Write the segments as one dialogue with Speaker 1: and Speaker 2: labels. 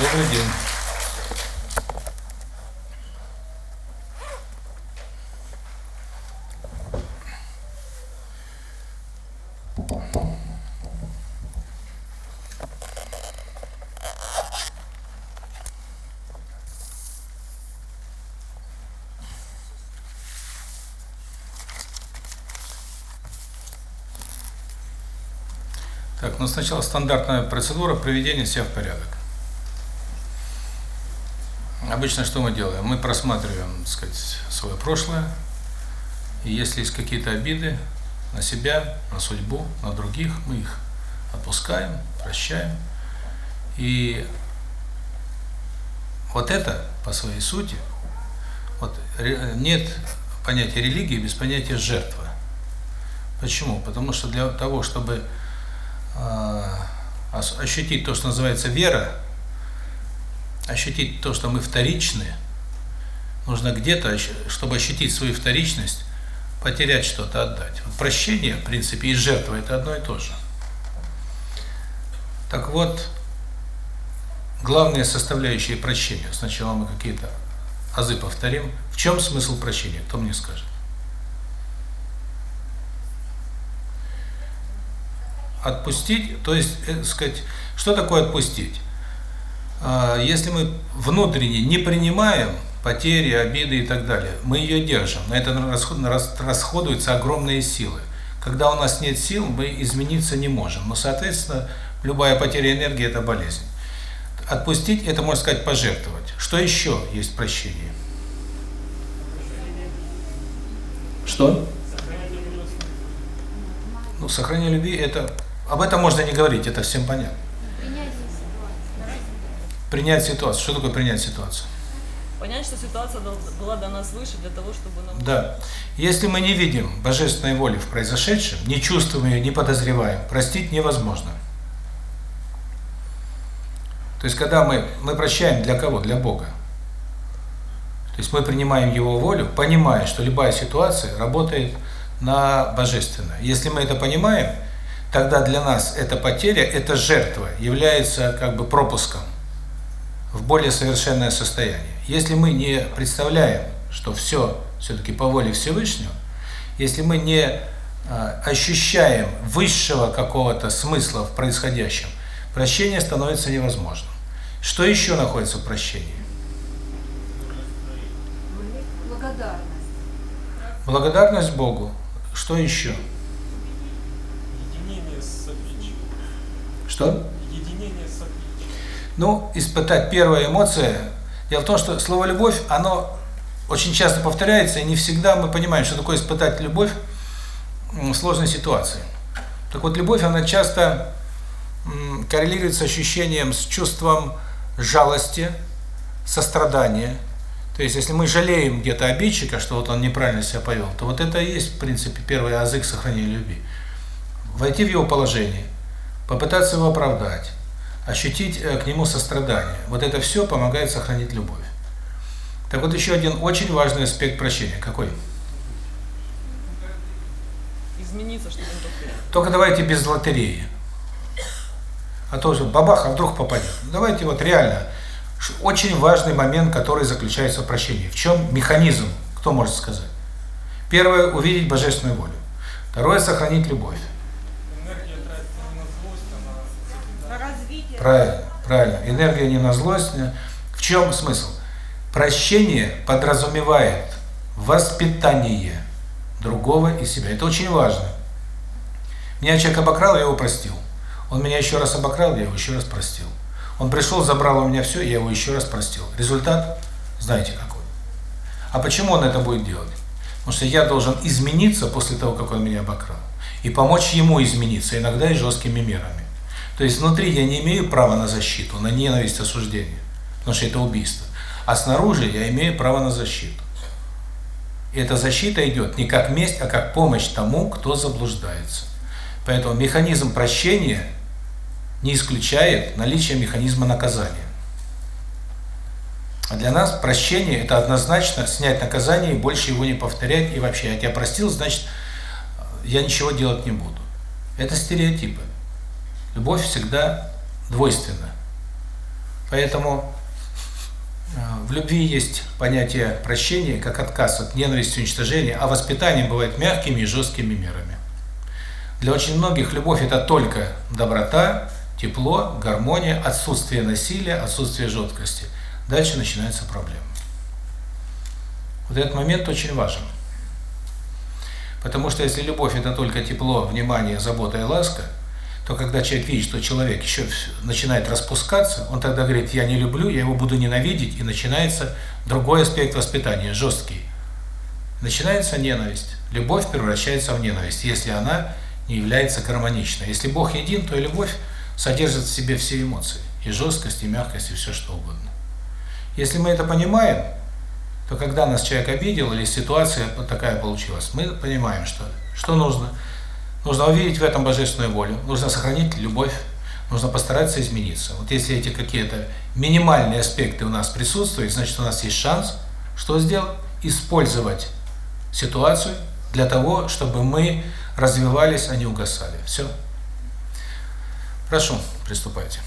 Speaker 1: Добрый день. Так, ну сначала стандартная процедура приведения себя в порядок. Обычно что мы делаем? Мы просматриваем, так сказать, свое прошлое, и если есть какие-то обиды на себя, на судьбу, на других, мы их отпускаем, прощаем. И вот это, по своей сути, вот нет понятия религии без понятия жертвы. Почему? Потому что для того, чтобы ощутить то, что называется вера, ощутить то, что мы вторичны, нужно где-то, чтобы ощутить свою вторичность, потерять что-то, отдать. Вот прощение, в принципе, и жертва – это одно и то же. Так вот, главные составляющие прощения. Сначала мы какие-то азы повторим. В чем смысл прощения? Кто мне скажет? Отпустить, то есть, э, сказать, что такое отпустить? А, если мы внутренне не принимаем потери, обиды и так далее, мы ее держим. На это расходуются огромные силы. Когда у нас нет сил, мы измениться не можем. Но, соответственно, любая потеря энергии – это болезнь. Отпустить – это, можно сказать, пожертвовать. Что еще есть прощение? Что? Ну, сохранение любви – это об этом можно не говорить, это всем понятно. Принять ситуацию. Что такое принять ситуацию?
Speaker 2: Понять, что ситуация была до нас выше для того, чтобы нам...
Speaker 1: Да. Если мы не видим божественной воли в произошедшем, не чувствуем ее, не подозреваем, простить невозможно. То есть, когда мы, мы прощаем для кого? Для Бога. То есть, мы принимаем Его волю, понимая, что любая ситуация работает на Божественное. Если мы это понимаем, тогда для нас эта потеря, эта жертва является как бы пропуском в более совершенное состояние. Если мы не представляем, что все все-таки по воле Всевышнего, если мы не э, ощущаем высшего какого-то смысла в происходящем, прощение становится невозможным. Что еще находится в прощении?
Speaker 3: Благодарность.
Speaker 1: Благодарность Богу. Что еще? Что? Ну, испытать первая эмоция. Дело в том, что слово «любовь», оно очень часто повторяется, и не всегда мы понимаем, что такое испытать любовь в сложной ситуации. Так вот, любовь, она часто коррелирует с ощущением, с чувством жалости, сострадания. То есть, если мы жалеем где-то обидчика, что вот он неправильно себя повел, то вот это и есть, в принципе, первый язык сохранения любви. Войти в его положение – попытаться его оправдать, ощутить э, к нему сострадание. Вот это все помогает сохранить любовь. Так вот еще один очень важный аспект прощения. Какой?
Speaker 2: Измениться, чтобы
Speaker 1: Только давайте без лотереи. А то же бабах, а вдруг попадет. Давайте вот реально. Очень важный момент, который заключается в прощении. В чем механизм? Кто может сказать? Первое – увидеть божественную волю. Второе – сохранить любовь. Правильно, правильно. Энергия не на злость. В чем смысл? Прощение подразумевает воспитание другого и себя. Это очень важно. Меня человек обокрал, я его простил. Он меня еще раз обокрал, я его еще раз простил. Он пришел, забрал у меня все, я его еще раз простил. Результат, знаете какой. А почему он это будет делать? Потому что я должен измениться после того, как он меня обокрал. И помочь ему измениться, иногда и жесткими мерами. То есть внутри я не имею права на защиту, на ненависть, осуждение, потому что это убийство. А снаружи я имею право на защиту. И эта защита идет не как месть, а как помощь тому, кто заблуждается. Поэтому механизм прощения не исключает наличие механизма наказания. А для нас прощение – это однозначно снять наказание и больше его не повторять. И вообще, я тебя простил, значит, я ничего делать не буду. Это стереотипы. Любовь всегда двойственна. Поэтому э, в любви есть понятие прощения как отказ от ненависти, уничтожения, а воспитание бывает мягкими и жесткими мерами. Для очень многих любовь – это только доброта, тепло, гармония, отсутствие насилия, отсутствие жесткости. Дальше начинаются проблемы. Вот этот момент очень важен. Потому что если любовь – это только тепло, внимание, забота и ласка, то когда человек видит, что человек еще начинает распускаться, он тогда говорит, я не люблю, я его буду ненавидеть, и начинается другой аспект воспитания, жесткий. Начинается ненависть. Любовь превращается в ненависть, если она не является гармоничной. Если Бог един, то и любовь содержит в себе все эмоции. И жесткость, и мягкость, и все что угодно. Если мы это понимаем, то когда нас человек обидел, или ситуация такая получилась, мы понимаем, что, что нужно. Нужно увидеть в этом божественную волю, нужно сохранить любовь, нужно постараться измениться. Вот если эти какие-то минимальные аспекты у нас присутствуют, значит у нас есть шанс, что сделать? Использовать ситуацию для того, чтобы мы развивались, а не угасали. Все. Прошу, приступайте.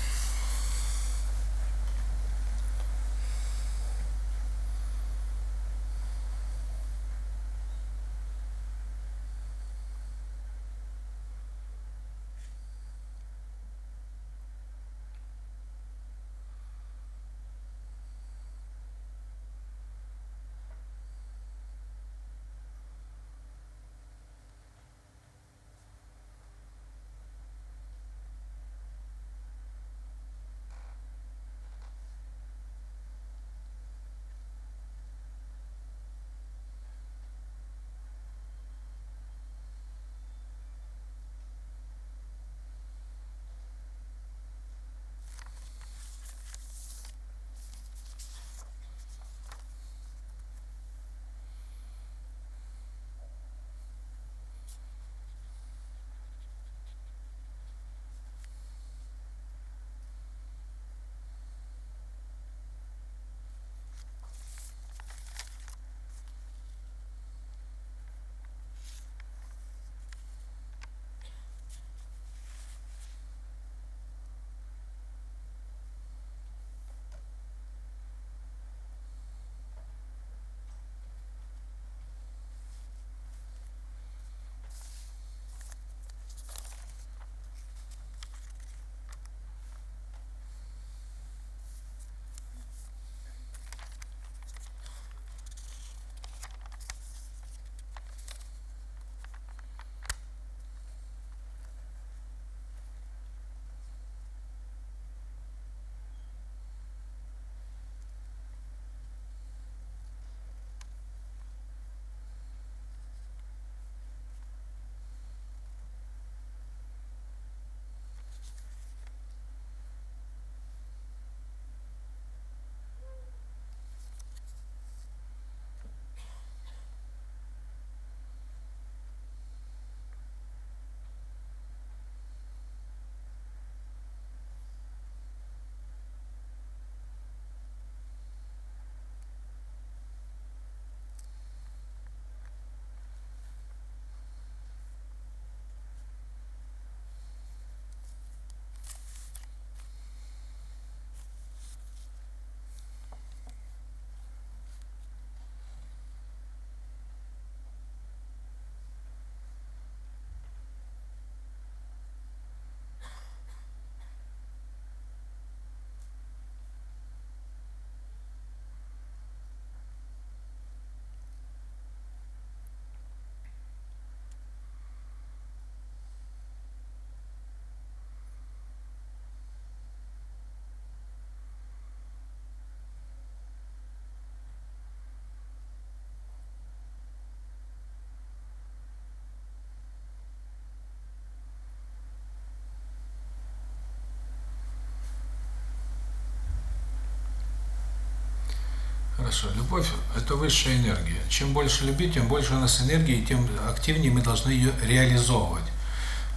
Speaker 1: Хорошо. Любовь – это высшая энергия. Чем больше любить, тем больше у нас энергии, тем активнее мы должны ее реализовывать.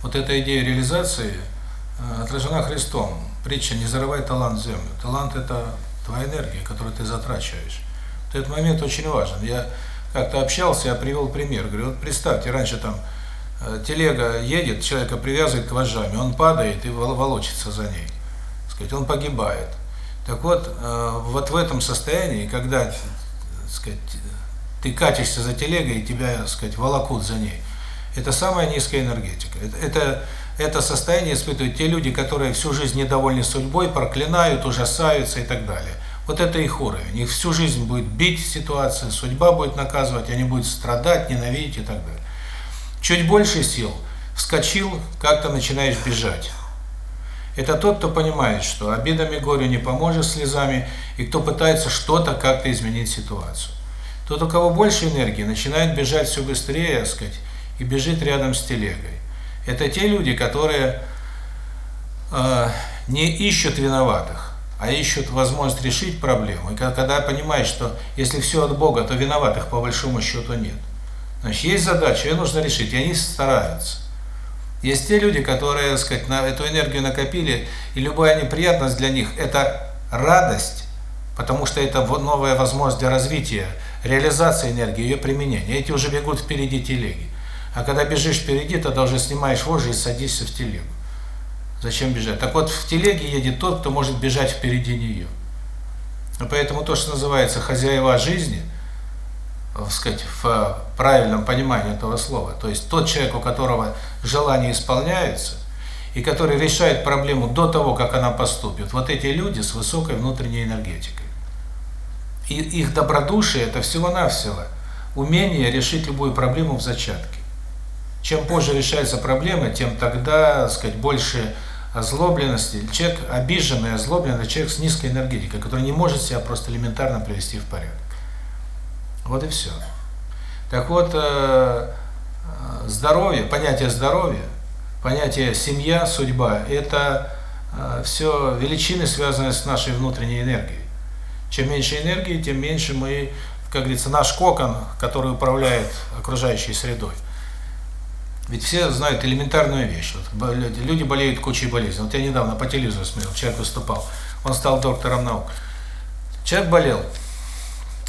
Speaker 1: Вот эта идея реализации э, отражена Христом. Притча «Не зарывай талант в землю». Талант – это твоя энергия, которую ты затрачиваешь. Вот этот момент очень важен. Я как-то общался, я привел пример. Говорю, вот представьте, раньше там э, телега едет, человека привязывает к вожжами, он падает и волочится за ней. Сказать, он погибает. Так вот, э, вот в этом состоянии, когда, так сказать, ты катишься за телегой, и тебя, сказать, волокут за ней, это самая низкая энергетика. Это, это, это состояние испытывают те люди, которые всю жизнь недовольны судьбой, проклинают, ужасаются и так далее. Вот это их уровень. Их всю жизнь будет бить ситуация, судьба будет наказывать, они будут страдать, ненавидеть и так далее. Чуть больше сил, вскочил, как-то начинаешь бежать. Это тот, кто понимает, что обидами горю не поможет слезами, и кто пытается что-то как-то изменить ситуацию. Тот, у кого больше энергии, начинает бежать все быстрее, так сказать, и бежит рядом с телегой. Это те люди, которые э, не ищут виноватых, а ищут возможность решить проблему. И когда понимаешь, что если все от Бога, то виноватых по большому счету нет. Значит, есть задача, ее нужно решить, и они стараются. Есть те люди, которые, так сказать, на эту энергию накопили, и любая неприятность для них – это радость, потому что это новая возможность для развития, реализации энергии, ее применения. Эти уже бегут впереди телеги. А когда бежишь впереди, тогда уже снимаешь вожжи и садишься в телегу. Зачем бежать? Так вот, в телеге едет тот, кто может бежать впереди нее. И поэтому то, что называется хозяева жизни – сказать, в правильном понимании этого слова. То есть тот человек, у которого желание исполняется, и который решает проблему до того, как она поступит, вот эти люди с высокой внутренней энергетикой. И их добродушие – это всего-навсего умение решить любую проблему в зачатке. Чем позже решается проблема, тем тогда, сказать, больше озлобленности. Человек обиженный, озлобленный, человек с низкой энергетикой, который не может себя просто элементарно привести в порядок. Вот и все. Так вот, э, э, здоровье, понятие здоровья, понятие семья, судьба – это э, все величины, связанные с нашей внутренней энергией. Чем меньше энергии, тем меньше мы, как говорится, наш кокон, который управляет окружающей средой. Ведь все знают элементарную вещь. Вот люди болеют кучей болезней. Вот я недавно по телевизору смотрел, человек выступал, он стал доктором наук. Человек болел,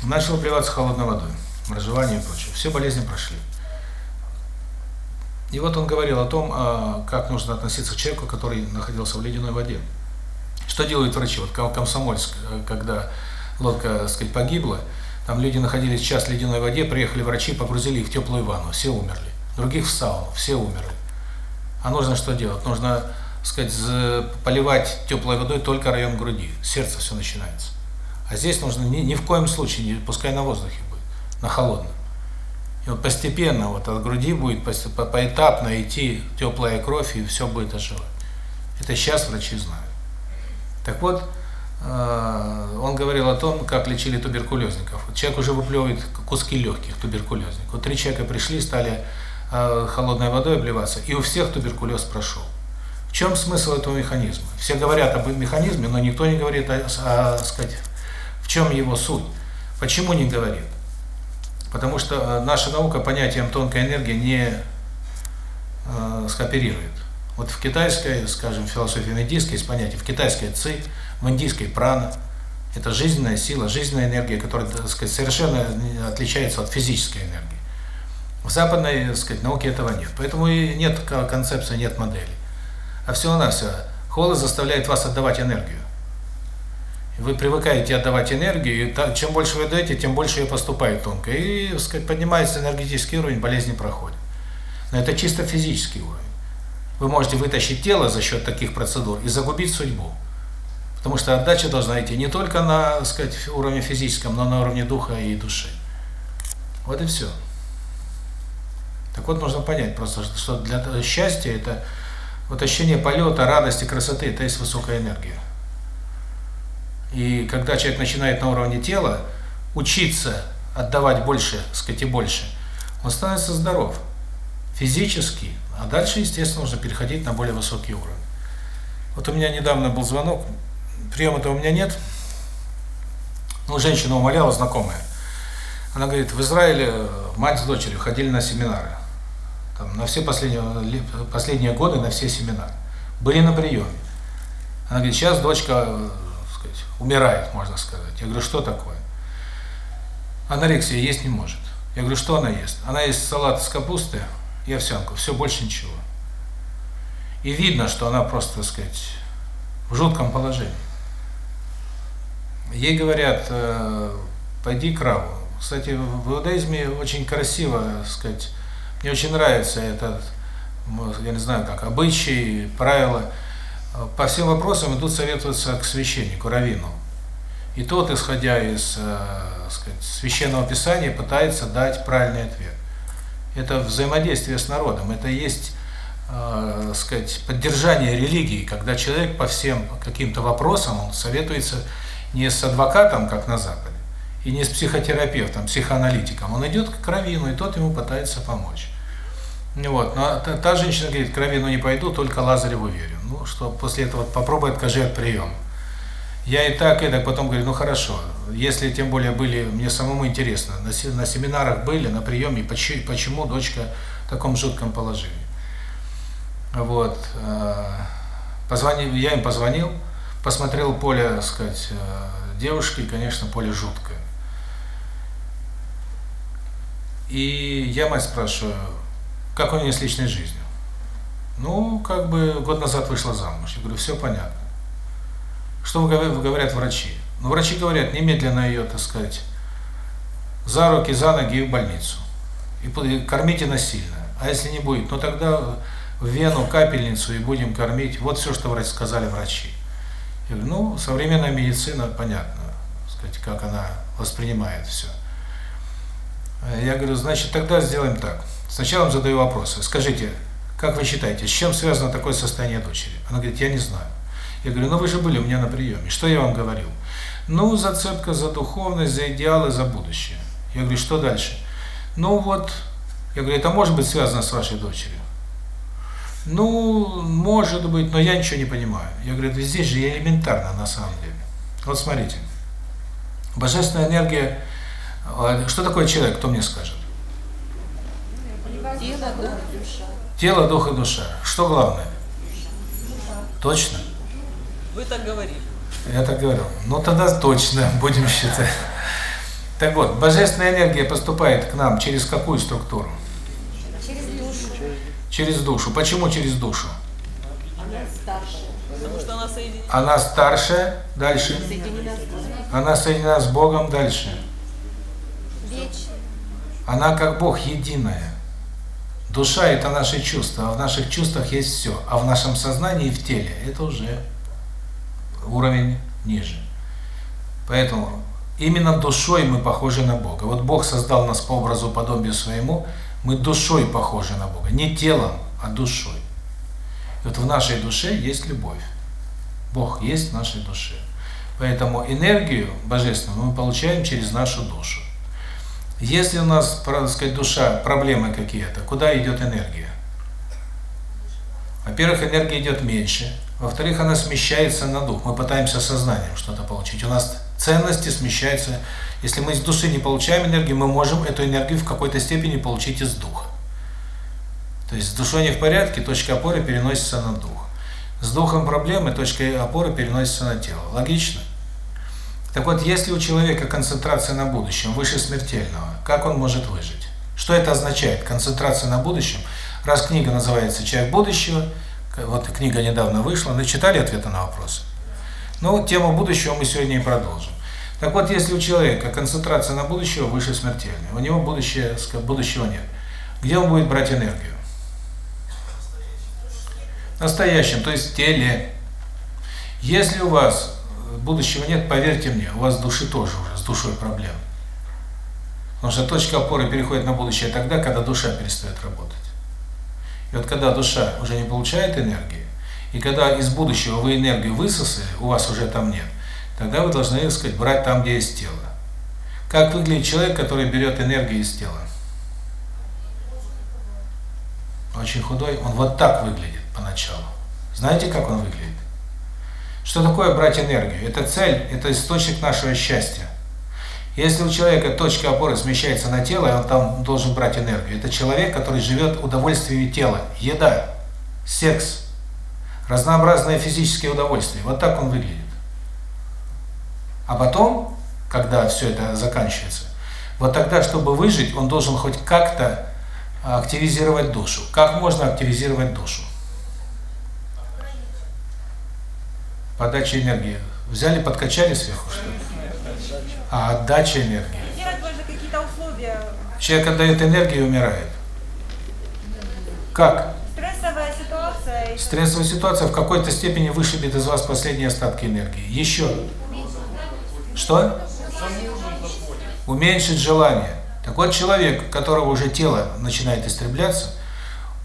Speaker 1: начал обливаться холодной водой, моржевание и прочее. Все болезни прошли. И вот он говорил о том, а, как нужно относиться к человеку, который находился в ледяной воде. Что делают врачи? Вот Комсомольск, когда лодка, так сказать, погибла, там люди находились час в ледяной воде, приехали врачи, погрузили их в теплую ванну, все умерли. Других в сауну, все умерли. А нужно что делать? Нужно, так сказать, поливать теплой водой только район груди. Сердце все начинается. А здесь нужно ни, ни в коем случае, не, пускай на воздухе на холодном. И вот постепенно вот от груди будет по, поэтапно идти теплая кровь, и все будет оживать. Это сейчас врачи знают. Так вот, э, он говорил о том, как лечили туберкулезников. Человек уже выплевывает куски легких, туберкулезник. Вот три человека пришли, стали э, холодной водой обливаться, и у всех туберкулез прошел. В чем смысл этого механизма? Все говорят об механизме, но никто не говорит о, о сказать, в чем его суть? Почему не говорит? Потому что э, наша наука понятием тонкой энергии не э, скооперирует. Вот в китайской, скажем, философии индийской есть понятие, в китайской ци, в индийской прана. Это жизненная сила, жизненная энергия, которая, так сказать, совершенно отличается от физической энергии. В западной, так сказать, науке этого нет. Поэтому и нет концепции, нет модели. А всего-навсего холод заставляет вас отдавать энергию. Вы привыкаете отдавать энергию, и чем больше вы даете, тем больше ее поступает тонко. И, сказать, поднимается энергетический уровень, болезни проходят. Но это чисто физический уровень. Вы можете вытащить тело за счет таких процедур и загубить судьбу. Потому что отдача должна идти не только на, сказать, уровне физическом, но на уровне духа и души. Вот и все. Так вот, нужно понять просто, что для счастья это вот ощущение полета, радости, красоты, это есть высокая энергия. И когда человек начинает на уровне тела учиться отдавать больше, сказать, и больше, он становится здоров физически, а дальше, естественно, нужно переходить на более высокий уровень. Вот у меня недавно был звонок, приема-то у меня нет, ну, женщина умоляла, знакомая. Она говорит, в Израиле мать с дочерью ходили на семинары. Там, на все последние, последние годы, на все семинары. Были на приеме. Она говорит, сейчас дочка сказать, умирает, можно сказать. Я говорю, что такое? Анорексия есть не может. Я говорю, что она ест? Она ест салат с капусты и овсянку, все, больше ничего. И видно, что она просто, так сказать, в жутком положении. ей говорят, э, пойди к Раву. Кстати, в иудаизме очень красиво, сказать, мне очень нравится этот, я не знаю как, обычаи, правила. По всем вопросам идут советоваться к священнику, раввину. И тот, исходя из э, сказать, священного писания, пытается дать правильный ответ. Это взаимодействие с народом, это есть э, сказать, поддержание религии, когда человек по всем каким-то вопросам он советуется не с адвокатом, как на Западе, и не с психотерапевтом, психоаналитиком. Он идет к раввину, и тот ему пытается помочь. Вот. Но та, та женщина говорит, к раввину не пойду, только Лазареву верю. Ну, что после этого попробуй откажи от приема. Я и так, и так потом говорю, ну хорошо, если тем более были, мне самому интересно, на, на семинарах были, на приеме, почему, почему дочка в таком жутком положении. Вот. Э, позвонил, я им позвонил, посмотрел поле, так сказать, э, девушки, конечно, поле жуткое. И я мать спрашиваю, как у нее с личной жизнью? Ну, как бы год назад вышла замуж. Я говорю, все понятно. Что говорят врачи? Ну, врачи говорят, немедленно ее, так сказать, за руки, за ноги в больницу. И кормите насильно. А если не будет, ну тогда в вену, капельницу и будем кормить. Вот все, что сказали врачи. Я говорю, ну, современная медицина, понятно, сказать, как она воспринимает все. Я говорю, значит, тогда сделаем так. Сначала вам задаю вопросы. Скажите, как вы считаете, с чем связано такое состояние дочери? Она говорит, я не знаю. Я говорю, ну вы же были у меня на приеме. Что я вам говорил? Ну, зацепка за духовность, за идеалы, за будущее. Я говорю, что дальше? Ну вот, я говорю, это может быть связано с вашей дочерью? Ну, может быть, но я ничего не понимаю. Я говорю, да здесь же элементарно на самом деле. Вот смотрите. Божественная энергия, а, что такое человек, кто мне скажет?
Speaker 3: Тело, дух, душа.
Speaker 1: Тело, дух и душа. Что главное? Точно?
Speaker 2: Вы так говорили.
Speaker 1: Я так говорю. Ну тогда точно будем считать. Так вот, божественная энергия поступает к нам через какую структуру?
Speaker 3: Через душу.
Speaker 1: Через душу. Почему через душу?
Speaker 3: Она старше.
Speaker 2: Потому что она соединена.
Speaker 1: Она старше, дальше.
Speaker 3: Соединена с Богом.
Speaker 1: Она соединена с Богом, дальше.
Speaker 3: Вечная.
Speaker 1: Она как Бог единая. Душа – это наши чувства, а в наших чувствах есть все. А в нашем сознании и в теле – это уже уровень ниже. Поэтому именно душой мы похожи на Бога. Вот Бог создал нас по образу подобию своему, мы душой похожи на Бога. Не телом, а душой. И вот в нашей душе есть любовь. Бог есть в нашей душе. Поэтому энергию божественную мы получаем через нашу душу. Если у нас, так сказать, душа, проблемы какие-то, куда идет энергия? Во-первых, энергия идет меньше. Во-вторых, она смещается на дух. Мы пытаемся сознанием что-то получить. У нас ценности смещаются. Если мы из души не получаем энергию, мы можем эту энергию в какой-то степени получить из духа. То есть с душой не в порядке, точка опоры переносится на дух. С духом проблемы, точка опоры переносится на тело. Логично? Так вот, если у человека концентрация на будущем выше смертельного, как он может выжить? Что это означает, концентрация на будущем? Раз книга называется «Человек будущего», вот книга недавно вышла, начитали ответы на вопросы? Ну, тему будущего мы сегодня и продолжим. Так вот, если у человека концентрация на будущего выше смертельной, у него будущее, будущего нет, где он будет брать энергию? Настоящем, то есть теле. Если у вас будущего нет, поверьте мне, у вас души тоже уже, с душой проблем. Потому что точка опоры переходит на будущее тогда, когда душа перестает работать. И вот когда душа уже не получает энергии, и когда из будущего вы энергию высосали, у вас уже там нет, тогда вы должны, так сказать, брать там, где есть тело. Как выглядит человек, который берет энергию из тела? Очень худой. Он вот так выглядит поначалу. Знаете, как он выглядит? Что такое брать энергию? Это цель, это источник нашего счастья. Если у человека точка опоры смещается на тело, и он там должен брать энергию, это человек, который живет удовольствиями тела. Еда, секс, разнообразные физические удовольствия. Вот так он выглядит. А потом, когда все это заканчивается, вот тогда, чтобы выжить, он должен хоть как-то активизировать душу. Как можно активизировать душу? Подача энергии. Взяли, подкачали сверху, что ли? А отдача энергии. Человек отдает энергию и умирает. Как?
Speaker 4: Стрессовая ситуация.
Speaker 1: Стрессовая ситуация в какой-то степени вышибет из вас последние остатки энергии. Еще. Что? Уменьшить желание. Так вот, человек, у которого уже тело начинает истребляться,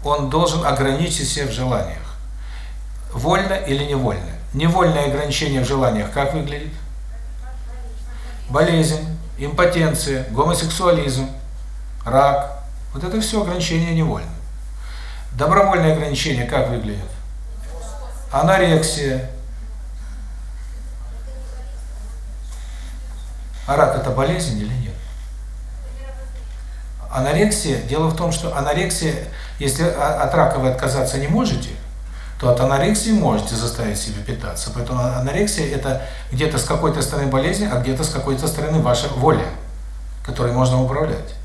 Speaker 1: он должен ограничить себя в желаниях. Вольно или невольно? Невольное ограничение в желаниях как выглядит? Болезнь, импотенция, гомосексуализм, рак. Вот это все ограничения невольно. Добровольное ограничение как выглядит? Анорексия. А рак это болезнь или нет? Анорексия, дело в том, что анорексия, если от рака вы отказаться не можете, то от анорексии можете заставить себя питаться. Поэтому анорексия это где-то с какой-то стороны болезнь, а где-то с какой-то стороны ваша воля, которой можно управлять.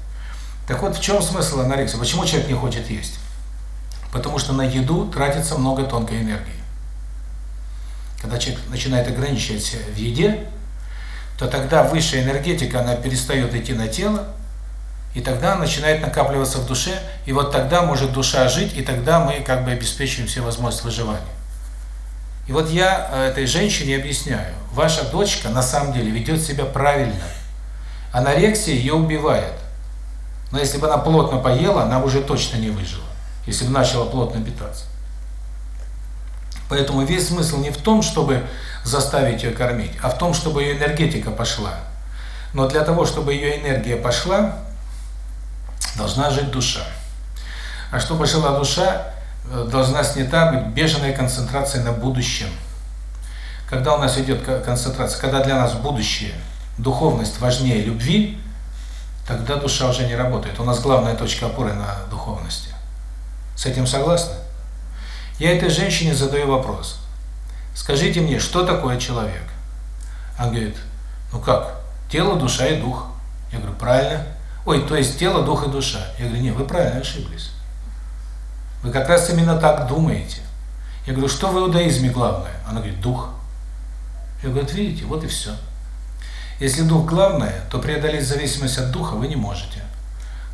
Speaker 1: Так вот, в чем смысл анорексии? Почему человек не хочет есть? Потому что на еду тратится много тонкой энергии. Когда человек начинает ограничивать в еде, то тогда высшая энергетика, она перестает идти на тело, и тогда начинает накапливаться в душе, и вот тогда может душа жить, и тогда мы как бы обеспечиваем все возможности выживания. И вот я э, этой женщине объясняю, ваша дочка на самом деле ведет себя правильно. Анорексия ее убивает. Но если бы она плотно поела, она уже точно не выжила, если бы начала плотно питаться. Поэтому весь смысл не в том, чтобы заставить ее кормить, а в том, чтобы ее энергетика пошла. Но для того, чтобы ее энергия пошла, должна жить душа. А чтобы жила душа, э, должна снята быть бешеная концентрация на будущем. Когда у нас идет ко- концентрация, когда для нас будущее, духовность важнее любви, тогда душа уже не работает. У нас главная точка опоры на духовности. С этим согласны? Я этой женщине задаю вопрос. Скажите мне, что такое человек? Она говорит, ну как, тело, душа и дух. Я говорю, правильно. Ой, то есть тело, дух и душа. Я говорю, нет, вы правильно ошиблись. Вы как раз именно так думаете. Я говорю, что в иудаизме главное? Она говорит, дух. Я говорю, видите, вот и все. Если дух главное, то преодолеть зависимость от духа вы не можете.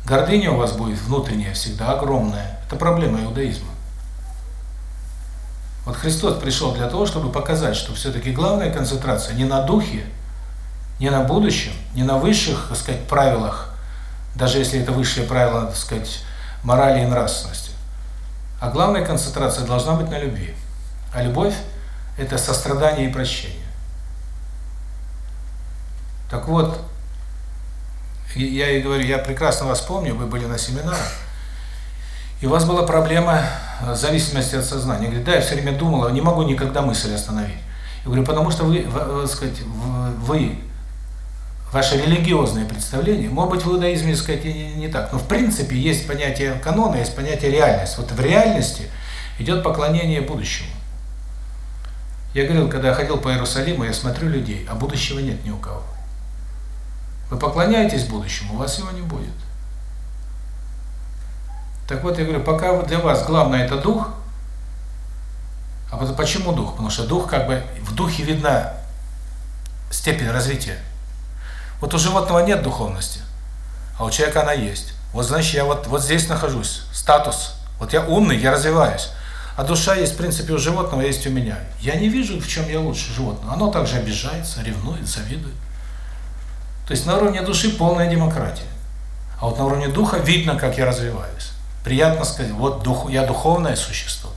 Speaker 1: Гордыня у вас будет внутренняя всегда огромная. Это проблема иудаизма. Вот Христос пришел для того, чтобы показать, что все-таки главная концентрация не на духе, не на будущем, не на высших, так сказать, правилах, даже если это высшие правила, так сказать, морали и нравственности. А главная концентрация должна быть на любви. А любовь – это сострадание и прощение. Так вот, я и говорю, я прекрасно вас помню, вы были на семинарах, и у вас была проблема э, зависимости от сознания. Я говорю, да, я все время думала, не могу никогда мысль остановить. Я говорю, потому что вы, э, сказать, в- вы, ваше религиозное представление, может быть, в иудаизме, сказать, не, не так, но в принципе есть понятие канона, есть понятие реальность. Вот в реальности идет поклонение будущему. Я говорил, когда я ходил по Иерусалиму, я смотрю людей, а будущего нет ни у кого. Вы поклоняетесь будущему, у вас его не будет. Так вот, я говорю, пока для вас главное это дух, а вот почему дух? Потому что дух как бы, в духе видна степень развития. Вот у животного нет духовности, а у человека она есть. Вот значит, я вот, вот здесь нахожусь, статус. Вот я умный, я развиваюсь. А душа есть, в принципе, у животного, есть у меня. Я не вижу, в чем я лучше животного. Оно также обижается, ревнует, завидует. То есть на уровне души полная демократия. А вот на уровне духа видно, как я развиваюсь. Приятно сказать, вот дух, я духовное существо.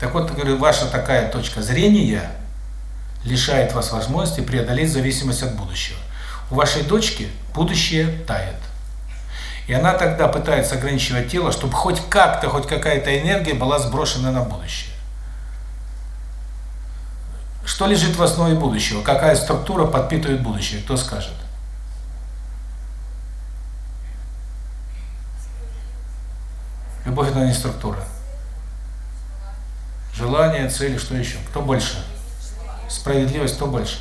Speaker 1: Так вот, говорю, ваша такая точка зрения лишает вас возможности преодолеть зависимость от будущего. У вашей дочки будущее тает. И она тогда пытается ограничивать тело, чтобы хоть как-то, хоть какая-то энергия была сброшена на будущее. Что лежит в основе будущего? Какая структура подпитывает будущее? Кто скажет? Любовь это не структура. Желание, цели, что еще? Кто больше? Справедливость, кто больше?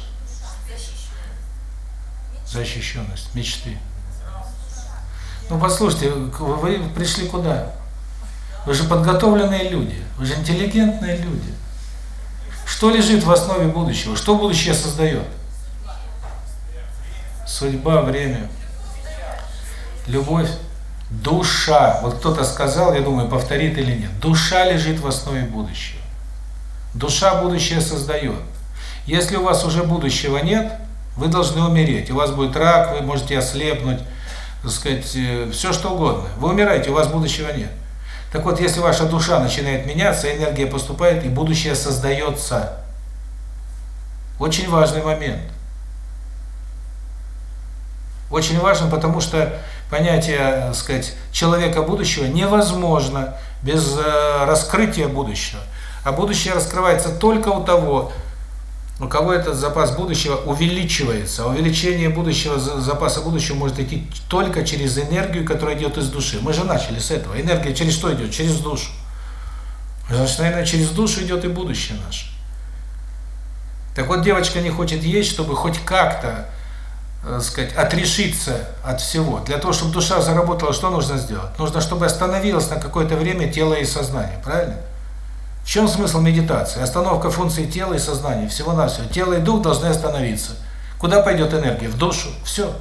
Speaker 1: Защищенность, мечты. Ну послушайте, вы пришли куда? Вы же подготовленные люди, вы же интеллигентные люди. Что лежит в основе будущего? Что будущее создает? судьба, время, любовь, душа. Вот кто-то сказал, я думаю, повторит или нет. Душа лежит в основе будущего. Душа будущее создает. Если у вас уже будущего нет, вы должны умереть. У вас будет рак, вы можете ослепнуть, так сказать, э, все что угодно. Вы умираете, у вас будущего нет. Так вот, если ваша душа начинает меняться, энергия поступает, и будущее создается. Очень важный момент. Очень важен, потому что понятие, так сказать, человека будущего невозможно без э, раскрытия будущего. А будущее раскрывается только у того, у кого этот запас будущего увеличивается. А увеличение будущего, запаса будущего может идти только через энергию, которая идет из души. Мы же начали с этого. Энергия через что идет? Через душу. Значит, наверное, через душу идет и будущее наше. Так вот, девочка не хочет есть, чтобы хоть как-то, э, сказать, отрешиться от всего. Для того, чтобы душа заработала, что нужно сделать? Нужно, чтобы остановилось на какое-то время тело и сознание, правильно? В чем смысл медитации? Остановка функций тела и сознания, всего-навсего. Тело и дух должны остановиться. Куда пойдет энергия? В душу. Все.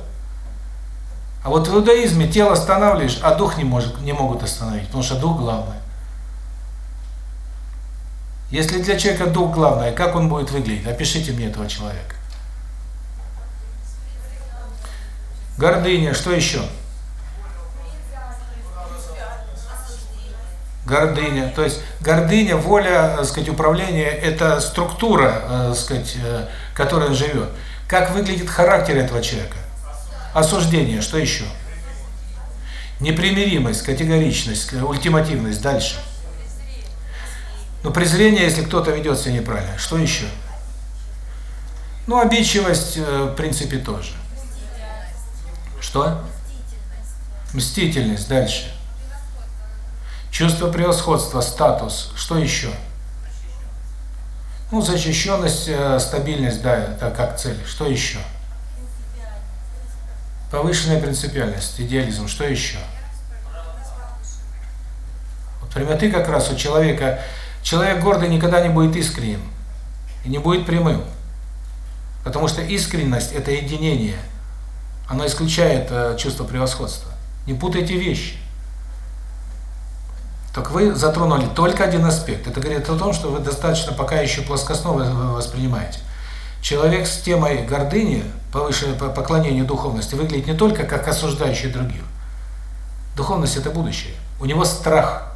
Speaker 1: А вот в иудаизме тело останавливаешь, а дух не может, не могут остановить, потому что дух главное. Если для человека дух главное, как он будет выглядеть? Опишите мне этого человека. Гордыня, что еще? Гордыня. То есть гордыня, воля, так сказать, управления – это структура, так сказать, которая живет. Как выглядит характер этого человека? Осуждение, что еще? Непримиримость, категоричность, ультимативность. Дальше. Ну, презрение, если кто-то ведет себя неправильно. Что еще? Ну, обидчивость, в принципе, тоже. Что? Мстительность. Дальше. Чувство превосходства, статус, что еще? Ну, защищенность, э, стабильность, да, это как цель. Что еще? Повышенная принципиальность, идеализм, что еще? Вот прямоты как раз у человека, человек гордый никогда не будет искренним и не будет прямым. Потому что искренность – это единение. Оно исключает э, чувство превосходства. Не путайте вещи. Так вы затронули только один аспект. Это говорит о том, что вы достаточно пока еще плоскостно воспринимаете. Человек с темой гордыни, повышенное поклонение духовности, выглядит не только как осуждающий других. Духовность – это будущее. У него страх,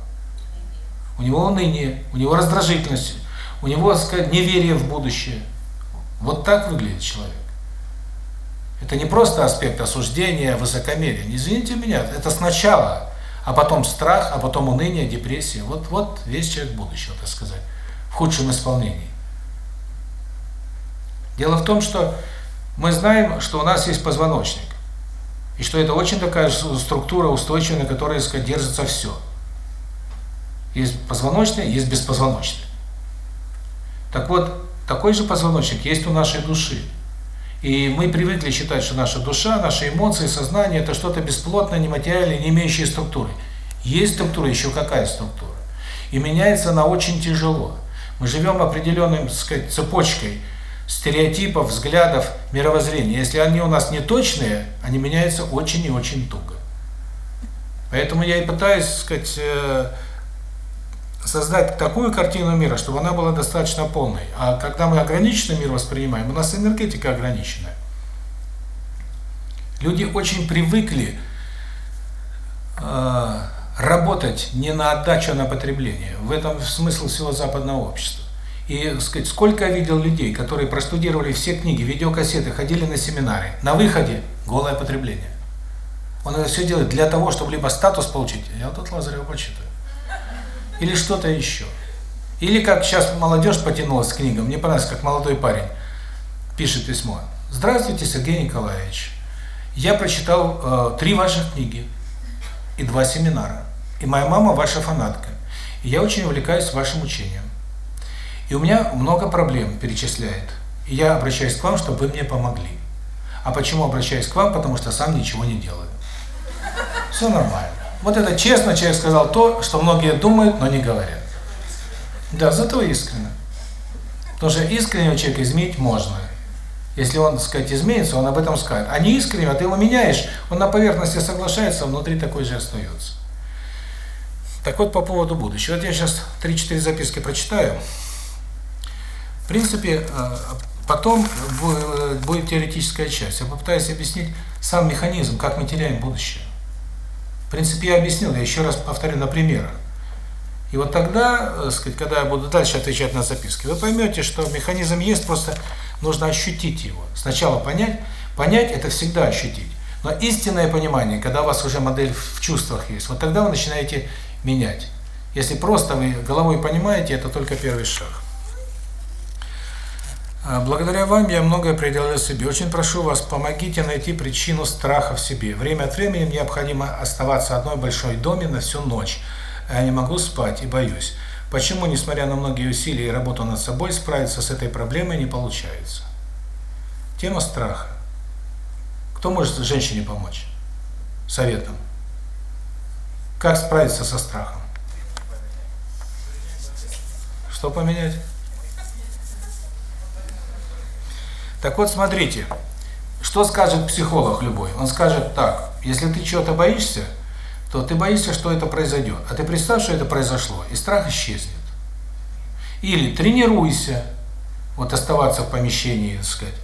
Speaker 1: у него уныние, у него раздражительность, у него, сказать, неверие в будущее. Вот так выглядит человек. Это не просто аспект осуждения, высокомерия. Не извините меня, это сначала а потом страх, а потом уныние, депрессия. Вот, вот весь человек будущего, так сказать, в худшем исполнении. Дело в том, что мы знаем, что у нас есть позвоночник, и что это очень такая структура устойчивая, на которой, сказать, держится все. Есть позвоночный, есть беспозвоночный. Так вот, такой же позвоночник есть у нашей души. И мы привыкли считать, что наша душа, наши эмоции, сознание – это что-то бесплотное, нематериальное, не имеющее структуры. Есть структура, еще какая структура. И меняется она очень тяжело. Мы живем определенной, сказать, цепочкой стереотипов, взглядов, мировоззрения. Если они у нас не точные, они меняются очень и очень туго. Поэтому я и пытаюсь, сказать, э, создать такую картину мира, чтобы она была достаточно полной. А когда мы ограниченный мир воспринимаем, у нас энергетика ограниченная. Люди очень привыкли э, работать не на отдачу, а на потребление. В этом смысл всего западного общества. И, сказать, сколько я видел людей, которые простудировали все книги, видеокассеты, ходили на семинары, на выходе голое потребление. Он это все делает для того, чтобы либо статус получить, я вот тут Лазарева почитаю, или что-то еще. Или как сейчас молодежь потянулась к книгам, мне понравилось, как молодой парень пишет письмо. Здравствуйте, Сергей Николаевич. Я прочитал э, три ваших книги и два семинара. И моя мама ваша фанатка. И я очень увлекаюсь вашим учением. И у меня много проблем перечисляет. И я обращаюсь к вам, чтобы вы мне помогли. А почему обращаюсь к вам? Потому что сам ничего не делаю. Все нормально. Вот это честно человек сказал то, что многие думают, но не говорят. Да, зато искренне. Потому что искреннего человека изменить можно. Если он, так сказать, изменится, он об этом скажет. А не искренне, ты его меняешь, он на поверхности соглашается, а внутри такой же остается. Так вот, по поводу будущего. Вот я сейчас 3-4 записки прочитаю. В принципе, э, потом будет теоретическая часть. Я попытаюсь объяснить сам механизм, как мы теряем будущее. В принципе, я объяснил, я еще раз повторю на примерах. И вот тогда, э, сказать, когда я буду дальше отвечать на записки, вы поймете, что механизм есть, просто нужно ощутить его. Сначала понять, понять это всегда ощутить. Но истинное понимание, когда у вас уже модель в чувствах есть, вот тогда вы начинаете менять. Если просто вы головой понимаете, это только первый шаг. А, благодаря вам я многое преодолел себе. Очень прошу вас, помогите найти причину страха в себе. Время от времени необходимо оставаться одной большой доме на всю ночь. Я не могу спать и боюсь. Почему, несмотря на многие усилия и работу над собой, справиться с этой проблемой не получается? Тема страха. Кто может женщине помочь? Советом. Как справиться со страхом? Что поменять? Так вот, смотрите, что скажет психолог любой? Он скажет так, если ты чего-то боишься, то ты боишься, что это произойдет. А ты представь, что это произошло, и страх исчезнет. Или тренируйся, вот оставаться в помещении, так сказать.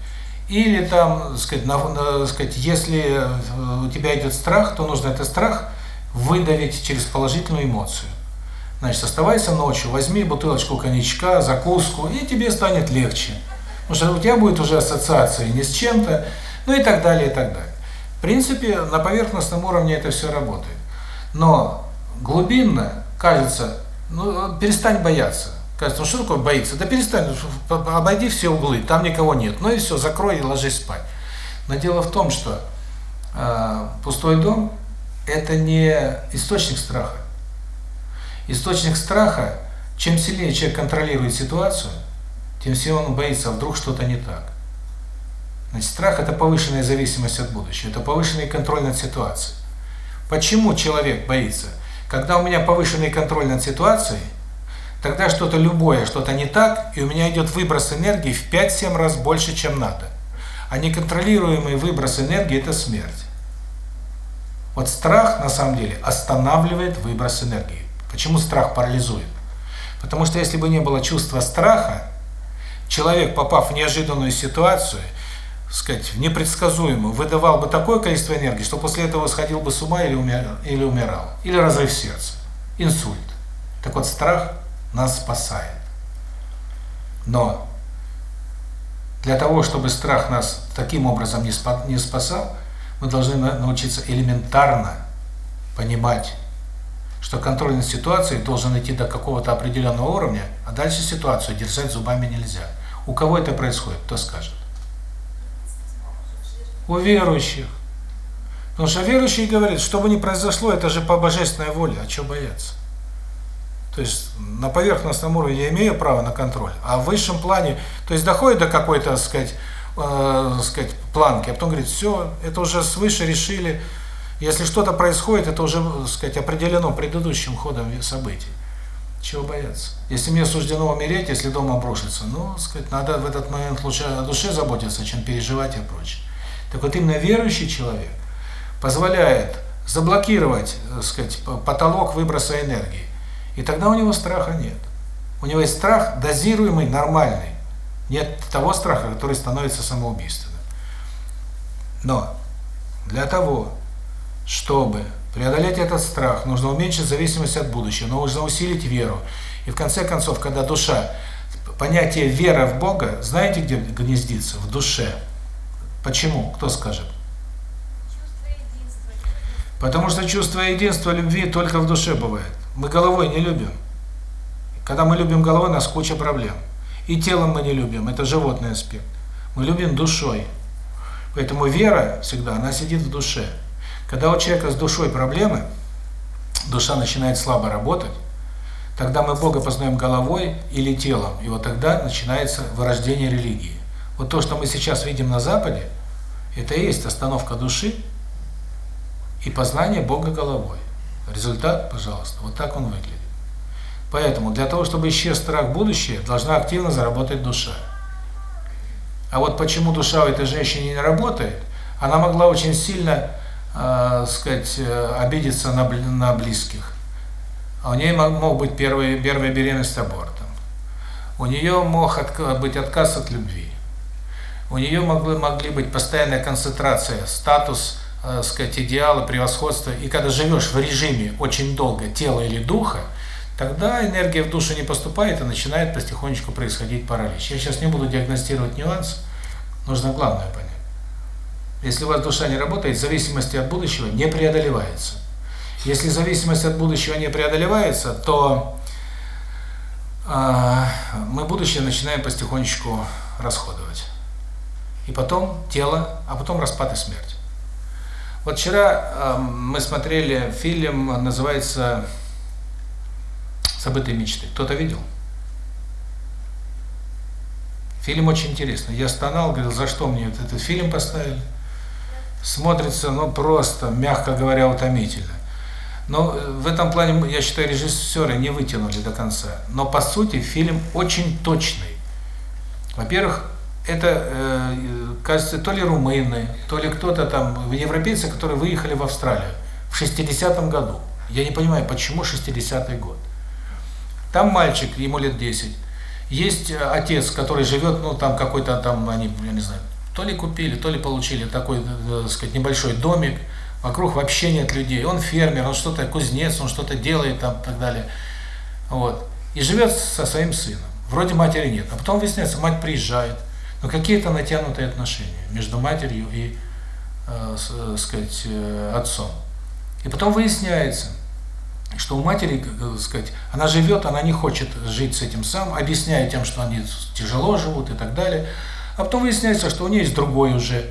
Speaker 1: Или там, так сказать, на, так сказать, если э, у тебя идет страх, то нужно этот страх выдавить через положительную эмоцию. Значит, оставайся ночью, возьми бутылочку коньячка, закуску, и тебе станет легче. Потому что у тебя будет уже ассоциация не с чем-то, ну и так далее, и так далее. В принципе, на поверхностном уровне это все работает. Но глубинно кажется, ну перестань бояться. Кажется, ну что такое боится? Да перестань, обойди все углы, там никого нет. Ну и все, закрой и ложись спать. Но дело в том, что э, пустой дом – это не источник страха. Источник страха, чем сильнее человек контролирует ситуацию, тем сильнее он боится, а вдруг что-то не так. Значит, страх – это повышенная зависимость от будущего, это повышенный контроль над ситуацией. Почему человек боится? Когда у меня повышенный контроль над ситуацией, тогда что-то любое, что-то не так, и у меня идет выброс энергии в 5-7 раз больше, чем надо. А неконтролируемый выброс энергии – это смерть. Вот страх, на самом деле, останавливает выброс энергии. Почему страх парализует? Потому что если бы не было чувства страха, человек, попав в неожиданную ситуацию – сказать, в непредсказуемую, выдавал бы такое количество энергии, что после этого сходил бы с ума или умирал, или умирал, или разрыв сердца, инсульт. Так вот, страх нас спасает. Но для того, чтобы страх нас таким образом не, спа не спасал, мы должны научиться элементарно понимать, что контроль над ситуацией должен идти до какого-то определенного уровня, а дальше ситуацию держать зубами нельзя. У кого это происходит, кто скажет? у верующих. Потому что верующий говорит, что бы ни произошло, это же по божественной воле, а что бояться? То есть на поверхностном уровне я имею право на контроль, а в высшем плане, то есть доходит до какой-то, сказать, э, сказать, планки, а потом говорит, все, это уже свыше решили, если что-то происходит, это уже, сказать, определено предыдущим ходом событий. Чего бояться? Если мне суждено умереть, если дом обрушится, ну, сказать, надо в этот момент лучше о душе заботиться, чем переживать и прочее. Так вот именно верующий человек позволяет заблокировать, сказать, потолок выброса энергии. И тогда у него страха нет. У него есть страх дозируемый, нормальный. Нет того страха, который становится самоубийственным. Но для того, чтобы преодолеть этот страх, нужно уменьшить зависимость от будущего, нужно усилить веру. И в конце концов, когда душа, понятие вера в Бога, знаете, где гнездится? В душе. Почему? Кто скажет? Потому что чувство единства, любви только в душе бывает. Мы головой не любим. Когда мы любим головой, у нас куча проблем. И телом мы не любим, это животный аспект. Мы любим душой. Поэтому вера всегда, она сидит в душе. Когда у человека с душой проблемы, душа начинает слабо работать, тогда мы Бога познаем головой или телом, и вот тогда начинается вырождение религии. Вот то, что мы сейчас видим на Западе, это и есть остановка души и познание Бога головой. Результат, пожалуйста, вот так он выглядит. Поэтому для того, чтобы исчез страх будущее, должна активно заработать душа. А вот почему душа у этой женщины не работает, она могла очень сильно, э, сказать, э, обидеться на, на близких. А у нее мог, быть первый, первая беременность абортом. У нее мог отка быть отказ от любви. У нее могли, могли быть постоянная концентрация, статус, э, сказать, идеала, превосходства. И когда живешь в режиме очень долго тела или духа, тогда энергия в душу не поступает и начинает потихонечку происходить паралич. Я сейчас не буду диагностировать нюанс, нужно главное понять. Если у вас душа не работает, зависимость от будущего не преодолевается. Если зависимость от будущего не преодолевается, то э, мы будущее начинаем потихонечку расходовать. И потом тело, а потом распад и смерть. Вот вчера э, мы смотрели фильм, называется «Забытые мечты». Кто-то видел? Фильм очень интересный. Я стонал, говорил, за что мне этот фильм поставили? Смотрится, ну, просто, мягко говоря, утомительно. Но э, в этом плане, я считаю, режиссеры не вытянули до конца. Но по сути фильм очень точный. Во-первых, это, э, кажется, то ли румыны, то ли кто-то там, европейцы, которые выехали в Австралию в 60-м году. Я не понимаю, почему 60-й год. Там мальчик, ему лет 10. Есть э, отец, который живет, ну там какой-то там, они, я не знаю, то ли купили, то ли получили такой, э, так сказать, небольшой домик, вокруг вообще нет людей. Он фермер, он что-то кузнец, он что-то делает там и так далее. Вот. И живет со своим сыном. Вроде матери нет. А потом выясняется, мать приезжает. Но какие-то натянутые отношения между матерью и, э, с, э, сказать, э, отцом. И потом выясняется, что у матери, э, сказать, она живет, она не хочет жить с этим сам, объясняя тем, что они тяжело живут и так далее. А потом выясняется, что у нее есть другой уже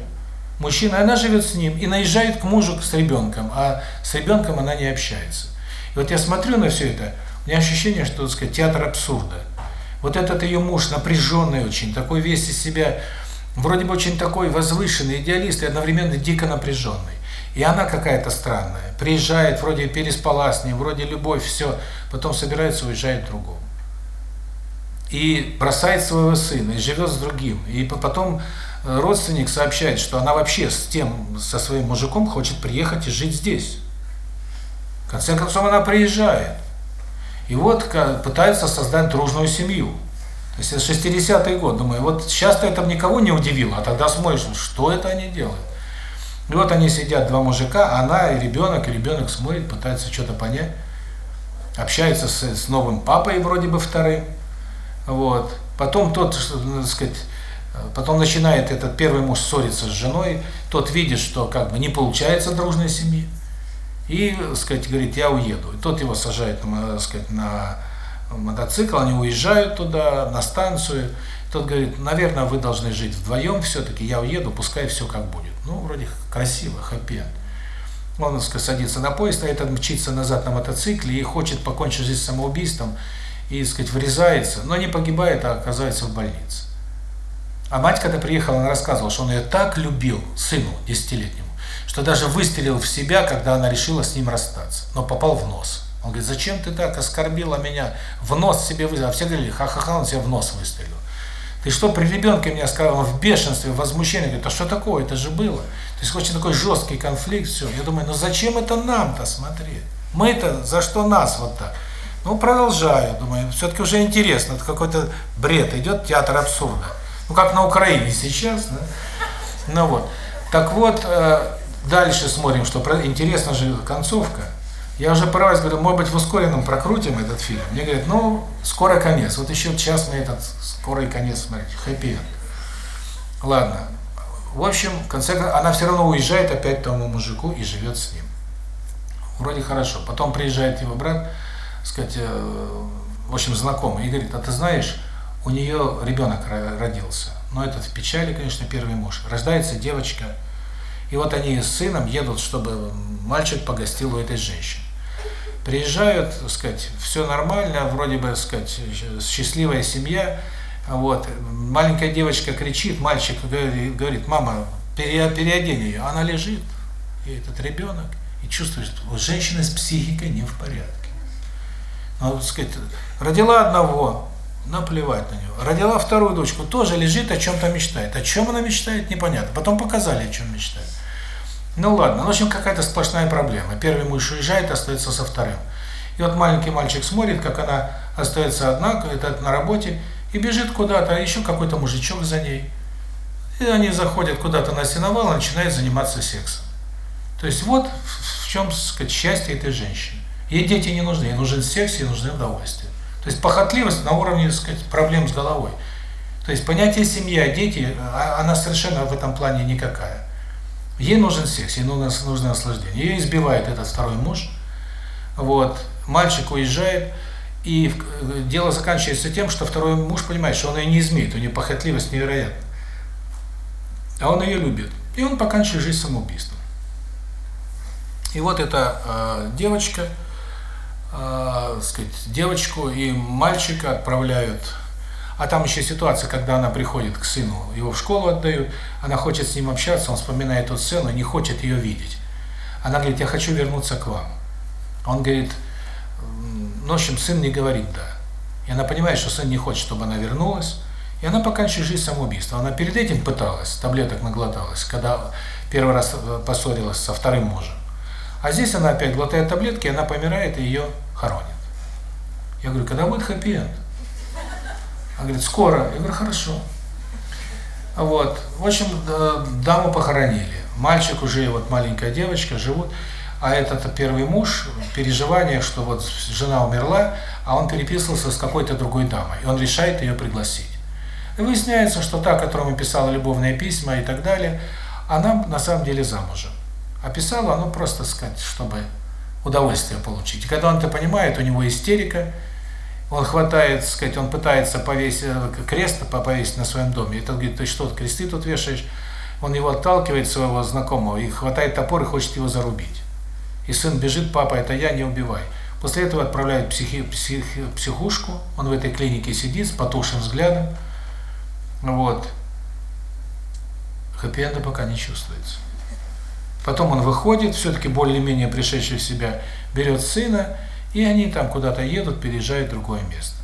Speaker 1: мужчина, она живет с ним и наезжает к мужу с ребенком, а с ребенком она не общается. И вот я смотрю на все это, у меня ощущение, что, так сказать, театр абсурда. Вот этот ее муж напряженный очень, такой весь из себя, вроде бы очень такой возвышенный, идеалист и одновременно дико напряженный. И она какая-то странная. Приезжает, вроде переспала с ним, вроде любовь, все, потом собирается, уезжает к другому. И бросает своего сына, и живет с другим. И потом родственник сообщает, что она вообще с тем, со своим мужиком хочет приехать и жить здесь. В конце концов, она приезжает. И вот пытается создать дружную семью. То есть это 60-й год. Думаю, вот сейчас-то это никого не удивило, а тогда смотришь, что это они делают. И вот они сидят, два мужика, она и ребенок, и ребенок смотрит, пытается что-то понять. Общается с, с новым папой, вроде бы вторым. Вот. Потом тот, так сказать, Потом начинает этот первый муж ссориться с женой, тот видит, что как бы не получается дружной семьи, и, сказать, говорит, я уеду. И тот его сажает, так сказать, на мотоцикл, они уезжают туда, на станцию. Тот говорит, наверное, вы должны жить вдвоем все-таки, я уеду, пускай все как будет. Ну, вроде красиво, хэппи Он, так сказать, садится на поезд, а этот мчится назад на мотоцикле и хочет покончить жизнь самоубийством, и, так сказать, врезается, но не погибает, а оказывается в больнице. А мать, когда приехала, она рассказывала, что он ее так любил, сыну десятилетнему, что даже выстрелил в себя, когда она решила с ним расстаться, но попал в нос. Он говорит, зачем ты так оскорбила меня, в нос себе выстрелил. А все говорили, ха-ха-ха, он себе в нос выстрелил. Ты что, при ребенке меня сказал, в бешенстве, в возмущении, говорит, а что такое, это же было. То есть очень такой жесткий конфликт, все. Я думаю, ну зачем это нам-то смотреть? Мы-то за что нас вот так? Ну, продолжаю, думаю, все-таки уже интересно, это какой-то бред, идет театр абсурда. Ну, как на Украине сейчас, да? Ну вот. Так вот, э, дальше смотрим, что интересна же концовка. Я уже пару раз говорю, может быть, в ускоренном прокрутим этот фильм. Мне говорят, ну, скоро конец. Вот еще час мы этот скорый конец смотреть. Хэппи Ладно. В общем, в конце концов, она все равно уезжает опять тому мужику и живет с ним. Вроде хорошо. Потом приезжает его брат, сказать, э, в общем, знакомый, и говорит, а ты знаешь, у нее ребенок родился. Но этот в печали, конечно, первый муж. Рождается девочка. И вот они с сыном едут, чтобы мальчик погостил у этой женщины. Приезжают, так сказать, все нормально, вроде бы, так сказать, счастливая семья. Вот. Маленькая девочка кричит, мальчик говорит, мама, переодень ее. Она лежит, и этот ребенок, и чувствует, что женщина с психикой не в порядке. Ну, так сказать, родила одного, Наплевать на него. Родила вторую дочку, тоже лежит, о чем-то мечтает. О чем она мечтает, непонятно. Потом показали, о чем мечтает. Ну ладно, ну, в общем, какая-то сплошная проблема. Первый муж уезжает, остается со вторым. И вот маленький мальчик смотрит, как она остается одна, это на работе, и бежит куда-то, а еще какой-то мужичок за ней. И они заходят куда-то на сеновал и начинают заниматься сексом. То есть вот в чем, сказать, счастье этой женщины. Ей дети не нужны, ей нужен секс, ей нужны удовольствия. То есть похотливость на уровне, так сказать, проблем с головой. То есть понятие семья, дети, а, она совершенно в этом плане никакая. Ей нужен секс, ей нужно, нужно наслаждение. Ее избивает этот второй муж. Вот. Мальчик уезжает, и э, дело заканчивается тем, что второй муж понимает, что он ее не изменит, у нее похотливость невероятна. А он ее любит. И он поканчивает жизнь самоубийством. И вот эта э, девочка, э, сказать, девочку и мальчика отправляют. А там еще ситуация, когда она приходит к сыну, его в школу отдают, она хочет с ним общаться, он вспоминает эту сцену, не хочет ее видеть. Она говорит, я хочу вернуться к вам. Он говорит, ну, в общем, сын не говорит «да». И она понимает, что сын не хочет, чтобы она вернулась, и она поканчивает жизнь самоубийством. Она перед этим пыталась, таблеток наглоталась, когда первый раз поссорилась со вторым мужем. А здесь она опять глотает таблетки, она помирает и ее хоронит. Я говорю, когда будет хэппи-энд? Она говорит, скоро. Я говорю, хорошо. Вот. В общем, даму похоронили. Мальчик уже, вот маленькая девочка живут. А этот первый муж в что вот жена умерла, а он переписывался с какой-то другой дамой. И он решает ее пригласить. И выясняется, что та, которому писала любовные письма и так далее, она на самом деле замужем. А писала, ну, просто, сказать, чтобы удовольствие получить. И когда он это понимает, у него истерика, он хватает, сказать, он пытается повесить крест повесить на своем доме. И тот говорит, ты что, кресты тут вешаешь? Он его отталкивает, своего знакомого, и хватает топор и хочет его зарубить. И сын бежит, папа, это я, не убивай. После этого отправляют психи, псих, психушку, он в этой клинике сидит с потухшим взглядом. Вот. Хэппи-энда пока не чувствуется. Потом он выходит, все-таки более-менее пришедший в себя, берет сына, и они там куда-то едут, переезжают в другое место.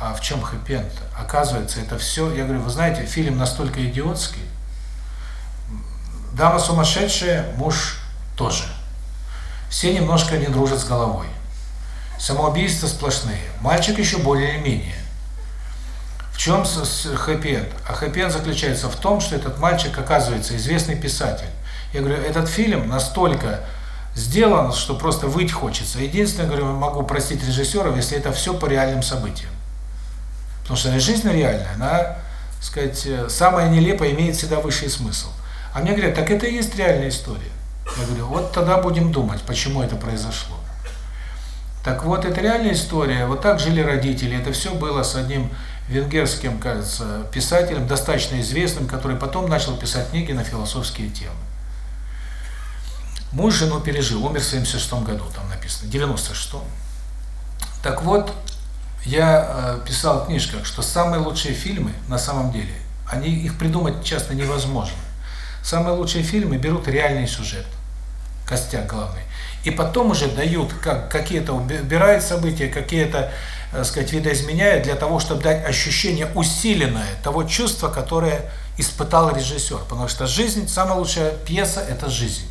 Speaker 1: А в чем хэппи Оказывается, это все, я говорю, вы знаете, фильм настолько идиотский, дама сумасшедшая, муж тоже. Все немножко не дружат с головой. Самоубийства сплошные. Мальчик еще более-менее. В чем хэппи-энд? А хэппи заключается в том, что этот мальчик оказывается известный писатель. Я говорю, этот фильм настолько сделан, что просто выть хочется. Единственное, говорю, могу простить режиссеров, если это все по реальным событиям. Потому что жизнь реальная, она, сказать, самая нелепая имеет всегда высший смысл. А мне говорят, так это и есть реальная история. Я говорю, вот тогда будем думать, почему это произошло. Так вот, это реальная история. Вот так жили родители. Это все было с одним венгерским, кажется, писателем, достаточно известным, который потом начал писать книги на философские темы. Муж жену пережил, умер в 76 году, там написано, 96-м. Так вот, я э, писал в книжках, что самые лучшие фильмы, на самом деле, они их придумать часто невозможно. Самые лучшие фильмы берут реальный сюжет, костяк главный, и потом уже дают, как какие-то убирают события, какие-то, так сказать, видоизменяют для того, чтобы дать ощущение усиленное того чувства, которое испытал режиссер. Потому что жизнь, самая лучшая пьеса – это жизнь.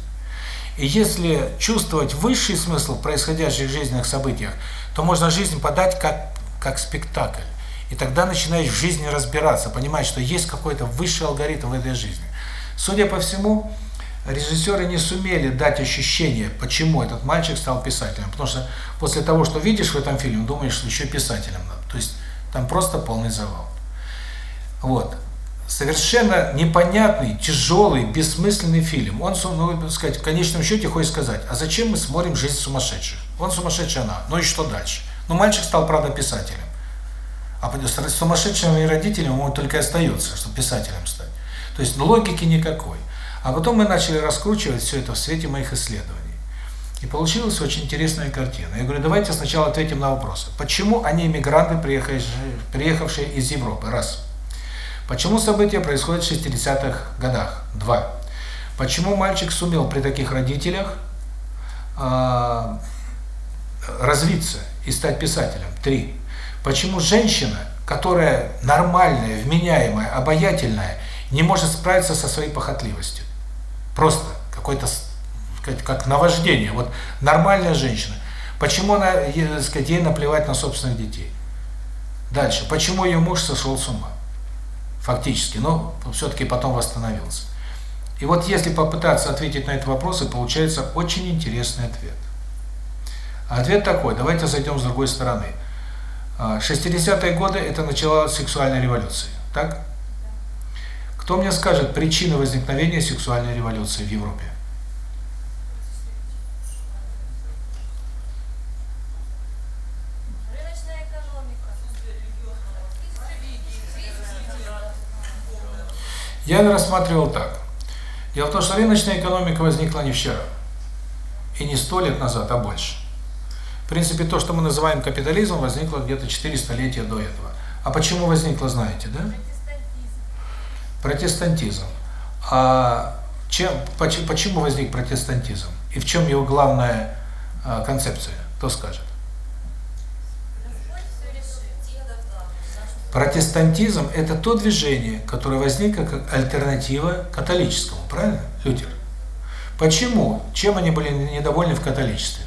Speaker 1: И если чувствовать высший смысл в происходящих жизненных событиях, то можно жизнь подать как, как спектакль. И тогда начинаешь в жизни разбираться, понимать, что есть какой-то высший алгоритм в этой жизни. Судя по всему, режиссеры не сумели дать ощущение, почему этот мальчик стал писателем. Потому что после того, что видишь в этом фильме, думаешь, что еще писателем надо. То есть там просто полный завал. Вот совершенно непонятный, тяжелый, бессмысленный фильм. Он, ну, сказать, в конечном счете хочет сказать, а зачем мы смотрим «Жизнь сумасшедших»? Он сумасшедшая она, ну и что дальше? Ну, мальчик стал, правда, писателем. А с сумасшедшими родителями ему только и остается, чтобы писателем стать. То есть логики никакой. А потом мы начали раскручивать все это в свете моих исследований. И получилась очень интересная картина. Я говорю, давайте сначала ответим на вопросы. Почему они иммигранты, приехавшие из Европы? Раз. Почему события происходят в 60-х годах? Два. Почему мальчик сумел при таких родителях э, развиться и стать писателем? Три. Почему женщина, которая нормальная, вменяемая, обаятельная, не может справиться со своей похотливостью? Просто какой-то, как наваждение. Вот нормальная женщина. Почему она, сказать, ей наплевать на собственных детей? Дальше. Почему ее муж сошел с ума? Фактически, но все-таки потом восстановился. И вот если попытаться ответить на эти вопросы, получается очень интересный ответ. Ответ такой, давайте зайдем с другой стороны. 60-е а, годы – это начало сексуальной революции, так? Кто мне скажет причины возникновения сексуальной революции в Европе? Я рассматривал так. Дело в том, что рыночная экономика возникла не вчера. И не сто лет назад, а больше. В принципе, то, что мы называем капитализмом, возникло где-то 4 столетия до этого. А почему возникло, знаете, да? Протестантизм. А чем, почему возник протестантизм? И в чем его главная а, концепция? Кто скажет? Протестантизм – это то движение, которое возникло как альтернатива католическому, правильно, Лютер? Почему? Чем они были недовольны в католичестве?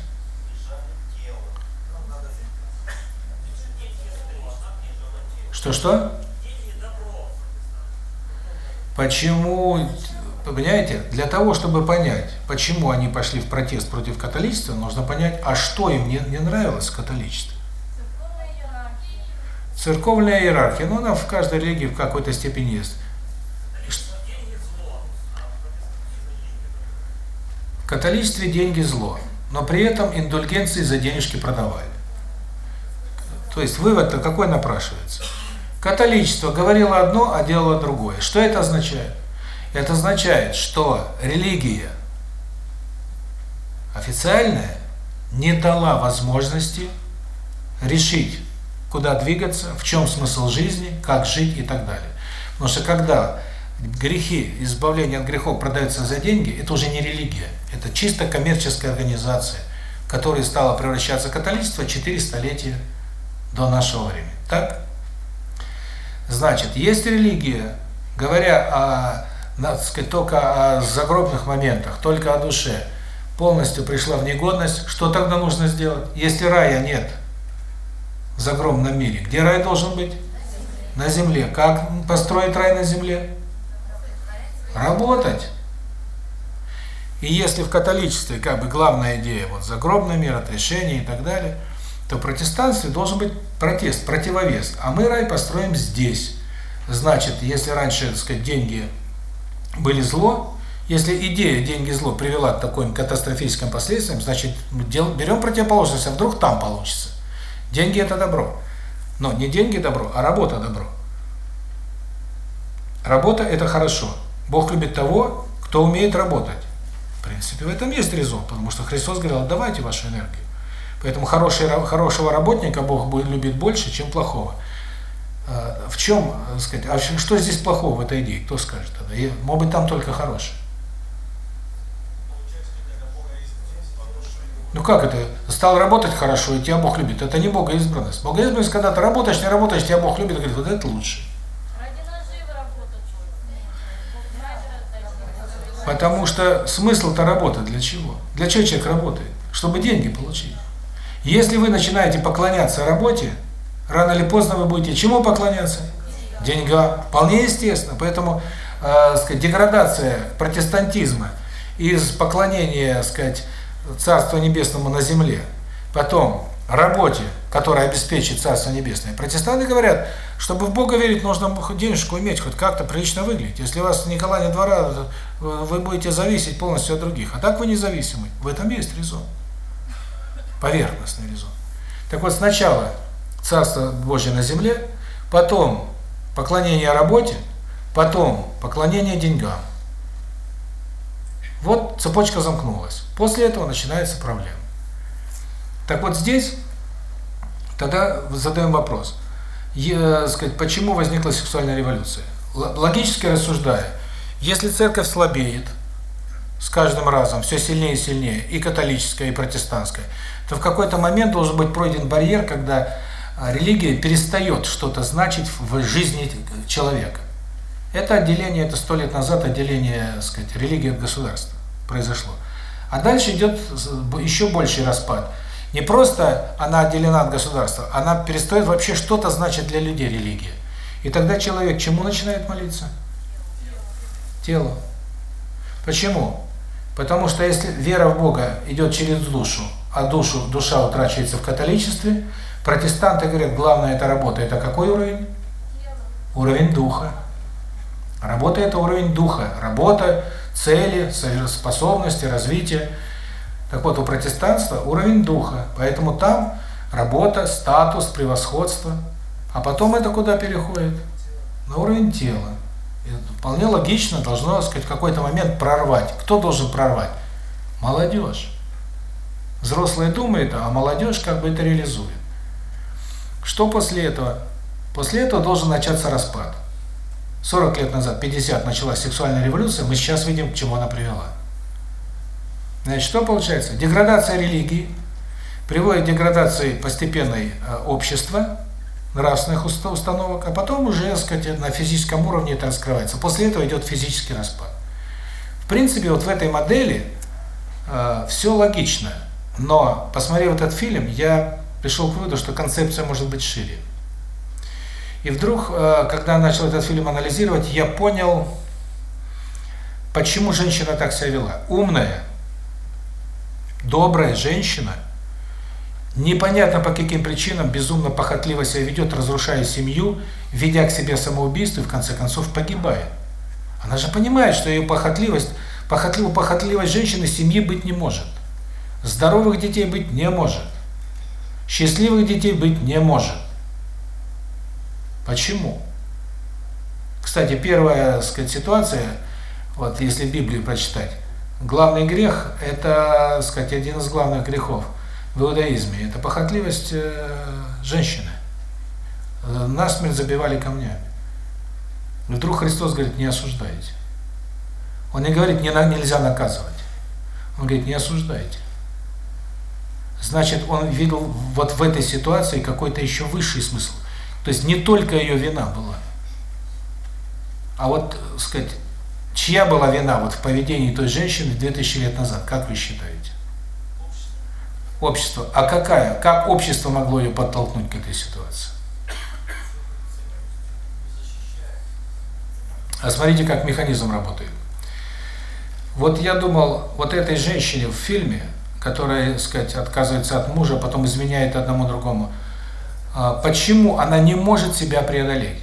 Speaker 1: Что-что? Почему, понимаете, для того, чтобы понять, почему они пошли в протест против католичества, нужно понять, а что им не, не нравилось в католичестве. Церковная иерархия, ну она в каждой религии в какой-то степени есть. В католичестве деньги зло, но при этом индульгенции за денежки продавали. То есть вывод-то какой напрашивается? Католичество говорило одно, а делало другое. Что это означает? Это означает, что религия официальная не дала возможности решить куда двигаться, в чем смысл жизни, как жить и так далее. Потому что когда грехи, избавление от грехов продаются за деньги, это уже не религия, это чисто коммерческая организация, которая стала превращаться в католичество 4 столетия до нашего времени. Так? Значит, есть религия, говоря о, надо сказать, только о загробных моментах, только о душе, полностью пришла в негодность, что тогда нужно сделать? Если рая нет – в загромном мире. Где рай должен быть? На земле. Как построить рай на земле? Работать. И если в католичестве как бы главная идея вот загробный мир, отрешение и так далее, то в протестанстве должен быть протест, противовес. А мы рай построим здесь. Значит, если раньше, так сказать, деньги были зло, если идея деньги зло привела к таким катастрофическим последствиям, значит, берем противоположность, а вдруг там получится. Деньги – это добро. Но не деньги – добро, а работа – добро. Работа – это хорошо. Бог любит того, кто умеет работать. В принципе, в этом есть резон, потому что Христос говорил, отдавайте вашу энергию. Поэтому хороший, хорошего работника Бог любит больше, чем плохого. А, в чем, сказать, а что здесь плохого в этой идее? Кто скажет? Может быть, там только хорошее. Ну как это? Стал работать хорошо, и тебя Бог любит. Это не богоизбранность. Богоизбранность, когда ты работаешь, не работаешь, тебя Бог любит, говорит, вот это лучше. Потому что смысл-то работы для чего? Для чего человек работает? Чтобы деньги получить. Если вы начинаете поклоняться работе, рано или поздно вы будете чему поклоняться? Деньгам. Вполне естественно. Поэтому, э, сказать, деградация протестантизма из поклонения, сказать, Царство Небесному на земле, потом работе, которая обеспечит Царство Небесное. Протестанты говорят, чтобы в Бога верить, нужно денежку иметь, хоть как-то прилично выглядеть. Если у вас Никола не двора, вы будете зависеть полностью от других. А так вы независимы. В этом есть резон. Поверхностный резон. Так вот, сначала Царство Божье на земле, потом поклонение работе, потом поклонение деньгам. Вот цепочка замкнулась. После этого начинается проблема. Так вот здесь тогда задаем вопрос. Я, сказать, почему возникла сексуальная революция? Логически рассуждая, если церковь слабеет с каждым разом все сильнее и сильнее, и католическая, и протестантская, то в какой-то момент должен быть пройден барьер, когда а, религия перестает что-то значить в жизни человека. Это отделение, это сто лет назад отделение, так сказать, религии от государства произошло. А дальше идет еще больший распад. Не просто она отделена от государства, она перестает вообще что-то значить для людей религия. И тогда человек чему начинает молиться? Телу. Почему? Потому что если вера в Бога идет через душу, а душу душа утрачивается в католичестве, протестанты говорят, главное это работа. Это какой уровень? Уровень духа. Работа – это уровень духа. Работа, цели, способности, развитие. Так вот, у протестанства уровень духа. Поэтому там работа, статус, превосходство. А потом это куда переходит? На уровень тела. И вполне логично должно, сказать, в какой-то момент прорвать. Кто должен прорвать? Молодежь. Взрослые думают, а молодежь как бы это реализует. Что после этого? После этого должен начаться распад. 40 лет назад, 50, началась сексуальная революция, мы сейчас видим, к чему она привела. Значит, что получается? Деградация религии приводит к деградации постепенной э, общества, нравственных установок, а потом уже, так сказать, на физическом уровне это раскрывается. После этого идет физический распад. В принципе, вот в этой модели э, все логично, но, посмотрев этот фильм, я пришел к выводу, что концепция может быть шире. И вдруг, э, когда начал этот фильм анализировать, я понял, почему женщина так себя вела. Умная, добрая женщина, непонятно по каким причинам, безумно похотливо себя ведет, разрушая семью, ведя к себе самоубийство и в конце концов погибает. Она же понимает, что ее похотливость, похотливо-похотливость женщины семьи быть не может. Здоровых детей быть не может. Счастливых детей быть не может. Почему? Кстати, первая, сказать, ситуация, вот если Библию прочитать, главный грех – это, сказать, один из главных грехов в иудаизме. Это похотливость э, женщины. Насмерть забивали камнями. Вдруг Христос говорит, не осуждайте. Он не говорит, не нельзя наказывать. Он говорит, не осуждайте. Значит, он видел вот в этой ситуации какой-то еще высший смысл. То есть не только ее вина была. А вот, сказать, чья была вина вот в поведении той женщины 2000 лет назад, как вы считаете? Общество. А какая? Как общество могло ее подтолкнуть к этой ситуации? А смотрите, как механизм работает. Вот я думал, вот этой женщине в фильме, которая, сказать, отказывается от мужа, потом изменяет одному другому, а, почему она не может себя преодолеть.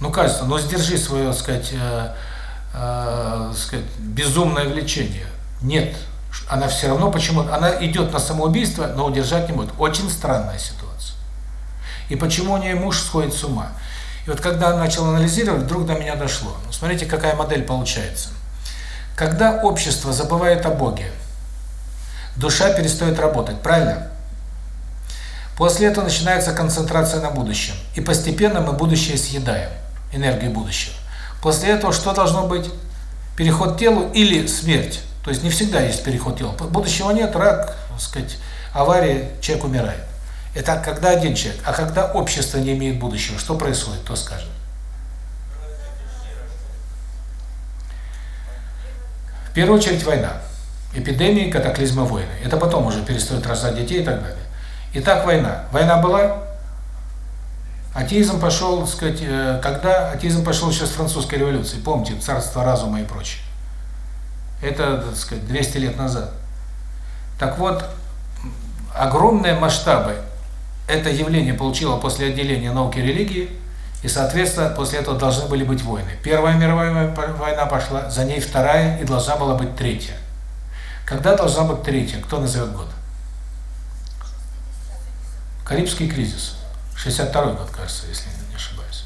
Speaker 1: Ну, кажется, ну сдержи свое, сказать, э, э, сказать, безумное влечение. Нет, она все равно почему она идет на самоубийство, но удержать не может. Очень странная ситуация. И почему у нее муж сходит с ума? И вот когда я начал анализировать, вдруг до меня дошло. Ну, смотрите, какая модель получается. Когда общество забывает о Боге, душа перестает работать, правильно? После этого начинается концентрация на будущем. И постепенно мы будущее съедаем, энергию будущего. После этого что должно быть? Переход телу или смерть. То есть не всегда есть переход тела. Будущего нет, рак, так сказать, авария, человек умирает. Это когда один человек. А когда общество не имеет будущего, что происходит, кто скажет? В первую очередь война. Эпидемии, катаклизмы, войны. Это потом уже перестают рождать детей и так далее. Итак, война. Война была. Атеизм пошел, сказать, э, когда атеизм пошел сейчас французской революции, помните, царство разума и прочее. Это, так сказать, 200 лет назад. Так вот, огромные масштабы это явление получило после отделения науки и религии, и, соответственно, после этого должны были быть войны. Первая мировая война пошла, за ней вторая, и должна была быть третья. Когда должна быть третья? Кто назовет год? Карибский кризис. 62 год, кажется, если не ошибаюсь.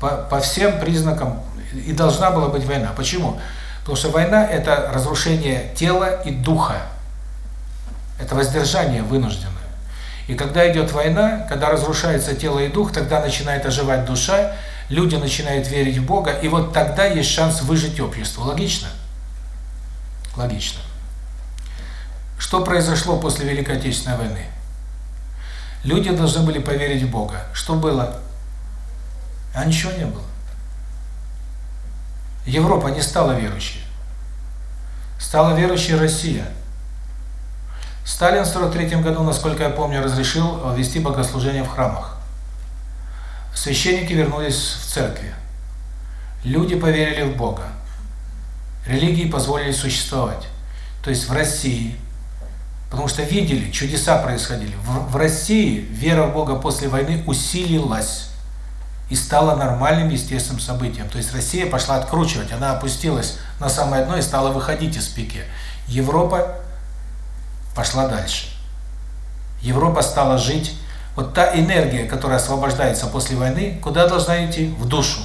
Speaker 1: По, по всем признакам и должна была быть война. Почему? Потому что война – это разрушение тела и духа. Это воздержание вынужденное. И когда идет война, когда разрушается тело и дух, тогда начинает оживать душа, люди начинают верить в Бога, и вот тогда есть шанс выжить обществу. Логично? Логично. Что произошло после Великой Отечественной войны? Люди должны были поверить в Бога. Что было? А ничего не было. Европа не стала верующей. Стала верующей Россия. Сталин в 43 году, насколько я помню, разрешил вести богослужения в храмах. Священники вернулись в церкви. Люди поверили в Бога. Религии позволили существовать. То есть в России, потому что видели, чудеса происходили. В, в России вера в Бога после войны усилилась и стала нормальным естественным событием. То есть Россия пошла откручивать, она опустилась на самое дно и стала выходить из пике. Европа пошла дальше. Европа стала жить вот та энергия, которая освобождается после войны, куда должна идти? В душу.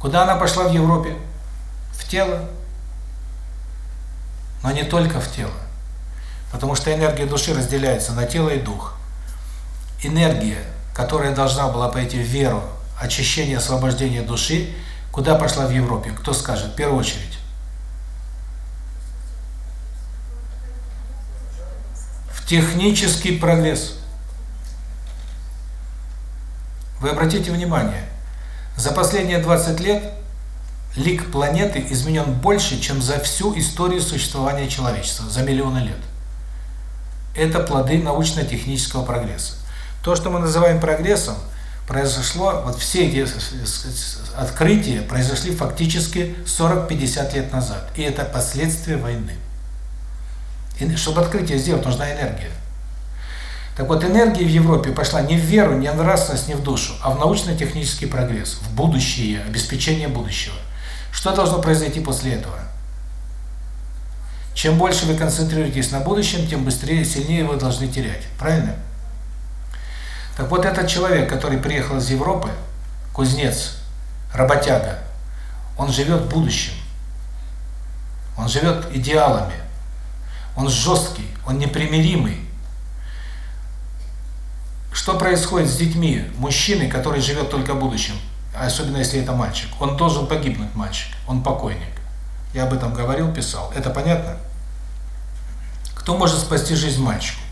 Speaker 1: Куда она пошла в Европе? В тело. Но не только в тело. Потому что энергия души разделяется на тело и дух. Энергия, которая должна была пойти в веру, очищение, освобождение души, куда пошла в Европе? Кто скажет? В первую очередь. В технический прогресс. Вы обратите внимание, за последние 20 лет лик планеты изменен больше, чем за всю историю существования человечества, за миллионы лет. Это плоды научно-технического прогресса. То, что мы называем прогрессом, произошло, вот все эти открытия произошли фактически 40-50 лет назад. И это последствия войны. И чтобы открытие сделать, нужна энергия. Так вот, энергия в Европе пошла не в веру, не в нравственность, не в душу, а в научно-технический прогресс, в будущее, обеспечение будущего. Что должно произойти после этого? Чем больше вы концентрируетесь на будущем, тем быстрее, сильнее вы должны терять. Правильно? Так вот, этот человек, который приехал из Европы, кузнец, работяга, он живет будущим. Он живет идеалами. Он жесткий, он непримиримый. Что происходит с детьми мужчины, который живет только будущим, особенно если это мальчик? Он должен погибнуть, мальчик, он покойник. Я об этом говорил, писал. Это понятно? Кто может спасти жизнь мальчику?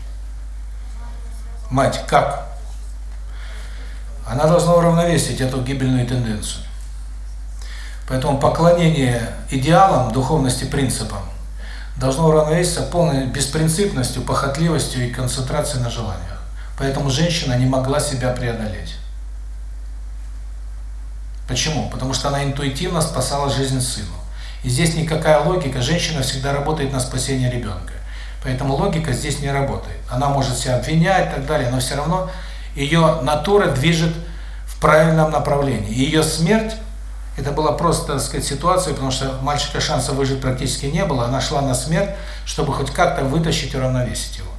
Speaker 1: Мать, как? Она должна уравновесить эту гибельную тенденцию. Поэтому поклонение идеалам, духовности, принципам должно уравновеситься полной беспринципностью, похотливостью и концентрацией на желаниях. Поэтому женщина не могла себя преодолеть. Почему? Потому что она интуитивно спасала жизнь сыну. И здесь никакая логика, женщина всегда работает на спасение ребенка. Поэтому логика здесь не работает. Она может себя обвинять и так далее, но все равно ее натура движет в правильном направлении. Ее смерть, это была просто, так сказать, ситуация, потому что мальчика шанса выжить практически не было, она шла на смерть, чтобы хоть как-то вытащить и уравновесить его.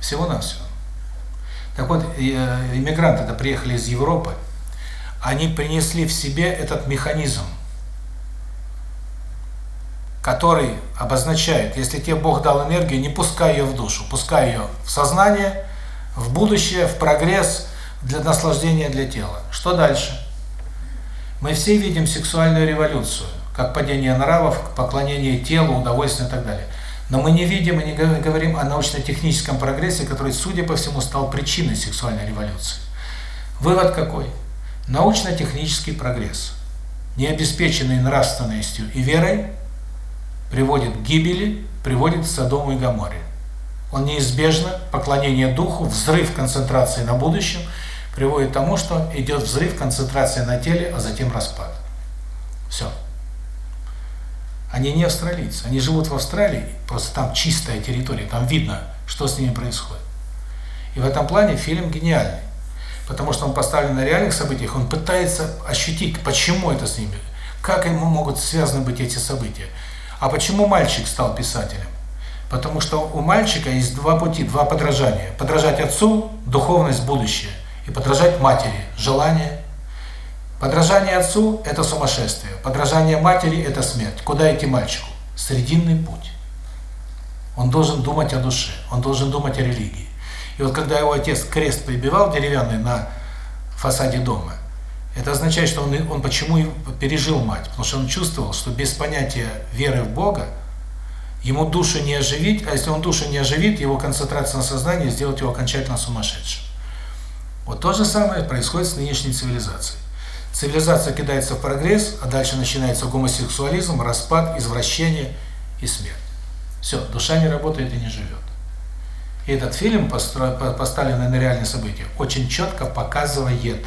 Speaker 1: Всего-навсего. Так вот, э, иммигранты-то приехали из Европы, они принесли в себе этот механизм, который обозначает, если тебе Бог дал энергию, не пускай ее в душу, пускай ее в сознание, в будущее, в прогресс, для наслаждения для тела. Что дальше? Мы все видим сексуальную революцию, как падение нравов, поклонение телу, удовольствию и так далее. Но мы не видим и не говорим о научно-техническом прогрессе, который, судя по всему, стал причиной сексуальной революции. Вывод какой? Научно-технический прогресс, не обеспеченный нравственностью и верой, приводит к гибели, приводит к Содому и Гоморре. Он неизбежно, поклонение духу, взрыв концентрации на будущем, приводит к тому, что идет взрыв концентрации на теле, а затем распад. Все. Они не австралийцы, они живут в Австралии, просто там чистая территория, там видно, что с ними происходит. И в этом плане фильм гениальный, потому что он поставлен на реальных событиях, он пытается ощутить, почему это с ними, как ему могут связаны быть эти события. А почему мальчик стал писателем? Потому что у мальчика есть два пути, два подражания. Подражать отцу – духовность, будущее. И подражать матери – желание, Подражание отцу – это сумасшествие. Подражание матери – это смерть. Куда идти мальчику? Срединный путь. Он должен думать о душе, он должен думать о религии. И вот когда его отец крест прибивал деревянный на фасаде дома, это означает, что он, он почему пережил мать? Потому что он чувствовал, что без понятия веры в Бога Ему душу не оживить, а если он душу не оживит, его концентрация на сознании сделает его окончательно сумасшедшим. Вот то же самое происходит с нынешней цивилизацией. Цивилизация кидается в прогресс, а дальше начинается гомосексуализм, распад, извращение и смерть. Все, душа не работает и не живет. И этот фильм, поставленный на реальные события, очень четко показывает.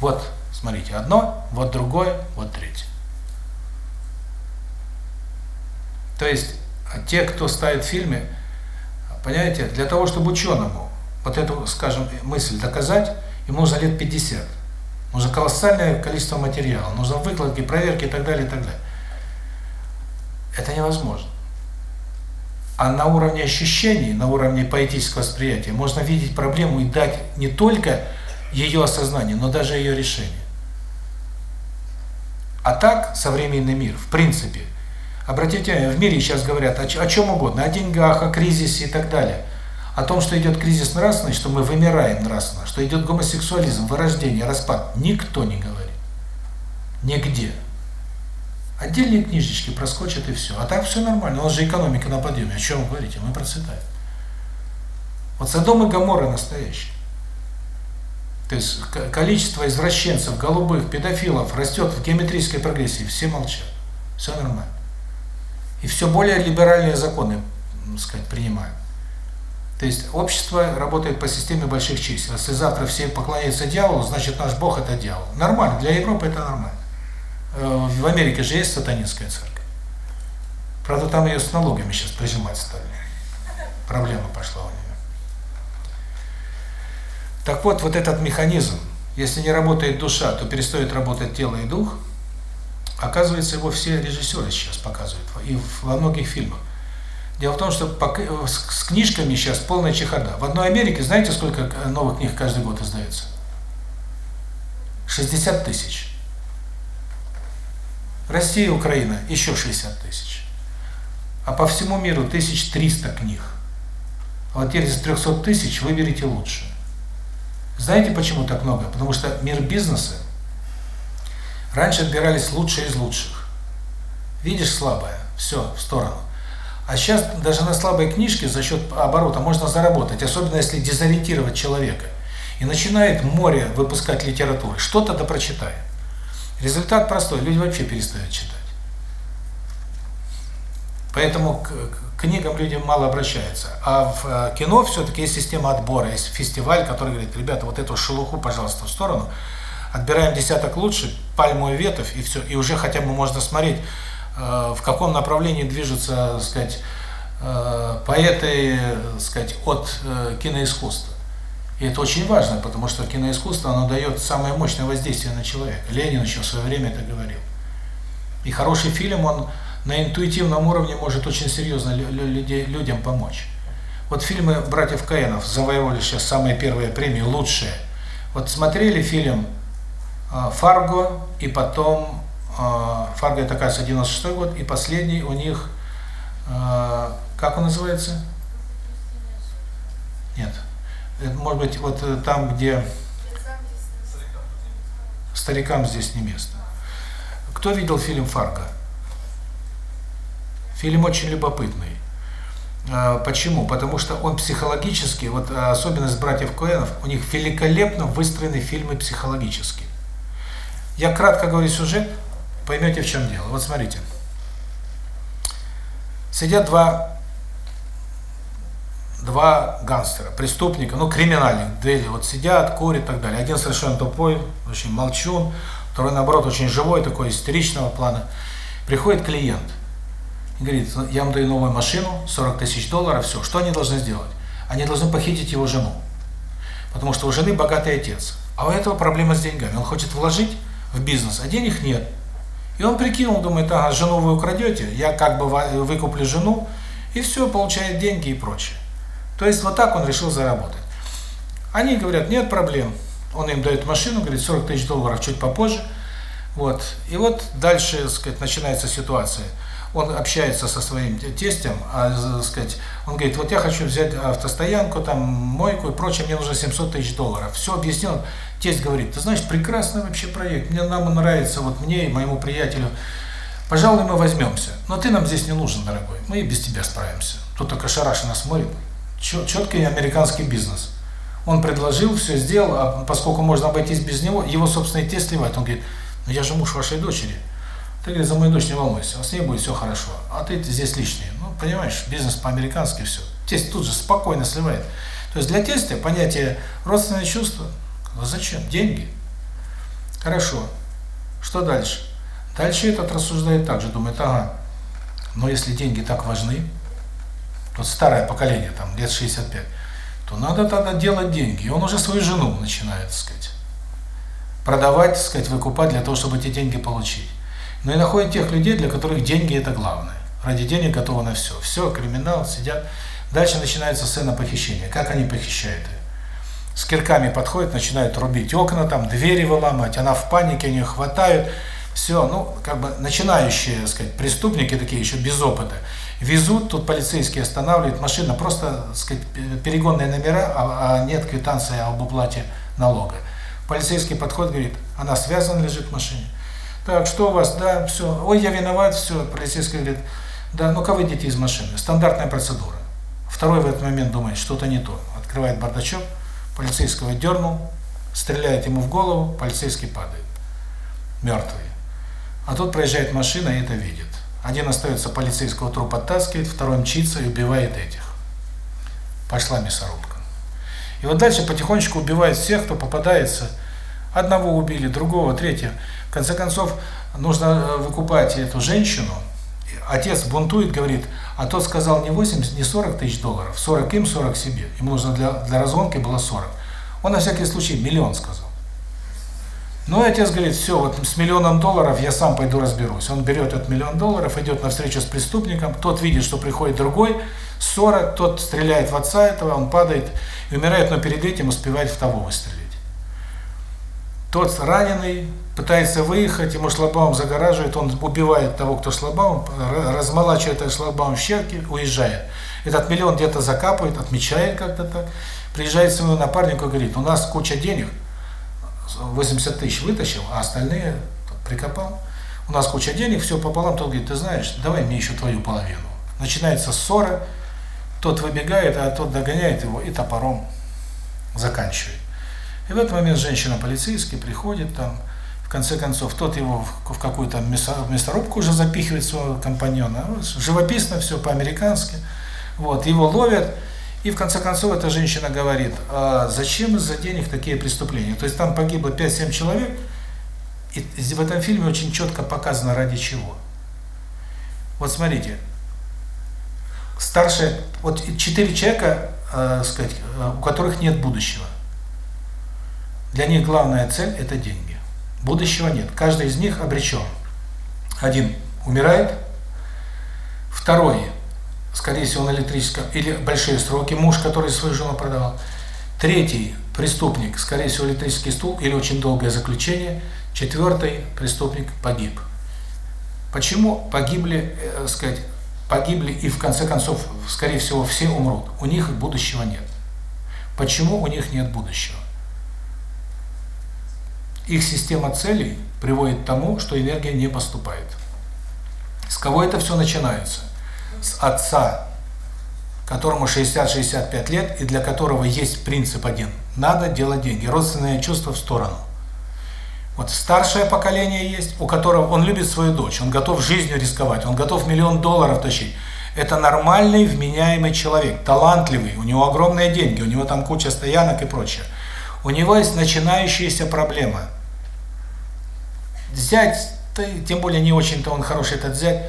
Speaker 1: Вот, смотрите, одно, вот другое, вот третье. То есть, а те, кто ставит в фильме, понимаете, для того, чтобы ученому вот эту, скажем, мысль доказать, ему нужно лет 50. Нужно колоссальное количество материала, нужно выкладки, проверки и так далее, и так далее. Это невозможно. А на уровне ощущений, на уровне поэтического восприятия можно видеть проблему и дать не только ее осознание, но даже ее решение. А так современный мир, в принципе, обратите внимание, в мире сейчас говорят о, о чем угодно, о деньгах, о кризисе и так далее. О том, что идет кризис нравственности, что мы вымираем нравственно, что идет гомосексуализм, вырождение, распад, никто не говорит. Нигде. Отдельные книжечки проскочат и все. А так все нормально. У нас же экономика на подъеме. О чем вы говорите? Мы процветаем. Вот Содом и Гоморра настоящие. То есть количество извращенцев, голубых, педофилов растет в геометрической прогрессии. Все молчат. Все нормально. И все более либеральные законы, так сказать, принимают. То есть общество работает по системе больших чисел. Если завтра все поклоняются дьяволу, значит наш Бог это дьявол. Нормально, для Европы это нормально. Э, в Америке же есть сатанинская церковь. Правда, там ее с налогами сейчас прижимать стали. Проблема пошла у нее. Так вот, вот этот механизм, если не работает душа, то перестает работать тело и дух. Оказывается, его все режиссеры сейчас показывают, и во многих фильмах. Дело в том, что с книжками сейчас полная чехарда. В одной Америке, знаете, сколько новых книг каждый год издается? 60 тысяч. Россия, Украина еще 60 тысяч. А по всему миру 1300 книг. А вот из 300 тысяч выберите лучше. Знаете, почему так много? Потому что мир бизнеса раньше отбирались лучшие из лучших. Видишь слабое, все, в сторону. А сейчас даже на слабой книжке за счет оборота можно заработать, особенно если дезориентировать человека. И начинает море выпускать литературы. Что-то да прочитает. Результат простой, люди вообще перестают читать. Поэтому книгам люди мало обращаются. А в э, кино все-таки есть система отбора, есть фестиваль, который говорит, ребята, вот эту шелуху, пожалуйста, в сторону, отбираем десяток лучше, пальмовую ветвь, и все, и уже хотя бы можно смотреть, э, в каком направлении движутся, так сказать, э, поэты, так сказать, от киноискусства. И это очень важно, потому что киноискусство, оно дает самое мощное воздействие на человека. Ленин еще в свое время это говорил. И хороший фильм, он на интуитивном уровне может очень серьезно людям помочь. Вот фильмы братьев Каенов завоевали сейчас самые первые премии, лучшие. Вот смотрели фильм «Фарго», и потом, «Фарго» это, кажется, 96 год, и последний у них, как он называется? Нет может быть, вот э, там, где старикам здесь не место. Кто видел фильм «Фарго»? Фильм очень любопытный. А, почему? Потому что он психологически, вот а, особенность братьев Коэнов, у них великолепно выстроены фильмы психологические. Я кратко говорю сюжет, поймете в чем дело. Вот смотрите. Сидят два два гангстера, преступника, ну, криминальных, Дели, вот сидят, курят и так далее. Один совершенно тупой, очень молчун, второй, наоборот, очень живой, такой истеричного плана. Приходит клиент говорит, я вам даю новую машину, 40 тысяч долларов, все. Что они должны сделать? Они должны похитить его жену. Потому что у жены богатый отец. А у этого проблема с деньгами. Он хочет вложить в бизнес, а денег нет. И он прикинул, думает, ага, жену вы украдете, я как бы выкуплю жену, и все, получает деньги и прочее. То есть вот так он решил заработать. Они говорят, нет проблем. Он им дает машину, говорит, 40 тысяч долларов чуть попозже. Вот. И вот дальше, так сказать, начинается ситуация. Он общается со своим тестем, а, сказать, он говорит, вот я хочу взять автостоянку, там, мойку и прочее, мне нужно 700 тысяч долларов. Все объяснил. Тесть говорит, ты знаешь, прекрасный вообще проект, мне нам нравится, вот мне и моему приятелю Пожалуй, мы возьмемся. Но ты нам здесь не нужен, дорогой. Мы и без тебя справимся. Тут только шарашенно смотрит. Четкий американский бизнес. Он предложил, все сделал, а поскольку можно обойтись без него, его, собственно, и тесть сливает. Он говорит, ну я же муж вашей дочери. Ты, говорит, за мою дочь не волнуйся, с ней будет все хорошо. А ты здесь лишний. Ну, понимаешь, бизнес по-американски все. Тесть тут же спокойно сливает. То есть для тестя понятие родственное чувство, ну зачем? Деньги. Хорошо. Что дальше? Дальше этот рассуждает так же, думает, ага, но если деньги так важны, вот старое поколение, там, лет 65, то надо тогда делать деньги. И он уже свою жену начинает, так сказать, продавать, так сказать, выкупать для того, чтобы эти деньги получить. Но и находит тех людей, для которых деньги – это главное. Ради денег готовы на все. Все, криминал, сидят. Дальше начинается сцена похищения. Как они похищают ее? С кирками подходят, начинают рубить окна, там двери выламывать, она в панике, они ее хватают. Все, ну, как бы начинающие, так сказать, преступники такие еще без опыта. Везут, тут полицейские останавливают, машина просто, так сказать, перегонные номера, а, а нет квитанции об уплате налога. Полицейский подходит, говорит, она связана, лежит в машине. Так, что у вас? Да, все. Ой, я виноват, все. Полицейский говорит, да, ну-ка выйдите из машины. Стандартная процедура. Второй в этот момент думает, что-то не то. Открывает бардачок, полицейского дернул, стреляет ему в голову, полицейский падает. Мертвый. А тут проезжает машина и это видит. Один остается полицейского труп оттаскивает, второй мчится и убивает этих. Пошла мясорубка. И вот дальше потихонечку убивает всех, кто попадается. Одного убили, другого, третьего. Конце концов, нужно э, выкупать эту женщину. Отец бунтует, говорит, а тот сказал не 80, не 40 тысяч долларов, 40 им, 40 себе. Ему нужно для, для разгонки было 40. Он на всякий случай миллион сказал. Ну, и отец говорит, все, вот с миллионом долларов я сам пойду разберусь. Он берет этот миллион долларов, идет на встречу с преступником, тот видит, что приходит другой, 40, тот стреляет в отца этого, он падает и умирает, но перед этим успевает в того выстрелить. Тот раненый пытается выехать, ему шлагбаум загораживает, он убивает того, кто шлагбаум, размолачивает этот шлагбаум в щерки, уезжает. Этот миллион где-то закапывает, отмечает как-то так, приезжает своему напарнику и говорит, у нас куча денег, 80 тысяч вытащил, а остальные прикопал. У нас куча денег, все пополам, тот говорит, ты знаешь, давай мне еще твою половину. Начинается ссора, тот выбегает, а тот догоняет его и топором заканчивает. И в этот момент женщина-полицейский приходит там, в конце концов, тот его в какую-то мясорубку уже запихивает своего компаньона. Живописно все по-американски. Вот, его ловят, и в конце концов эта женщина говорит, а зачем из-за денег такие преступления? То есть там погибло 5-7 человек, и в этом фильме очень четко показано ради чего. Вот смотрите, старшие, вот четыре человека, э, сказать, у которых нет будущего. Для них главная цель – это деньги. Будущего нет. Каждый из них обречен. Один умирает, второй скорее всего, на электрическом, или большие сроки, муж, который свою жену продавал. Третий преступник, скорее всего, электрический стул или очень долгое заключение. Четвертый преступник погиб. Почему погибли, э, сказать, погибли и в конце концов, скорее всего, все умрут? У них будущего нет. Почему у них нет будущего? Их система целей приводит к тому, что энергия не поступает. С кого это все начинается? с отца, которому 60-65 лет, и для которого есть принцип один – надо делать деньги, родственные чувства в сторону. Вот старшее поколение есть, у которого он любит свою дочь, он готов жизнью рисковать, он готов миллион долларов тащить. Это нормальный, вменяемый человек, талантливый, у него огромные деньги, у него там куча стоянок и прочее. У него есть начинающаяся проблема. Зять, тем более не очень-то он хороший этот зять,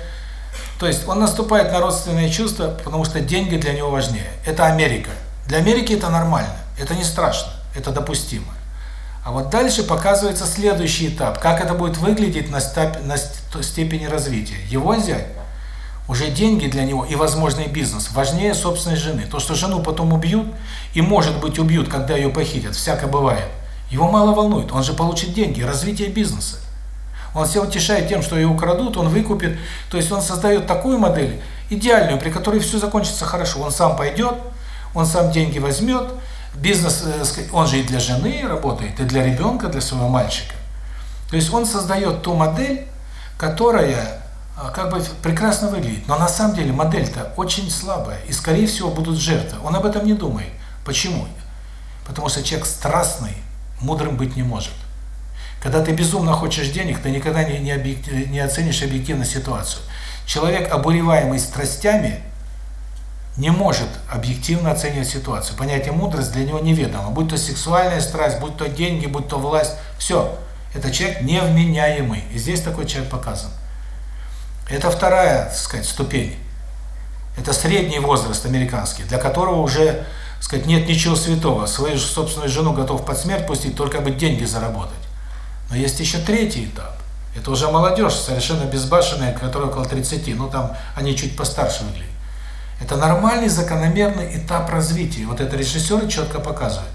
Speaker 1: то есть он наступает на родственные чувства, потому что деньги для него важнее. Это Америка. Для Америки это нормально, это не страшно, это допустимо. А вот дальше показывается следующий этап, как это будет выглядеть на, степ на степени развития. Его зять, уже деньги для него и возможный бизнес важнее собственной жены. То, что жену потом убьют, и может быть убьют, когда ее похитят, всяко бывает, его мало волнует, он же получит деньги, развитие бизнеса. Он себя утешает тем, что ее украдут, он выкупит. То есть он создает такую модель, идеальную, при которой все закончится хорошо. Он сам пойдет, он сам деньги возьмет, бизнес, э, он же и для жены работает, и для ребенка, для своего мальчика. То есть он создает ту модель, которая а, как бы прекрасно выглядит, но на самом деле модель-то очень слабая, и скорее всего будут жертвы. Он об этом не думает. Почему? Потому что человек страстный, мудрым быть не может. Когда ты безумно хочешь денег, ты никогда не, не, объектив, не оценишь объективно ситуацию. Человек, обуреваемый страстями, не может объективно оценивать ситуацию. Понятие мудрость для него неведомо. Будь то сексуальная страсть, будь то деньги, будь то власть. Все. Это человек невменяемый. И здесь такой человек показан. Это вторая, так сказать, ступень. Это средний возраст американский, для которого уже, так сказать, нет ничего святого. Свою собственную жену готов под смерть пустить, только бы деньги заработать. Но есть еще третий этап. Это уже молодежь, совершенно безбашенная, которая около 30. Ну, там они чуть постарше выглядят. Это нормальный, закономерный этап развития. Вот это режиссеры четко показывают.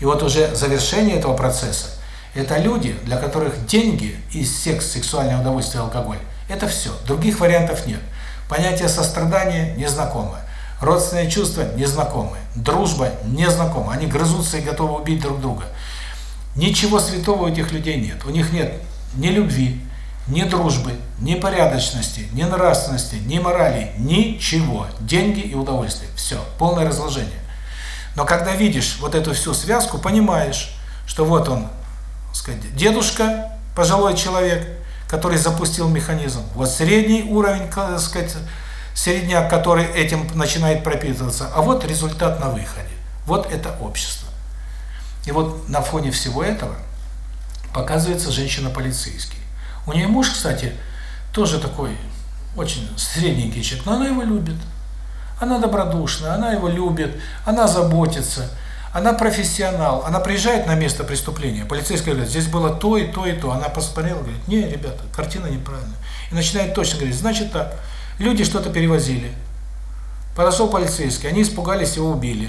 Speaker 1: И вот уже завершение этого процесса – это люди, для которых деньги и секс, сексуальное удовольствие, алкоголь – это все. Других вариантов нет. Понятие сострадания незнакомое. Родственные чувства незнакомые. Дружба незнакомая. Они грызутся и готовы убить друг друга. Ничего святого у этих людей нет. У них нет ни любви, ни дружбы, ни порядочности, ни нравственности, ни морали, ничего. Деньги и удовольствие. Все, полное разложение. Но когда видишь вот эту всю связку, понимаешь, что вот он, сказать, дедушка, пожилой человек, который запустил механизм. Вот средний уровень, так сказать, средняк, который этим начинает пропитываться. А вот результат на выходе. Вот это общество. И вот на фоне всего этого показывается женщина-полицейский. У нее муж, кстати, тоже такой очень средненький человек, но она его любит. Она добродушная, она его любит, она заботится, она профессионал. Она приезжает на место преступления, полицейский говорит, здесь было то и то и то. Она посмотрела, говорит, не, ребята, картина неправильная. И начинает точно говорить, значит так, люди что-то перевозили. Подошел полицейский, они испугались, его убили.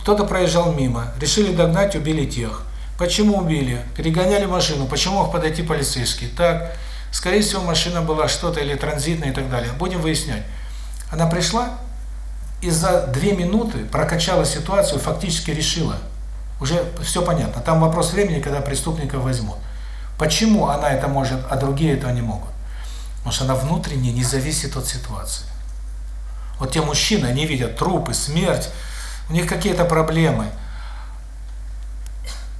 Speaker 1: Кто-то проезжал мимо, решили догнать, убили тех. Почему убили? Перегоняли машину. Почему мог подойти полицейский? Так, скорее всего, машина была что-то или транзитная и так далее. Будем выяснять. Она пришла и за две минуты прокачала ситуацию, фактически решила. Уже все понятно. Там вопрос времени, когда преступников возьмут. Почему она это может, а другие этого не могут? Потому что она внутренне не зависит от ситуации. Вот те мужчины, они видят трупы, смерть, у них какие-то проблемы –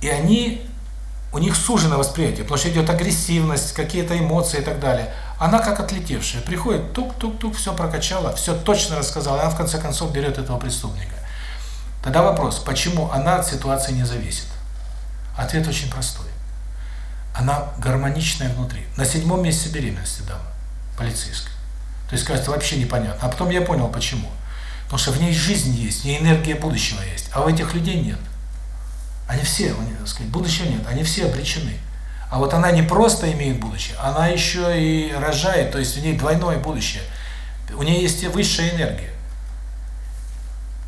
Speaker 1: и они, у них сужено восприятие, потому что идет агрессивность, какие-то эмоции и так далее. Она как отлетевшая, приходит, тук-тук-тук, все прокачала, все точно рассказала, она в конце концов берет этого преступника. Тогда вопрос, почему она от ситуации не зависит? Ответ очень простой. Она гармоничная внутри. На седьмом месяце беременности дама, полицейская. То есть, кажется, вообще непонятно. А потом я понял, почему. Потому что в ней жизнь есть, в ней энергия будущего есть, а у этих людей нет. Они все, так сказать, будущего нет, они все обречены. А вот она не просто имеет будущее, она еще и рожает, то есть у нее двойное будущее. У нее есть и высшая энергия.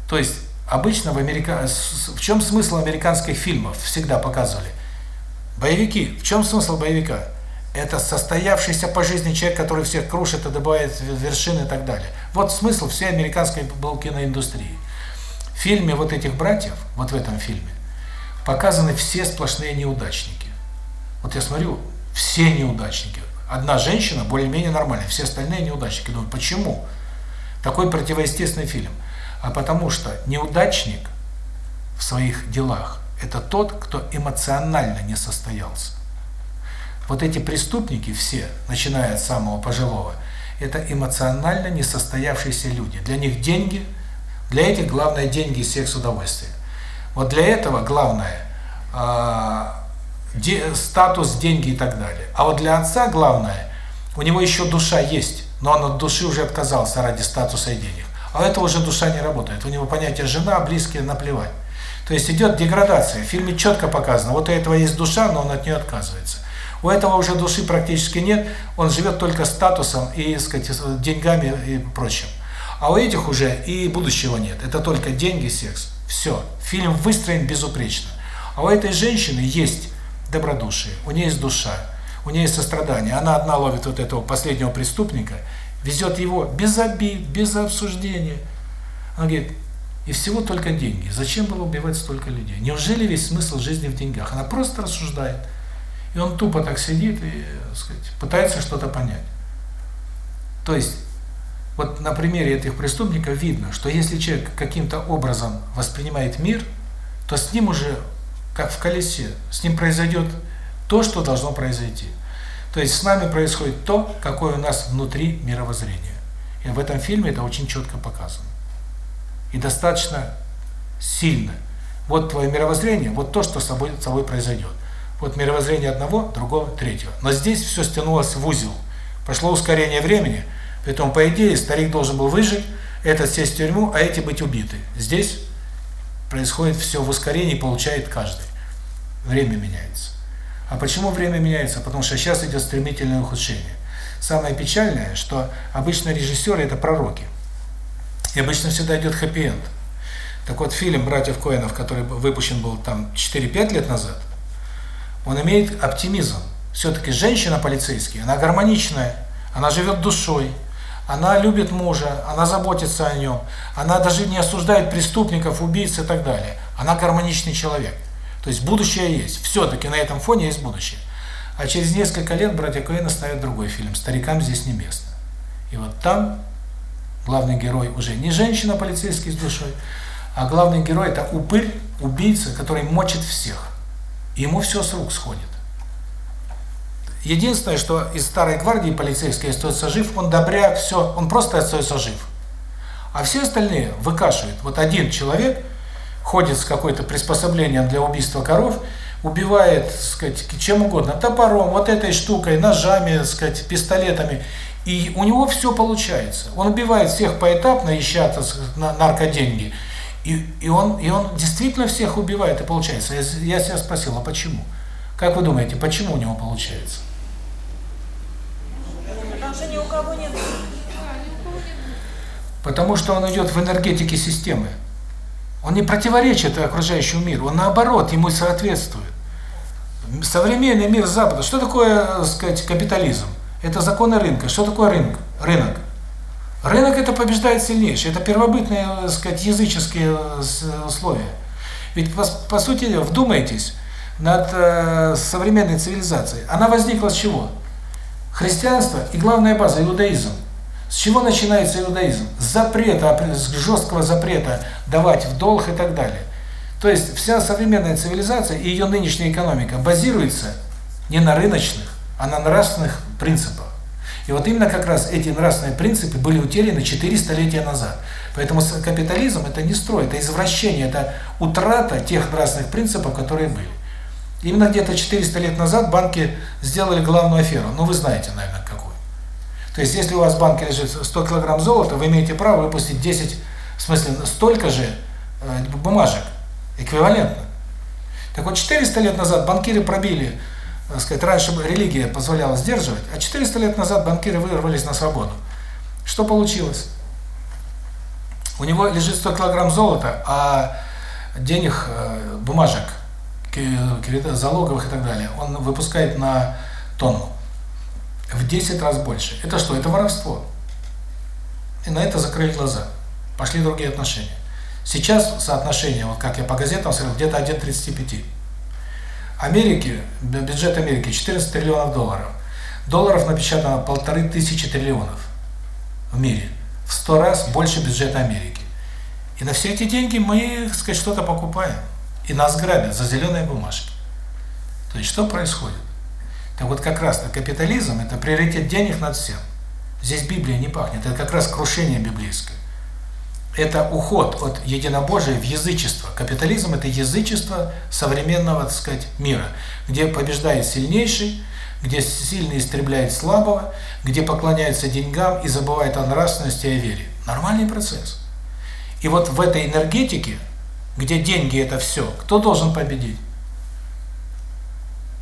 Speaker 1: То есть обычно в Америка... в чем смысл американских фильмов всегда показывали? Боевики. В чем смысл боевика? Это состоявшийся по жизни человек, который всех крушит и добывает вершины и так далее. Вот смысл всей американской был киноиндустрии. В фильме вот этих братьев, вот в этом фильме, показаны все сплошные неудачники. Вот я смотрю, все неудачники. Одна женщина более-менее нормальная, все остальные неудачники. Думаю, почему? Такой противоестественный фильм. А потому что неудачник в своих делах – это тот, кто эмоционально не состоялся. Вот эти преступники все, начиная от самого пожилого, это эмоционально несостоявшиеся люди. Для них деньги, для этих главное деньги, секс, удовольствие. Вот для этого главное де, статус, деньги и так далее. А вот для отца главное, у него еще душа есть, но он от души уже отказался ради статуса и денег. А это уже душа не работает. У него понятие жена, близкие, наплевать. То есть идет деградация. В фильме четко показано, вот у этого есть душа, но он от нее отказывается. У этого уже души практически нет, он живет только статусом и, сказать, деньгами и прочим. А у этих уже и будущего нет. Это только деньги, секс. Все. Фильм выстроен безупречно. А у этой женщины есть добродушие, у нее есть душа, у нее есть сострадание. Она одна ловит вот этого последнего преступника, везет его без обид, без обсуждения. Она говорит, и всего только деньги. Зачем было убивать столько людей? Неужели весь смысл жизни в деньгах? Она просто рассуждает. И он тупо так сидит и, сказать, пытается что-то понять. То есть, вот на примере этих преступников видно, что если человек каким-то образом воспринимает мир, то с ним уже, как в колесе, с ним произойдет то, что должно произойти. То есть с нами происходит то, какое у нас внутри мировоззрение. И в этом фильме это очень четко показано. И достаточно сильно. Вот твое мировоззрение, вот то, что с собой, с собой произойдет. Вот мировоззрение одного, другого, третьего. Но здесь все стянулось в узел. Прошло ускорение времени, поэтому, по идее, старик должен был выжить, этот сесть в тюрьму, а эти быть убиты. Здесь происходит все в ускорении, получает каждый. Время меняется. А почему время меняется? Потому что сейчас идет стремительное ухудшение. Самое печальное, что обычно режиссеры – это пророки. И обычно всегда идет хэппи-энд. Так вот, фильм «Братьев Коэнов», который выпущен был там 4-5 лет назад, он имеет оптимизм. Все-таки женщина полицейский, она гармоничная, она живет душой, она любит мужа, она заботится о нем, она даже не осуждает преступников, убийц и так далее. Она гармоничный человек. То есть будущее есть. Все-таки на этом фоне есть будущее. А через несколько лет братья Коэна ставят другой фильм «Старикам здесь не место». И вот там главный герой уже не женщина полицейский с душой, а главный герой это упырь, убийца, который мочит всех. Ему все с рук сходит. Единственное, что из старой гвардии полицейской остается жив, он добряк, все, он просто остается жив. А все остальные выкашивают. Вот один человек ходит с какой-то приспособлением для убийства коров, убивает, сказать, чем угодно, топором, вот этой штукой, ножами, сказать, пистолетами, и у него все получается. Он убивает всех поэтапно, ища наркоденьги, и, и, он, и он действительно всех убивает, и получается. Я, я себя спросил, а почему? Как вы думаете, почему у него получается?
Speaker 4: Потому что ни у кого нет.
Speaker 1: Потому что он идет в энергетике системы. Он не противоречит окружающему миру, он наоборот, ему соответствует. Современный мир Запада, что такое, так сказать, капитализм? Это законы рынка. Что такое рынок? Рынок. Рынок это побеждает сильнейший. Это первобытные, так сказать, языческие условия. Ведь, по, по сути, вдумайтесь, над э, современной цивилизацией. Она возникла с чего? Христианство и главная база – иудаизм. С чего начинается иудаизм? С запрета, с жесткого запрета давать в долг и так далее. То есть вся современная цивилизация и ее нынешняя экономика базируется не на рыночных, а на нравственных принципах. И вот именно как раз эти нравственные принципы были утеряны 4 столетия назад. Поэтому капитализм – это не строй, это извращение, это утрата тех нравственных принципов, которые были. Именно где-то 400 лет назад банки сделали главную аферу. Ну, вы знаете, наверное, какую. То есть, если у вас в банке лежит 100 килограмм золота, вы имеете право выпустить 10, в смысле, столько же э, бумажек, эквивалентно. Так вот, 400 лет назад банкиры пробили, так сказать, раньше религия позволяла сдерживать, а 400 лет назад банкиры вырвались на свободу. Что получилось? У него лежит 100 килограмм золота, а денег, э, бумажек, залоговых и так далее, он выпускает на тонну в 10 раз больше. Это что? Это воровство. И на это закрыли глаза. Пошли другие отношения. Сейчас соотношение, вот как я по газетам сказал, где-то 1,35. Америки, бюджет Америки 14 триллионов долларов. Долларов напечатано полторы тысячи триллионов в мире. В сто раз больше бюджета Америки. И на все эти деньги мы, так сказать, что-то покупаем. И нас грабят за зеленые бумажки. То есть что происходит? Так вот как раз -то капитализм – это приоритет денег над всем. Здесь Библия не пахнет, это как раз крушение библейское. Это уход от единобожия в язычество. Капитализм – это язычество современного, так сказать, мира, где побеждает сильнейший, где сильный истребляет слабого, где поклоняется деньгам и забывает о нравственности и о вере. Нормальный процесс. И вот в этой энергетике, где деньги – это все, кто должен победить?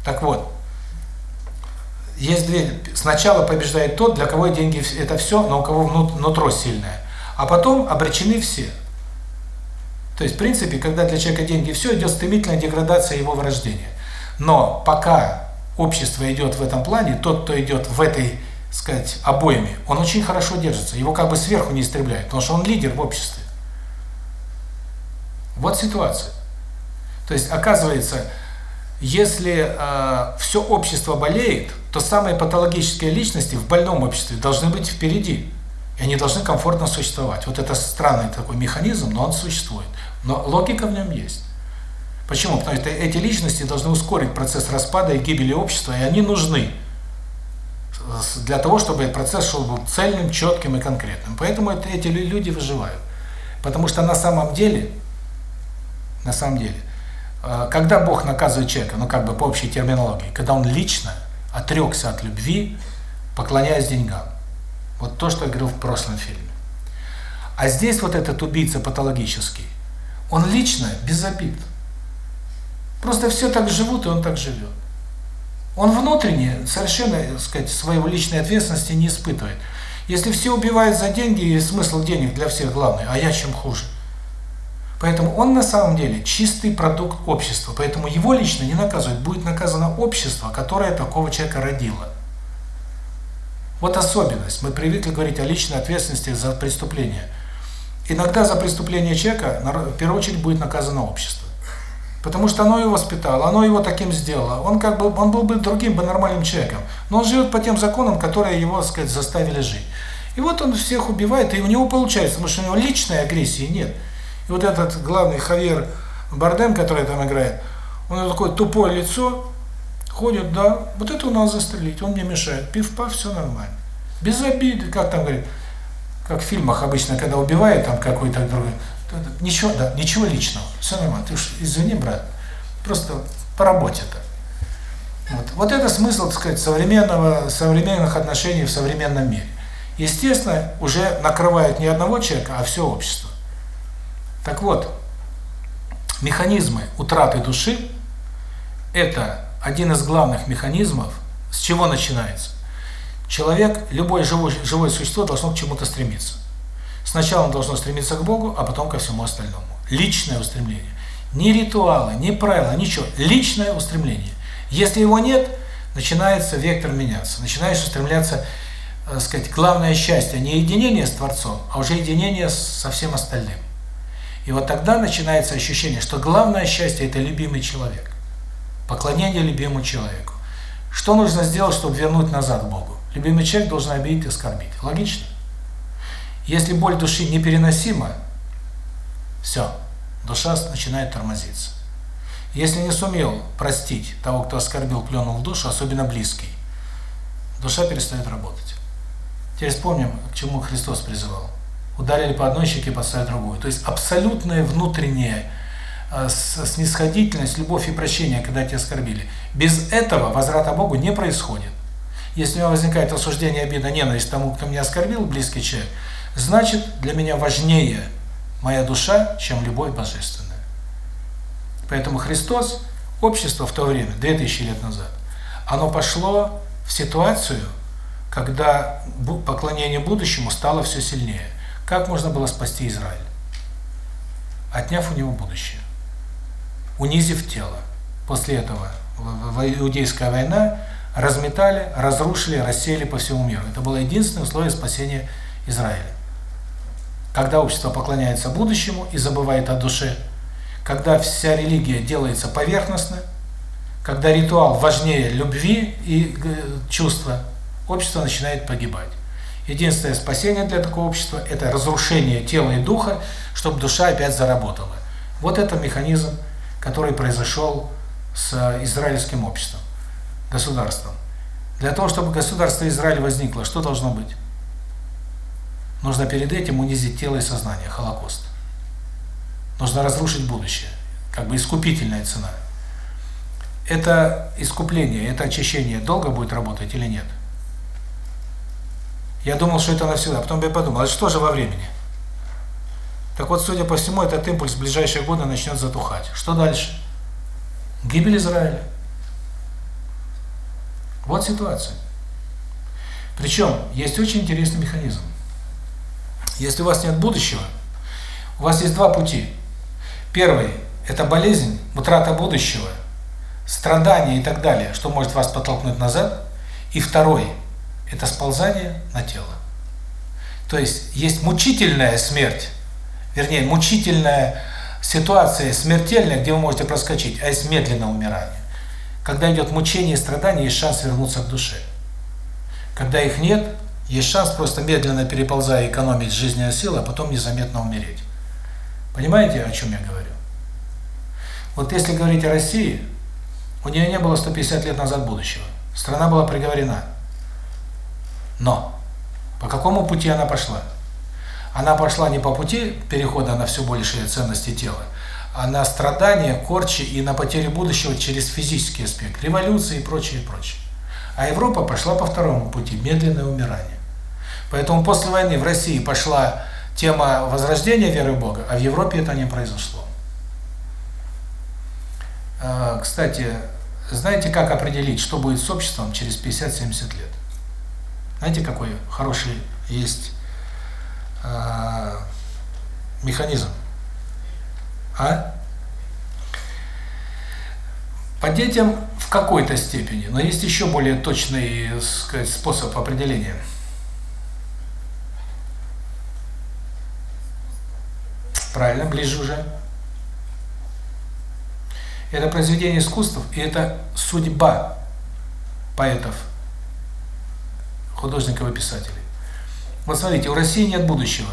Speaker 1: Так вот, есть две. Сначала побеждает тот, для кого деньги это все, но у кого нутро сильное. А потом обречены все. То есть, в принципе, когда для человека деньги все, идет стремительная деградация его врождения. Но пока общество идет в этом плане, тот, кто идет в этой, сказать, обойме, он очень хорошо держится. Его как бы сверху не истребляют, потому что он лидер в обществе. Вот ситуация. То есть, оказывается, если э, все общество болеет, то самые патологические личности в больном обществе должны быть впереди. И они должны комфортно существовать. Вот это странный такой механизм, но он существует. Но логика в нем есть. Почему? Потому что эти личности должны ускорить процесс распада и гибели общества, и они нужны для того, чтобы процесс шел был цельным, четким и конкретным. Поэтому это, эти люди выживают. Потому что на самом деле, на самом деле, э, когда Бог наказывает человека, ну как бы по общей терминологии, когда он лично отрекся от любви, поклоняясь деньгам. Вот то, что я говорил в прошлом фильме. А здесь вот этот убийца патологический, он лично без обид. Просто все так живут, и он так живет. Он внутренне совершенно, так сказать, своего личной ответственности не испытывает. Если все убивают за деньги, и смысл денег для всех главный, а я чем хуже? Поэтому он на самом деле чистый продукт общества, поэтому его лично не наказывают, будет наказано общество, которое такого человека родило. Вот особенность. Мы привыкли говорить о личной ответственности за преступление. Иногда за преступление человека, в первую очередь, будет наказано общество. Потому что оно его воспитало, оно его таким сделало. Он как бы, он был бы другим бы нормальным человеком. Но он живет по тем законам, которые его, так сказать, заставили жить. И вот он всех убивает, и у него получается, потому что у него личной агрессии нет. И вот этот главный Хавьер Бардем, который там играет, он такое тупое лицо, ходит, да, вот это у нас застрелить, он мне мешает, пив-пав, все нормально. Без обиды, как там говорит, как в фильмах обычно, когда убивает там какой-то другой, ничего, да, ничего личного, все нормально, ты уж извини, брат, просто по работе-то. Вот. вот это смысл, так сказать, современного, современных отношений в современном мире. Естественно, уже накрывает не одного человека, а все общество. Так вот, механизмы утраты души – это один из главных механизмов, с чего начинается. Человек, любое живое, живое существо должно к чему-то стремиться. Сначала он должен стремиться к Богу, а потом ко всему остальному. Личное устремление. Ни ритуалы, ни правила, ничего. Личное устремление. Если его нет, начинается вектор меняться. Начинаешь устремляться, э, сказать, главное счастье не единение с Творцом, а уже единение со всем остальным. И вот тогда начинается ощущение, что главное счастье – это любимый человек. Поклонение любимому человеку. Что нужно сделать, чтобы вернуть назад Богу? Любимый человек должен обидеть и оскорбить. Логично? Если боль души непереносима, все, душа начинает тормозиться. Если не сумел простить того, кто оскорбил, плюнул в душу, особенно близкий, душа перестает работать. Теперь вспомним, к чему Христос призывал ударили по одной щеке, поставили другую. То есть абсолютная внутренняя э, снисходительность, любовь и прощение, когда тебя оскорбили. Без этого возврата Богу не происходит. Если у меня возникает осуждение, обида, ненависть тому, кто меня оскорбил, близкий человек, значит, для меня важнее моя душа, чем любовь божественная. Поэтому Христос, общество в то время, 2000 лет назад, оно пошло в ситуацию, когда поклонение будущему стало все сильнее. Как можно было спасти Израиль? Отняв у него будущее, унизив тело. После этого иудейская война разметали, разрушили, рассеяли по всему миру. Это было единственное условие спасения Израиля. Когда общество поклоняется будущему и забывает о душе, когда вся религия делается поверхностно, когда ритуал важнее любви и э, чувства, общество начинает погибать. Единственное спасение для такого общества – это разрушение тела и духа, чтобы душа опять заработала. Вот это механизм, который произошел с израильским обществом, государством. Для того, чтобы государство Израиль возникло, что должно быть? Нужно перед этим унизить тело и сознание, Холокост. Нужно разрушить будущее, как бы искупительная цена. Это искупление, это очищение долго будет работать или нет? Я думал, что это навсегда. Потом я подумал, а что же во времени? Так вот, судя по всему, этот импульс в ближайшие годы начнет затухать. Что дальше? Гибель Израиля. Вот ситуация. Причем, есть очень интересный механизм. Если у вас нет будущего, у вас есть два пути. Первый – это болезнь, утрата будущего, страдания и так далее, что может вас подтолкнуть назад. И второй – это сползание на тело. То есть есть мучительная смерть, вернее, мучительная ситуация, смертельная, где вы можете проскочить, а есть медленное умирание. Когда идет мучение и страдание, есть шанс вернуться к душе. Когда их нет, есть шанс просто медленно переползая экономить жизненные силы, а потом незаметно умереть. Понимаете, о чем я говорю? Вот если говорить о России, у нее не было 150 лет назад будущего. Страна была приговорена. Но по какому пути она пошла? Она пошла не по пути перехода на все большие ценности тела, а на страдания, корчи и на потерю будущего через физический аспект, революции и прочее, и прочее. А Европа пошла по второму пути, медленное умирание. Поэтому после войны в России пошла тема возрождения веры в Бога, а в Европе это не произошло. А, кстати, знаете, как определить, что будет с обществом через 50-70 лет? Знаете, какой хороший есть э, механизм? А? По детям в какой-то степени, но есть еще более точный сказать, способ определения. Правильно, ближе уже. Это произведение искусств, и это судьба поэтов, художников и писателей. Вот смотрите, у России нет будущего.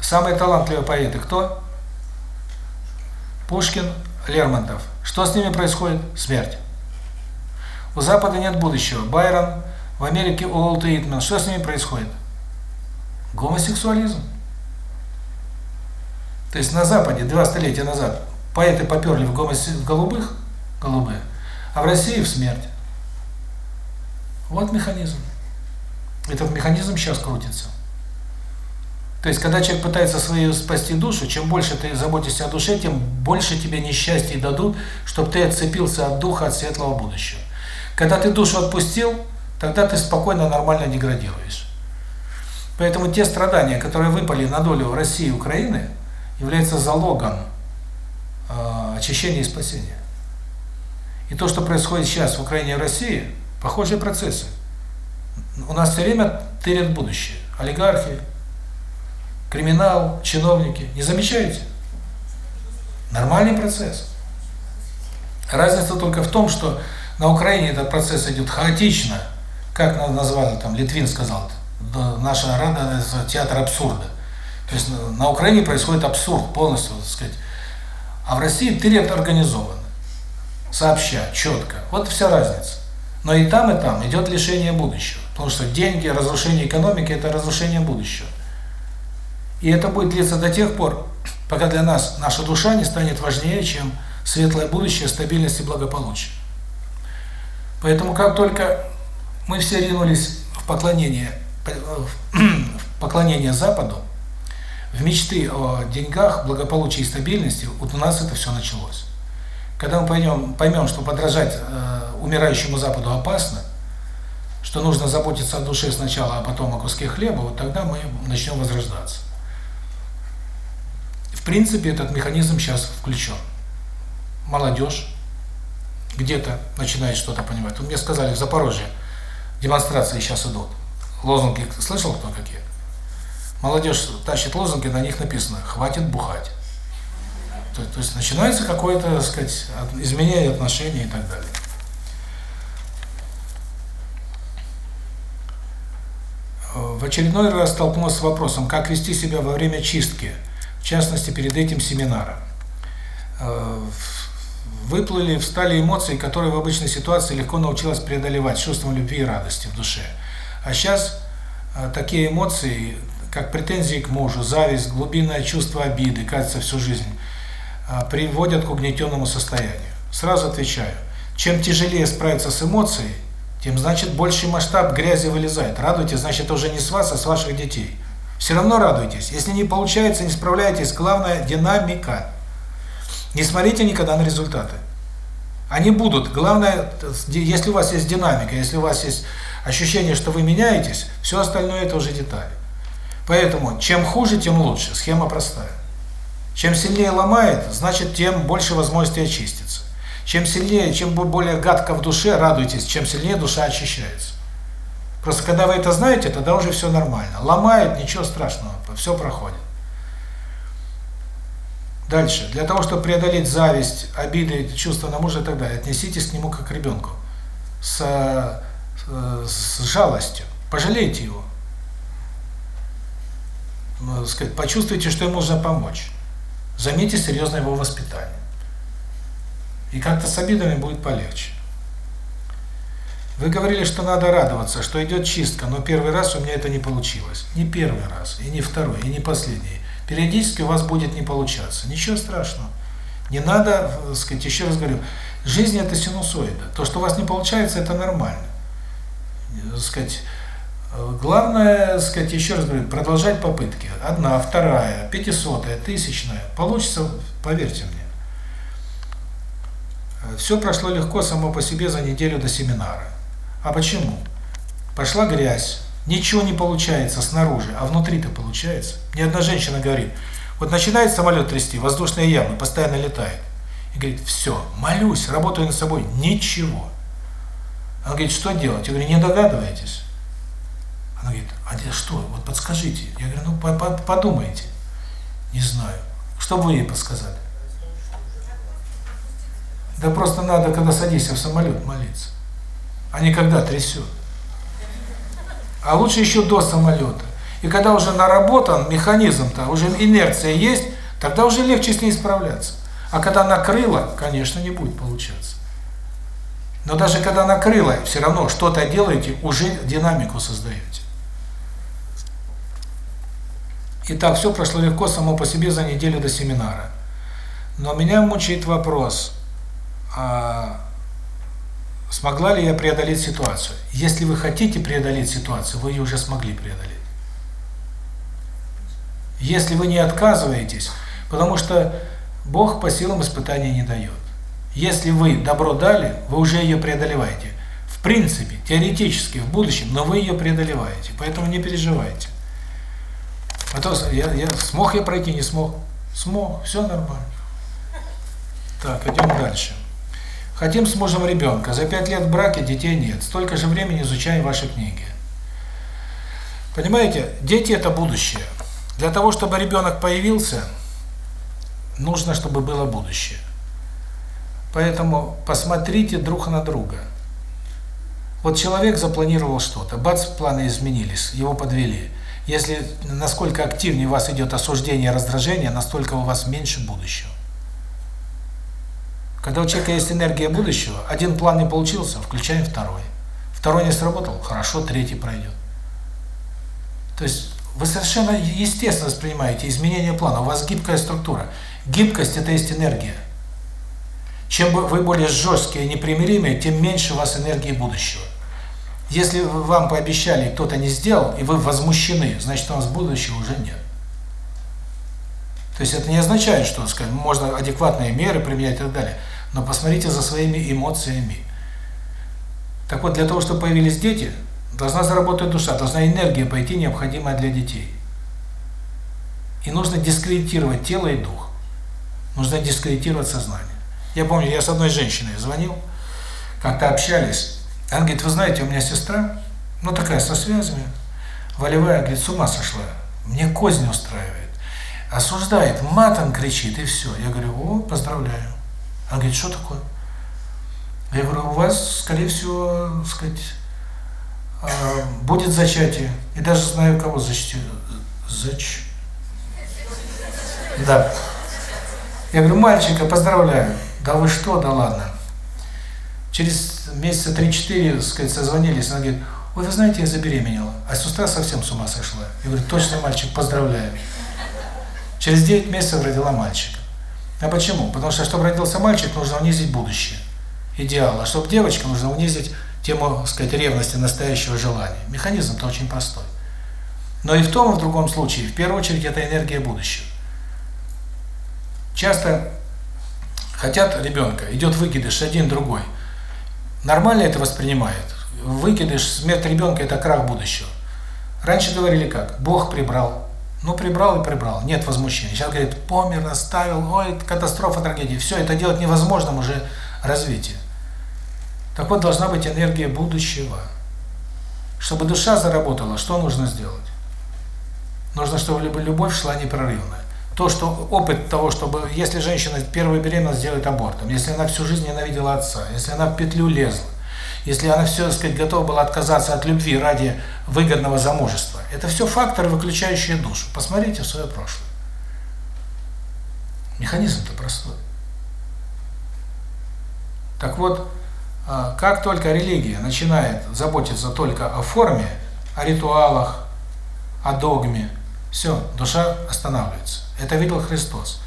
Speaker 1: Самые талантливые поэты кто? Пушкин, Лермонтов. Что с ними происходит? Смерть. У Запада нет будущего. Байрон, в Америке Уолт Итман. Что с ними происходит? Гомосексуализм. То есть на Западе, два столетия назад, поэты поперли в, гомосе... в голубых, голубые, а в России в смерть. Вот механизм. Этот механизм сейчас крутится. То есть, когда человек пытается свою спасти душу, чем больше ты заботишься о душе, тем больше тебе несчастья дадут, чтобы ты отцепился от духа, от светлого будущего. Когда ты душу отпустил, тогда ты спокойно, нормально деградируешь. Поэтому те страдания, которые выпали на долю России и Украины, являются залогом э, очищения и спасения. И то, что происходит сейчас в Украине и России, похожие процессы. У нас все время тырят будущее. Олигархи, криминал, чиновники. Не замечаете? Нормальный процесс. Разница только в том, что на Украине этот процесс идет хаотично, как назвали там, Литвин сказал, наша рада – театр абсурда. То есть на Украине происходит абсурд полностью, так сказать. А в России тырят организованно, сообща, четко. Вот вся разница. Но и там, и там идет лишение будущего. Потому что деньги, разрушение экономики – это разрушение будущего. И это будет длиться до тех пор, пока для нас наша душа не станет важнее, чем светлое будущее, стабильность и благополучие. Поэтому как только мы все ринулись в поклонение, в поклонение Западу, в мечты о деньгах, благополучии и стабильности, вот у нас это все началось. Когда мы поймем, поймем что подражать э, умирающему Западу опасно, что нужно заботиться о душе сначала, а потом о куске хлеба, вот тогда мы начнем возрождаться. В принципе, этот механизм сейчас включен. Молодежь где-то начинает что-то понимать. Вот мне сказали, в Запорожье демонстрации сейчас идут. Лозунги, слышал кто какие? Молодежь тащит лозунги, на них написано «хватит бухать». То, то есть начинается какое-то, так сказать, изменение отношений и так далее. В очередной раз столкнулся с вопросом, как вести себя во время чистки, в частности, перед этим семинаром. Э, выплыли, встали эмоции, которые в обычной ситуации легко научилась преодолевать чувством любви и радости в душе. А сейчас э, такие эмоции, как претензии к мужу, зависть, глубинное чувство обиды, кажется, всю жизнь, э, приводят к угнетенному состоянию. Сразу отвечаю, чем тяжелее справиться с эмоцией, тем значит больший масштаб грязи вылезает. Радуйтесь, значит, уже не с вас, а с ваших детей. Все равно радуйтесь. Если не получается, не справляетесь, главное – динамика. Не смотрите никогда на результаты. Они будут. Главное, если у вас есть динамика, если у вас есть ощущение, что вы меняетесь, все остальное – это уже детали. Поэтому, чем хуже, тем лучше. Схема простая. Чем сильнее ломает, значит, тем больше возможностей очиститься. Чем сильнее, чем более гадко в душе, радуйтесь, чем сильнее душа очищается. Просто когда вы это знаете, тогда уже все нормально. Ломает, ничего страшного, все проходит. Дальше. Для того, чтобы преодолеть зависть, обиды, чувства на мужа и так далее, отнеситесь к нему как к ребенку. С, э, с жалостью. Пожалейте его. Ну, сказать, почувствуйте, что ему нужно помочь. Заметьте серьезное его воспитание. И как-то с обидами будет полегче. Вы говорили, что надо радоваться, что идет чистка, но первый раз у меня это не получилось. Не первый раз, и не второй, и не последний. Периодически у вас будет не получаться. Ничего страшного. Не надо, так сказать, еще раз говорю, жизнь это синусоида. То, что у вас не получается, это нормально. Так сказать, главное, так сказать, еще раз говорю, продолжать попытки. Одна, вторая, пятисотая, тысячная. Получится, поверьте мне. Все прошло легко само по себе за неделю до семинара. А почему? Пошла грязь, ничего не получается снаружи, а внутри-то получается. Мне одна женщина говорит, вот начинает самолет трясти, воздушные ямы, постоянно летает. И говорит, все, молюсь, работаю над собой, ничего. Она говорит, что делать? Я говорю, не догадываетесь? Она говорит, а что, вот подскажите. Я говорю, ну подумайте. Не знаю. Что бы вы ей подсказали? Да просто надо, когда садишься в самолет, молиться а не когда трясет. А лучше еще до самолета. И когда уже наработан механизм-то, уже инерция есть, тогда уже легче с ней справляться. А когда накрыло, конечно, не будет получаться. Но даже когда накрыло, все равно что-то делаете, уже динамику создаете. Итак, все прошло легко само по себе за неделю до семинара. Но меня мучает вопрос, а Смогла ли я преодолеть ситуацию? Если вы хотите преодолеть ситуацию, вы ее уже смогли преодолеть. Если вы не отказываетесь, потому что Бог по силам испытания не дает. Если вы добро дали, вы уже ее преодолеваете. В принципе, теоретически, в будущем, но вы ее преодолеваете. Поэтому не переживайте. А то я, я смог я пройти, не смог? Смог, все нормально. Так, идем дальше. Хотим с мужем ребенка. За пять лет в браке детей нет. Столько же времени изучаем ваши книги. Понимаете, дети – это будущее. Для того, чтобы ребенок появился, нужно, чтобы было будущее. Поэтому посмотрите друг на друга. Вот человек запланировал что-то, бац, планы изменились, его подвели. Если насколько активнее у вас идет осуждение, раздражение, настолько у вас меньше будущего. Когда у человека есть энергия будущего, один план не получился, включаем второй. Второй не сработал, хорошо, третий пройдет. То есть вы совершенно естественно воспринимаете изменение плана, у вас гибкая структура. Гибкость – это есть энергия. Чем вы более жесткие и непримиримые, тем меньше у вас энергии будущего. Если вам пообещали, кто-то не сделал, и вы возмущены, значит, у вас будущего уже нет. То есть это не означает, что скажем, можно адекватные меры применять и так далее но посмотрите за своими эмоциями. Так вот, для того, чтобы появились дети, должна заработать душа, должна энергия пойти, необходимая для детей. И нужно дискредитировать тело и дух. Нужно дискредитировать сознание. Я помню, я с одной женщиной звонил, как-то общались. Она говорит, вы знаете, у меня сестра, ну такая, со связями, волевая, говорит, с ума сошла. Мне козни устраивает. Осуждает, матом кричит, и все. Я говорю, о, поздравляю. Она говорит, что такое? Я говорю, у вас, скорее всего, сказать, а, будет зачатие. И даже знаю, кого зачтю. Зач. Да. Я говорю, мальчика, поздравляю. Да вы что, да ладно. Через месяца 3-4, сказать, созвонились, она говорит, ой, вы знаете, я забеременела. А сестра совсем с ума сошла. Я говорю, точно, мальчик, поздравляю. Через 9 месяцев родила мальчика. А почему? Потому что, чтобы родился мальчик, нужно унизить будущее. Идеал. А чтобы девочка, нужно унизить тему, так сказать, ревности, настоящего желания. Механизм-то очень простой. Но и в том, и в другом случае, в первую очередь, это энергия будущего. Часто хотят ребенка, идет выкидыш, один, другой. Нормально это воспринимает. Выкидыш, смерть ребенка – это крах будущего. Раньше говорили как? Бог прибрал, ну, прибрал и прибрал, нет возмущения. Сейчас говорит, помер, оставил, ой, катастрофа, трагедия. Все, это делать невозможно уже развитие. Так вот, должна быть энергия будущего. Чтобы душа заработала, что нужно сделать? Нужно, чтобы любовь шла непрерывно. То, что опыт того, чтобы, если женщина первую беременность делает абортом, если она всю жизнь ненавидела отца, если она в петлю лезла, если она все, так сказать, готова была отказаться от любви ради выгодного замужества, это все факторы, выключающие душу. Посмотрите в свое прошлое. Механизм-то простой. Так вот, а, как только религия начинает заботиться только о форме, о ритуалах, о догме, все, душа останавливается. Это видел Христос.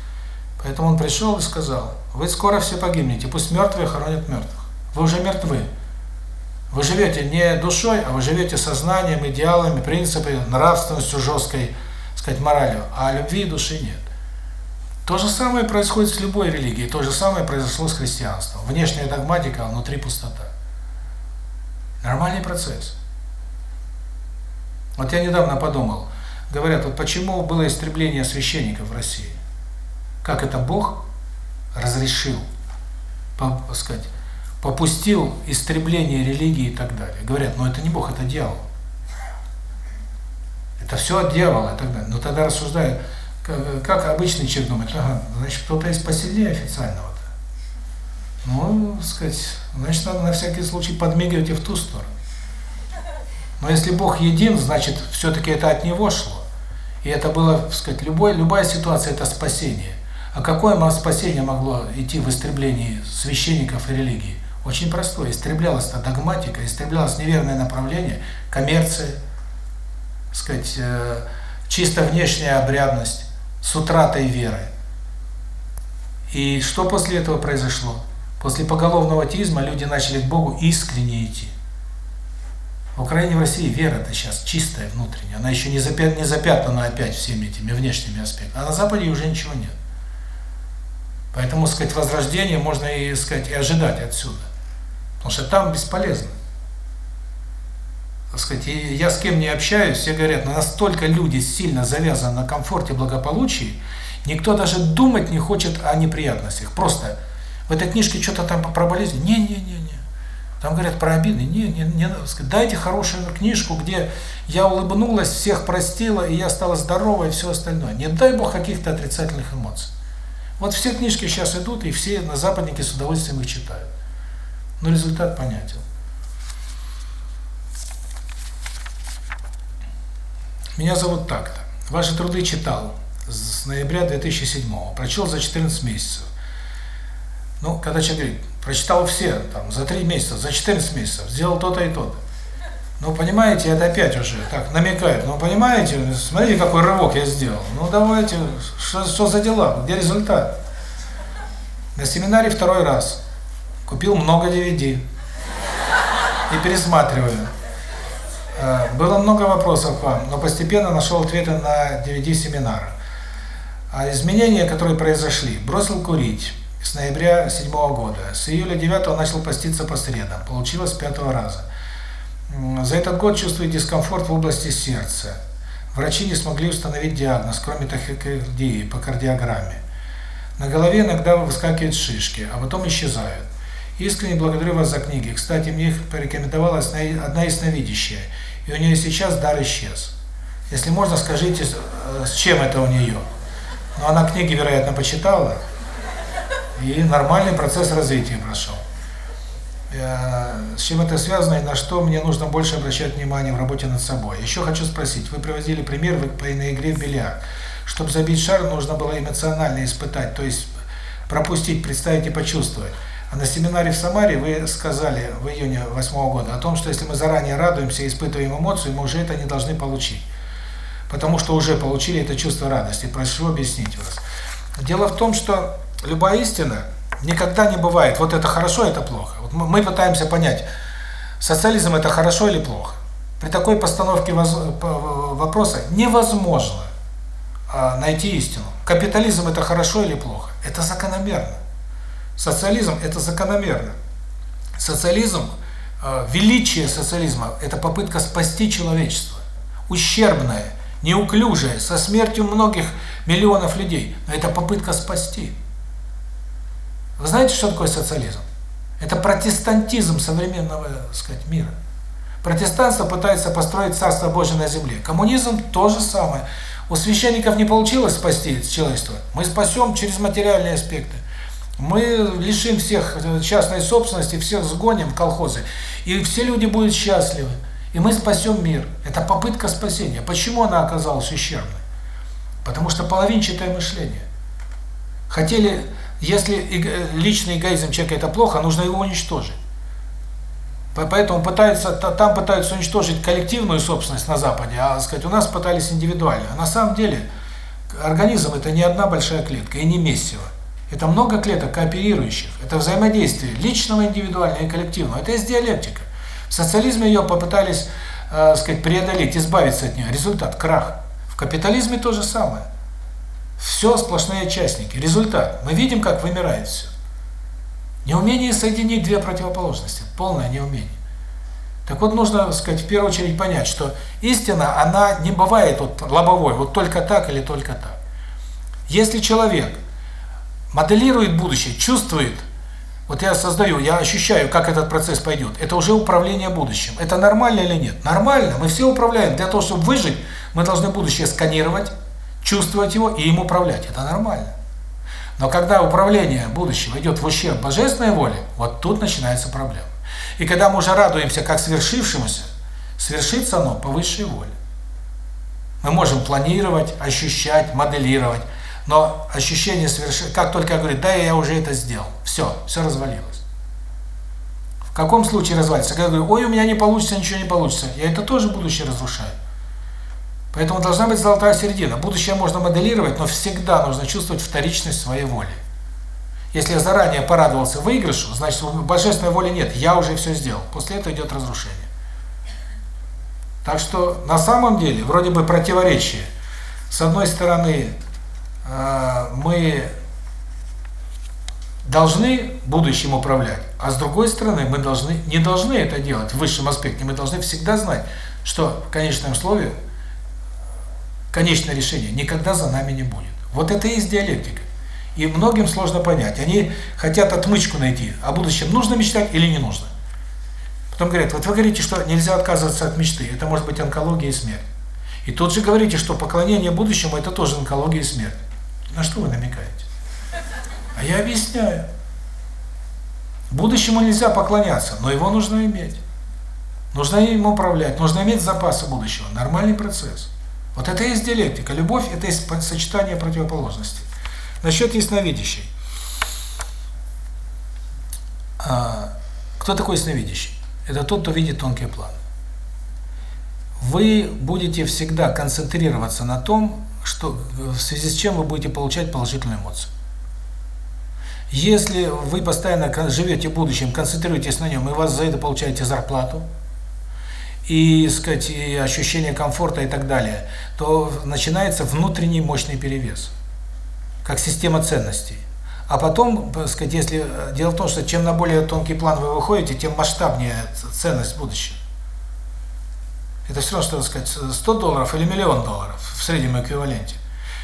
Speaker 1: Поэтому Он пришел и сказал, вы скоро все погибнете, пусть мертвые хоронят мертвых. Вы уже мертвы. Вы живете не душой, а вы живете сознанием, идеалами, принципами, нравственностью жесткой, сказать, моралью, а любви и души нет. То же самое происходит с любой религией, то же самое произошло с христианством. Внешняя догматика, а внутри пустота. Нормальный процесс. Вот я недавно подумал, говорят, вот почему было истребление священников в России? Как это Бог разрешил, по, сказать, попустил истребление религии и так далее. Говорят, ну это не Бог, это дьявол. Это все от дьявола и так далее. Но тогда рассуждают, как обычный человек думает, ага, значит, кто-то есть посильнее официального-то. Ну, сказать, значит, надо на всякий случай подмигивать и в ту сторону. Но если Бог един, значит, все-таки это от Него шло. И это было, так сказать, любой, любая ситуация – это спасение. А какое спасение могло идти в истреблении священников и религии? Очень простое. Истреблялась-то догматика, истреблялось неверное направление, коммерция, сказать, э, чисто внешняя обрядность с утратой веры. И что после этого произошло? После поголовного теизма люди начали к Богу искренне идти. В Украине, в России вера-то сейчас чистая внутренняя, она еще не, запят, не запятнана опять всеми этими внешними аспектами, а на Западе уже ничего нет. Поэтому, сказать, возрождение можно и, сказать, и ожидать отсюда. Потому что там бесполезно. Так сказать, и я с кем не общаюсь, все говорят, но настолько люди сильно завязаны на комфорте, благополучии, никто даже думать не хочет о неприятностях. Просто в этой книжке что-то там про болезни. Не-не-не-не. Там говорят про обиды. Не, не, не дайте хорошую книжку, где я улыбнулась, всех простила, и я стала здоровой, и все остальное. Не дай Бог каких-то отрицательных эмоций. Вот все книжки сейчас идут, и все на западники с удовольствием их читают. Но результат понятен. Меня зовут так-то. Ваши труды читал с ноября 2007 -го. Прочел за 14 месяцев. Ну, когда человек говорит, прочитал все, там, за 3 месяца, за 14 месяцев, сделал то-то и то-то. Ну, понимаете, это опять уже так намекает. Ну, понимаете, смотрите, какой рывок я сделал. Ну, давайте, что, что за дела, где результат? На семинаре второй раз. Купил много DVD. И пересматриваю. Э, было много вопросов к вам, но постепенно нашел ответы на DVD семинара. А изменения, которые произошли, бросил курить с ноября 7 года. С июля 9 начал поститься по средам. Получилось с пятого раза. За этот год чувствую дискомфорт в области сердца. Врачи не смогли установить диагноз, кроме тахикардии по кардиограмме. На голове иногда выскакивают шишки, а потом исчезают. Искренне благодарю вас за книги. Кстати, мне их порекомендовала одна ясновидящая, и у нее сейчас дар исчез. Если можно, скажите, с чем это у нее? Но она книги, вероятно, почитала, и нормальный процесс развития прошел. Э, с чем это связано и на что мне нужно больше обращать внимание в работе над собой? Еще хочу спросить, вы приводили пример по игре в бильярд. Чтобы забить шар, нужно было эмоционально испытать, то есть пропустить, представить и почувствовать. А на семинаре в Самаре вы сказали в июне восьмого года о том, что если мы заранее радуемся и испытываем эмоцию, мы уже это не должны получить. Потому что уже получили это чувство радости. Прошу объяснить вас. Дело в том, что любая истина никогда не бывает, вот это хорошо, это плохо. Вот мы пытаемся понять, социализм это хорошо или плохо. При такой постановке вопроса невозможно а, найти истину. Капитализм это хорошо или плохо? Это закономерно. Социализм это закономерно. Социализм, а, величие социализма это попытка спасти человечество. Ущербное, неуклюжее, со смертью многих миллионов людей. Но это попытка спасти. Вы знаете, что такое социализм? Это протестантизм современного, так сказать, мира. Протестанство пытается построить Царство Божие на земле. Коммунизм то же самое. У священников не получилось спасти человечество, мы спасем через материальные аспекты. Мы лишим всех э, частной собственности, всех сгоним в колхозы, и все люди будут счастливы. И мы спасем мир. Это попытка спасения. Почему она оказалась ущербной? Потому что половинчатое мышление. Хотели, если личный эгоизм человека это плохо, нужно его уничтожить. Поэтому пытаются, там пытаются уничтожить коллективную собственность на Западе, а сказать, у нас пытались индивидуально. А на самом деле организм это не одна большая клетка и не месиво. Это много клеток кооперирующих. Это взаимодействие личного, индивидуального и коллективного. Это есть диалектика. В социализме ее попытались, э, сказать, преодолеть, избавиться от нее. Результат – крах. В капитализме то же самое. Все сплошные частники. Результат. Мы видим, как вымирает все. Неумение соединить две противоположности. Полное неумение. Так вот, нужно, сказать, в первую очередь понять, что истина, она не бывает вот лобовой, вот только так или только так. Если человек моделирует будущее, чувствует, вот я создаю, я ощущаю, как этот процесс пойдет, это уже управление будущим. Это нормально или нет? Нормально, мы все управляем. Для того, чтобы выжить, мы должны будущее сканировать, чувствовать его и им управлять. Это нормально. Но когда управление будущим идет в ущерб божественной воле, вот тут начинается проблема. И когда мы уже радуемся как свершившемуся, свершится оно по высшей воле. Мы можем планировать, ощущать, моделировать, но ощущение совершенно, как только я говорю, да, я уже это сделал, все, все развалилось. В каком случае развалится? Когда я говорю, ой, у меня не получится, ничего не получится, я это тоже будущее разрушаю. Поэтому должна быть золотая середина. Будущее можно моделировать, но всегда нужно чувствовать вторичность своей воли. Если я заранее порадовался выигрышу, значит, божественной воли нет, я уже все сделал. После этого идет разрушение. Так что на самом деле, вроде бы противоречие. С одной стороны, мы должны будущим управлять, а с другой стороны, мы должны не должны это делать в высшем аспекте. Мы должны всегда знать, что в конечном слове конечное решение никогда за нами не будет. Вот это и есть диалектика. И многим сложно понять. Они хотят отмычку найти, о будущем нужно мечтать или не нужно. Потом говорят, вот вы говорите, что нельзя отказываться от мечты, это может быть онкология и смерть. И тут же говорите, что поклонение будущему – это тоже онкология и смерть. На что вы намекаете? А я объясняю. Будущему нельзя поклоняться, но его нужно иметь. Нужно им управлять, нужно иметь запасы будущего. Нормальный процесс. Вот это и есть диалектика. Любовь – это есть сочетание противоположностей. Насчет ясновидящей. А, кто такой ясновидящий? Это тот, кто видит тонкие планы. Вы будете всегда концентрироваться на том, что в связи с чем вы будете получать положительные эмоции. Если вы постоянно живете будущим, концентрируетесь на нем, и вас за это получаете зарплату, и, сказать, и ощущение комфорта и так далее, то начинается внутренний мощный перевес, как система ценностей. А потом, сказать, если дело в том, что чем на более тонкий план вы выходите, тем масштабнее ценность будущего. Это все равно, что сказать, 100 долларов или миллион долларов в среднем эквиваленте.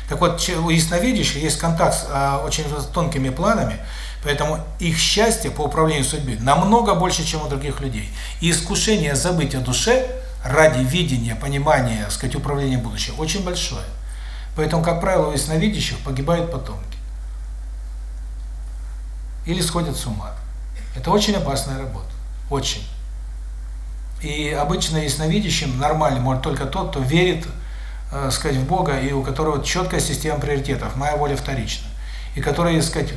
Speaker 1: Так вот, у ясновидящих есть контакт с а, очень тонкими планами, поэтому их счастье по управлению судьбой намного больше, чем у других людей. И искушение забыть о душе ради видения, понимания, сказать, управления будущим очень большое. Поэтому, как правило, у ясновидящих погибают потомки. Или сходят с ума. Это очень опасная работа. Очень. И обычно ясновидящим нормально может только тот, кто верит, э, сказать, в Бога и у которого четкая система приоритетов, моя воля вторична. И который, сказать,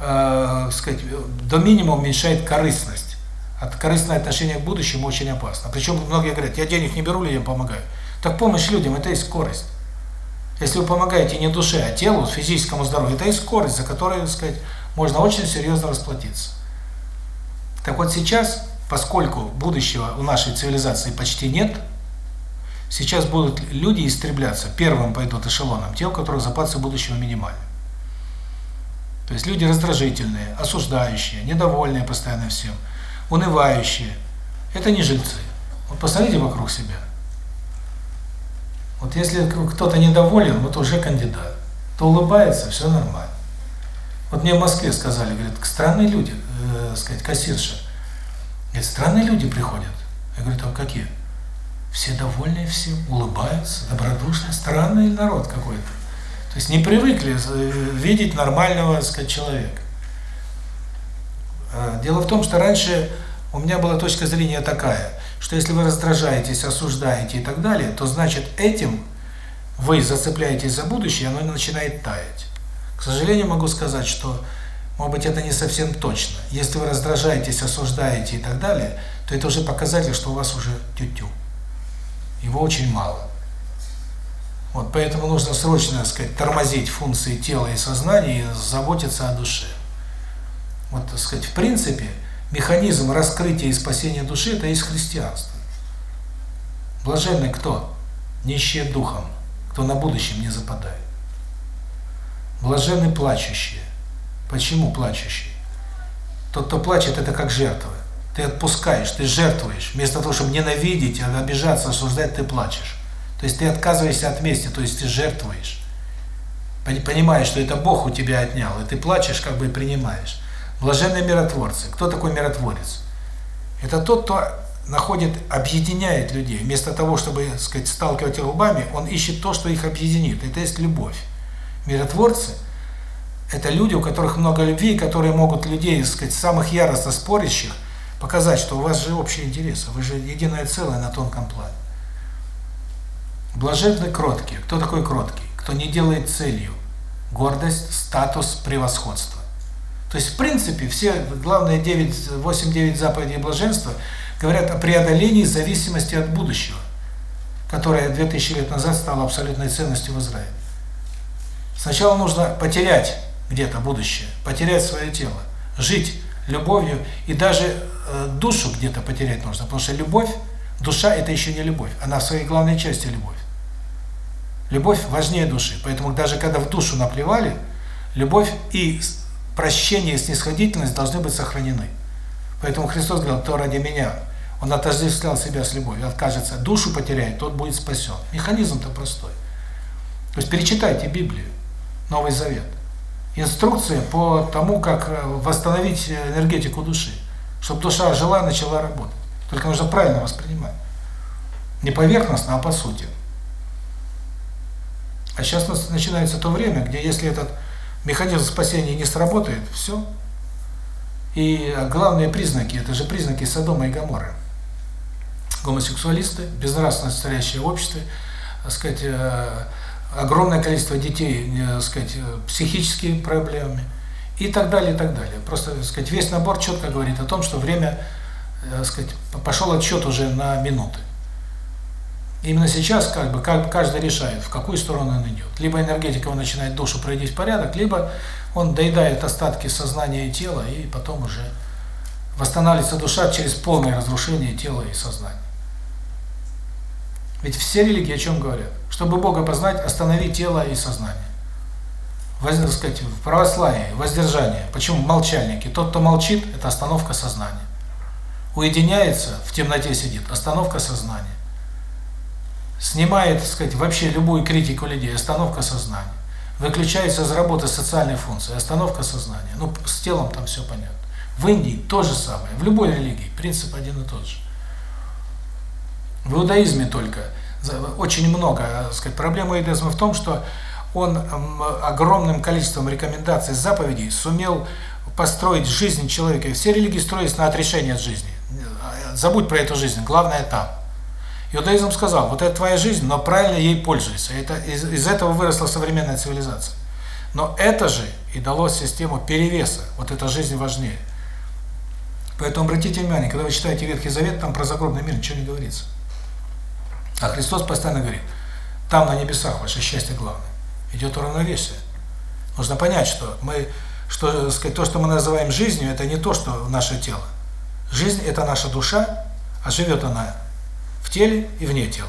Speaker 1: э, сказать, до минимума уменьшает корыстность. От корыстное отношение к будущему очень опасно. Причем многие говорят, я денег не беру, людям помогаю. Так помощь людям – это и скорость. Если вы помогаете не душе, а телу, физическому здоровью, это и скорость, за которую, сказать, можно очень серьезно расплатиться. Так вот сейчас поскольку будущего у нашей цивилизации почти нет, сейчас будут люди истребляться, первым пойдут эшелоном, те, у которых запасы будущего минимальны. То есть люди раздражительные, осуждающие, недовольные постоянно всем, унывающие. Это не жильцы. Вот посмотрите вокруг себя. Вот если кто-то недоволен, вот уже кандидат. То улыбается, все нормально. Вот мне в Москве сказали, говорят, странные люди, э, сказать, кассирша. Говорит, странные люди приходят. Я говорю, там какие? все довольны всем, улыбаются, добродушны. Странный народ какой-то. То есть не привыкли э, видеть нормального, так сказать, человека. А, Дело в том, что раньше у меня была точка зрения такая, что если вы раздражаетесь, осуждаете и так далее, то значит этим вы зацепляетесь за будущее, оно начинает таять. К сожалению, могу сказать, что, может быть, это не совсем точно. Если вы раздражаетесь, осуждаете и так далее, то это уже показатель, что у вас уже тю-тю. Его очень мало. Вот, поэтому нужно срочно, так сказать, тормозить функции тела и сознания и заботиться о душе. Вот, так сказать, в принципе, механизм раскрытия и спасения души – это есть христианство. Блаженный кто? Нищие духом, кто на будущем не западает. Блаженны плачущие. Почему плачущие? Тот, кто плачет, это как жертва. Ты отпускаешь, ты жертвуешь. Вместо того, чтобы ненавидеть, обижаться, осуждать, ты плачешь. То есть ты отказываешься от мести, то есть ты жертвуешь. Понимаешь, что это Бог у тебя отнял, и ты плачешь, как бы и принимаешь. Блаженные миротворцы. Кто такой миротворец? Это тот, кто находит, объединяет людей. Вместо того, чтобы, сказать, сталкивать их лбами, он ищет то, что их объединит. Это есть любовь. Миротворцы – это люди, у которых много любви, которые могут людей, так сказать, самых яростно спорящих, показать, что у вас же общие интересы, вы же единое целое на тонком плане. Блаженны кроткие. Кто такой кроткий? Кто не делает целью гордость, статус, превосходство. То есть, в принципе, все главные 9, 8-9 заповедей блаженства говорят о преодолении зависимости от будущего, которое 2000 лет назад стало абсолютной ценностью в Израиле. Сначала нужно потерять где-то будущее, потерять свое тело, жить любовью и даже э, душу где-то потерять нужно, потому что любовь, душа – это еще не любовь, она в своей главной части любовь. Любовь важнее души, поэтому даже когда в душу наплевали, любовь и прощение, снисходительность должны быть сохранены. Поэтому Христос говорил, кто ради меня, он отождествлял себя с любовью, откажется, душу потеряет, тот будет спасен. Механизм-то простой. То есть перечитайте Библию, Новый Завет. Инструкция по тому, как восстановить энергетику души, чтобы душа жила, начала работать. Только нужно правильно воспринимать. Не поверхностно, а по сути. А сейчас начинается то время, где если этот механизм спасения не сработает, все. И главные признаки, это же признаки Содома и Гоморры. Гомосексуалисты, безнравственно стоящее общество, так сказать, огромное количество детей, так сказать, психические проблемы и так далее, и так далее. Просто, так сказать, весь набор четко говорит о том, что время, так сказать, пошел отсчет уже на минуты. Именно сейчас как бы каждый решает, в какую сторону он идет. Либо энергетика его начинает душу приводить в порядок, либо он доедает остатки сознания и тела, и потом уже восстанавливается душа через полное разрушение тела и сознания. Ведь все религии о чем говорят? Чтобы Бога познать, останови тело и сознание. Воз, сказать, в православии воздержание. Почему? Молчальники. Тот, кто молчит, это остановка сознания. Уединяется, в темноте сидит, остановка сознания снимает, так сказать, вообще любую критику людей, остановка сознания. Выключается из работы социальной функции, остановка сознания. Ну, с телом там все понятно. В Индии то же самое, в любой религии принцип один и тот же. В иудаизме только очень много, сказать, проблема иудаизма в том, что он огромным количеством рекомендаций, заповедей сумел построить жизнь человека. Все религии строились на отрешении от жизни. Забудь про эту жизнь, главное там. Иудаизм сказал, вот это твоя жизнь, но правильно ей пользуйся. Это, из, из этого выросла современная цивилизация. Но это же и дало систему перевеса. Вот эта жизнь важнее. Поэтому обратите внимание, когда вы читаете Ветхий Завет, там про загробный мир ничего не говорится. А Христос постоянно говорит, там на небесах ваше счастье главное. Идет уравновесие. Нужно понять, что мы, что сказать, то, что мы называем жизнью, это не то, что наше тело. Жизнь – это наша душа, а живет она в теле и вне тела.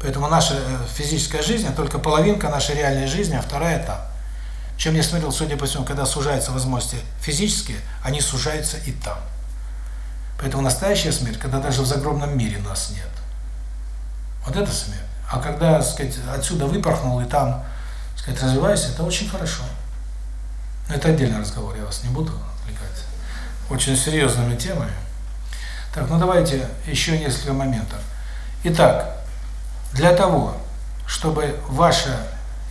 Speaker 1: Поэтому наша э, физическая жизнь – только половинка нашей реальной жизни, а вторая там. Чем я смотрел, судя по всему, когда сужаются возможности физические, они сужаются и там. Поэтому настоящая смерть, когда даже в загробном мире нас нет. Вот это смерть. А когда, сказать, отсюда выпорхнул и там, сказать, развиваюсь, это очень хорошо. Но это отдельный разговор, я вас не буду отвлекать. Очень серьезными темами. Так, ну давайте еще несколько моментов. Итак, для того, чтобы ваша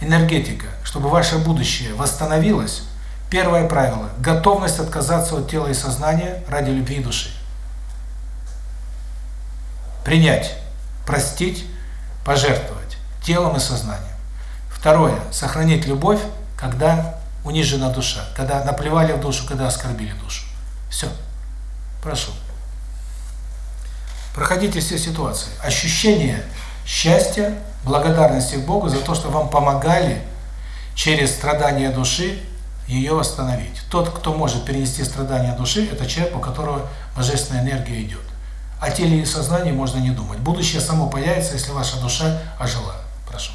Speaker 1: энергетика, чтобы ваше будущее восстановилось, первое правило – готовность отказаться от тела и сознания ради любви души. Принять, простить, пожертвовать телом и сознанием. Второе – сохранить любовь, когда унижена душа, когда наплевали в душу, когда оскорбили душу. Все. Прошу. Проходите все ситуации. Ощущение счастья, благодарности Богу за то, что вам помогали через страдания души ее восстановить. Тот, кто может перенести страдания души, это человек, у которого божественная энергия идет. О теле и сознании можно не думать. Будущее само появится, если ваша душа ожила. Прошу.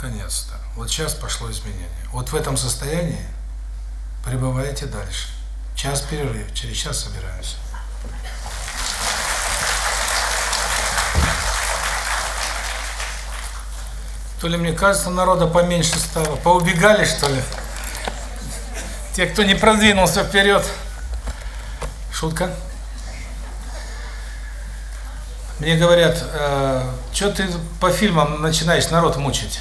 Speaker 1: Наконец-то. Вот сейчас пошло изменение. Вот в этом состоянии пребывайте дальше. Час перерыв, через час собираемся. То ли мне кажется, народа поменьше стало. Поубегали, что ли? Те, кто не продвинулся вперед. Шутка. Мне говорят, э, что ты по фильмам начинаешь народ мучить?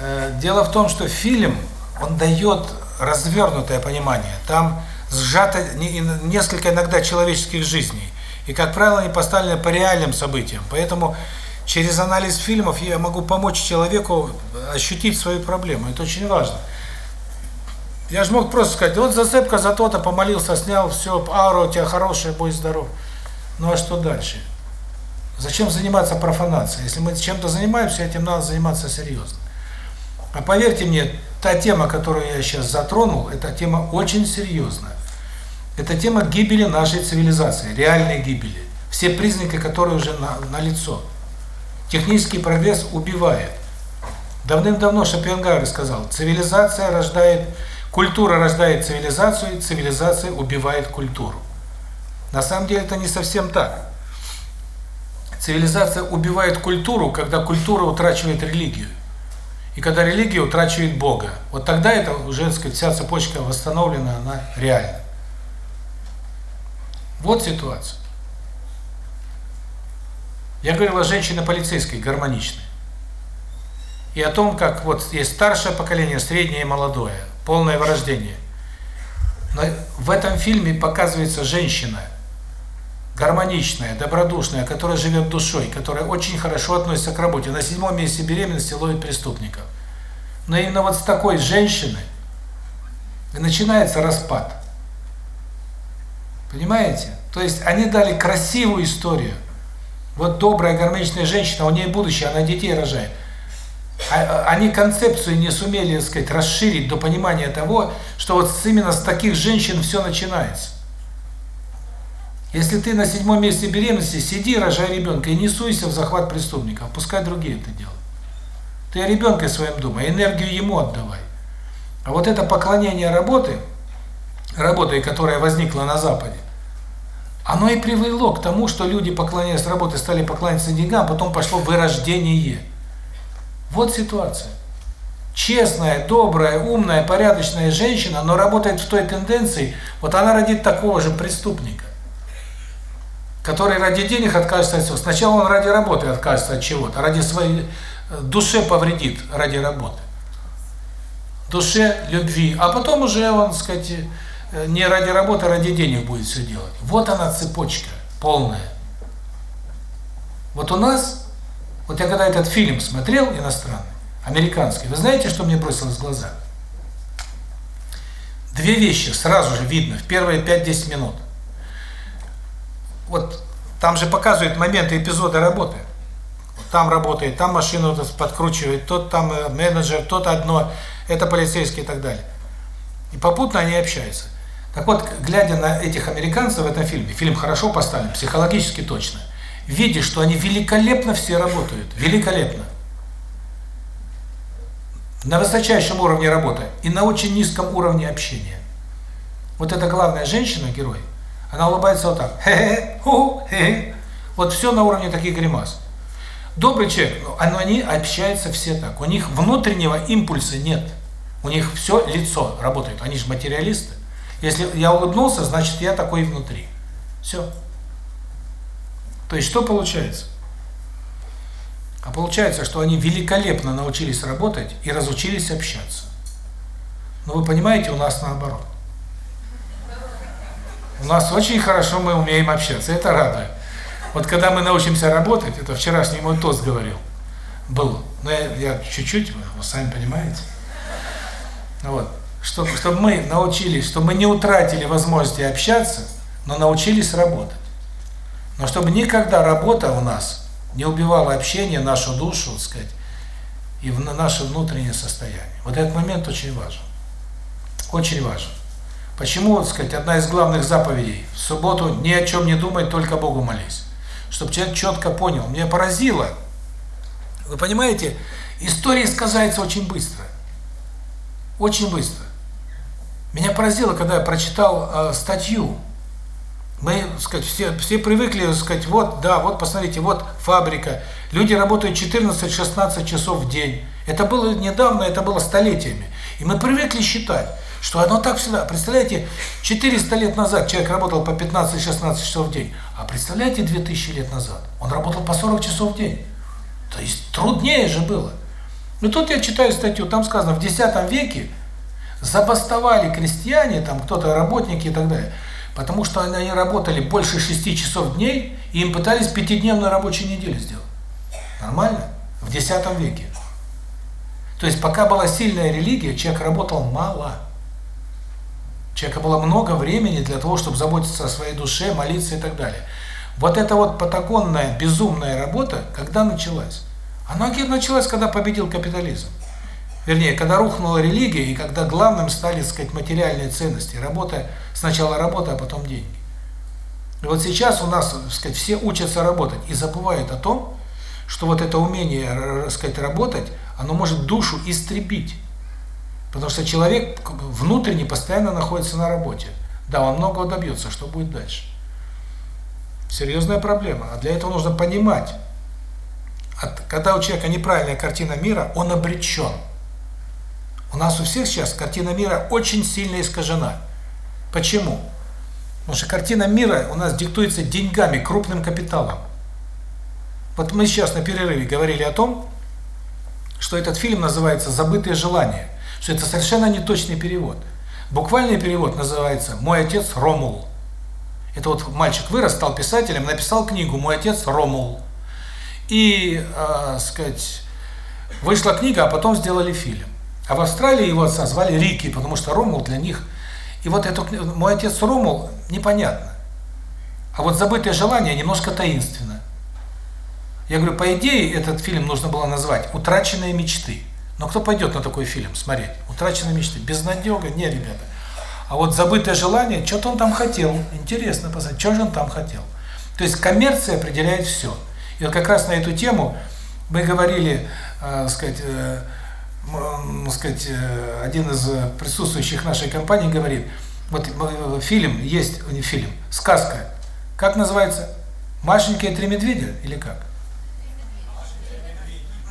Speaker 1: Э, дело в том, что фильм, он дает развернутое понимание. Там сжато не- несколько иногда человеческих жизней. И, как правило, они поставлены по реальным событиям. Поэтому через анализ фильмов я могу помочь человеку ощутить свою проблему. Это очень важно. Я же мог просто сказать, вот зацепка за то-то, помолился, снял, все, аура у тебя хорошая, будь здоров. Ну а что дальше? Зачем заниматься профанацией? Если мы чем-то занимаемся, этим надо заниматься серьезно. А поверьте мне, та тема, которую я сейчас затронул, эта тема очень серьезная. Это тема гибели нашей цивилизации, реальной гибели. Все признаки, которые уже на, на лицо. Технический прогресс убивает. Давным-давно Шопенгауэр сказал, цивилизация рождает, культура рождает цивилизацию, цивилизация убивает культуру. На самом деле это не совсем так. Цивилизация убивает культуру, когда культура утрачивает религию. И когда религия утрачивает Бога. Вот тогда это уже, так сказать, вся цепочка восстановлена, она реальна. Вот ситуация. Я говорил о женщине-полицейской, гармоничной. И о том, как вот есть старшее поколение, среднее и молодое, полное вырождение. Но в этом фильме показывается женщина, гармоничная, добродушная, которая живет душой, которая очень хорошо относится к работе. На седьмом месяце беременности ловит преступников. Но именно вот с такой женщины начинается распад. Понимаете? То есть они дали красивую историю. Вот добрая, гармоничная женщина, у нее будущее, она детей рожает. А- Они концепцию не сумели, так сказать, расширить до понимания того, что вот именно с таких женщин все начинается. Если ты на седьмом месяце беременности, сиди, рожай ребенка и не суйся в захват преступников, пускай другие это делают. Ты о ребенке своем думай, энергию ему отдавай. А вот это поклонение работы, работой, которая возникла на Западе, оно и привело к тому, что люди, поклоняясь работе, стали поклоняться деньгам, потом пошло вырождение. Вот ситуация. Честная, добрая, умная, порядочная женщина, но работает в той тенденции, вот она родит такого же преступника, который ради денег откажется от всего. Сначала он ради работы откажется от чего-то, ради своей э, душе повредит ради работы. Душе, любви. А потом уже он, так сказать, э, не ради работы, а ради денег будет все делать. Вот она цепочка полная. Вот у нас, вот я когда этот фильм смотрел иностранный, американский, вы знаете, что мне бросилось в глаза? Две вещи сразу же видно в первые 5-10 минут. Вот там же показывают моменты эпизода работы. Там работает, там машину подкручивает, тот там э, менеджер, тот одно, это полицейский и так далее. И попутно они общаются. Так вот, глядя на этих американцев в этом фильме, фильм хорошо поставлен, психологически точно, видишь, что они великолепно все работают, великолепно. На высочайшем уровне работы и на очень низком уровне общения. Вот эта главная женщина, герой, она улыбается вот так. Хе-хе, ху, хе-хе. Вот все на уровне таких гримас. Добрый человек, но они общаются все так. У них внутреннего импульса нет. У них все лицо работает. Они же материалисты. Если я улыбнулся, значит я такой внутри. Все. То есть что получается? А получается, что они великолепно научились работать и разучились общаться. Но вы понимаете, у нас наоборот. У нас очень хорошо мы умеем общаться, это радует. Вот когда мы научимся работать, это вчерашний мой тост говорил, был, но я, я чуть-чуть, вы сами понимаете. Вот. Чтобы, чтобы мы научились, чтобы мы не утратили возможности общаться, но научились работать. Но чтобы никогда работа у нас не убивала общение, нашу душу, так сказать, и в наше внутреннее состояние. Вот этот момент очень важен. Очень важен. Почему, так сказать, одна из главных заповедей в субботу ни о чем не думай, только Богу молись. Чтобы человек четко понял. Меня поразило. Вы понимаете, История искажается очень быстро. Очень быстро. Меня поразило, когда я прочитал э, статью. Мы, так сказать, все, все привыкли, так сказать, вот, да, вот посмотрите, вот фабрика. Люди работают 14-16 часов в день. Это было недавно, это было столетиями. И мы привыкли считать, что оно так всегда. Представляете, 400 лет назад человек работал по 15-16 часов в день. А представляете, 2000 лет назад он работал по 40 часов в день. То есть труднее же было. И тут я читаю статью, там сказано, в X веке забастовали крестьяне, там кто-то работники и так далее, потому что они работали больше 6 часов в дней, и им пытались пятидневную рабочую неделю сделать. Нормально? В X веке. То есть пока была сильная религия, человек работал мало. Человека было много времени для того, чтобы заботиться о своей душе, молиться и так далее. Вот эта вот патагонная, безумная работа, когда началась? Она началась, когда победил капитализм. Вернее, когда рухнула религия, и когда главным стали, так сказать, материальные ценности. Работа, сначала работа, а потом деньги. И вот сейчас у нас, так сказать, все учатся работать и забывают о том, что вот это умение, так сказать, работать, оно может душу истребить. Потому что человек внутренне постоянно находится на работе. Да, он многого добьется, что будет дальше? Серьезная проблема. А для этого нужно понимать, когда у человека неправильная картина мира, он обречен. У нас у всех сейчас картина мира очень сильно искажена. Почему? Потому что картина мира у нас диктуется деньгами, крупным капиталом. Вот мы сейчас на перерыве говорили о том, что этот фильм называется «Забытые желания», что это совершенно неточный перевод. Буквальный перевод называется «Мой отец Ромул». Это вот мальчик вырос, стал писателем, написал книгу «Мой отец Ромул». И, э, сказать, вышла книга, а потом сделали фильм. А в Австралии его отца звали Рики, потому что Ромул для них... И вот эту «Мой отец Ромул» непонятно. А вот «Забытые желания» немножко таинственно. Я говорю, по идее, этот фильм нужно было назвать «Утраченные мечты». Но кто пойдет на такой фильм смотреть? «Утраченные мечты». Безнадега? Не, ребята. А вот «Забытое желание», что-то он там хотел. Интересно посмотреть, что же он там хотел. То есть коммерция определяет все. И вот как раз на эту тему мы говорили, э, сказать, э, э, сказать, э, один из присутствующих нашей компании говорит, вот э, фильм есть, не фильм, сказка. Как называется? Машенька и три медведя или как?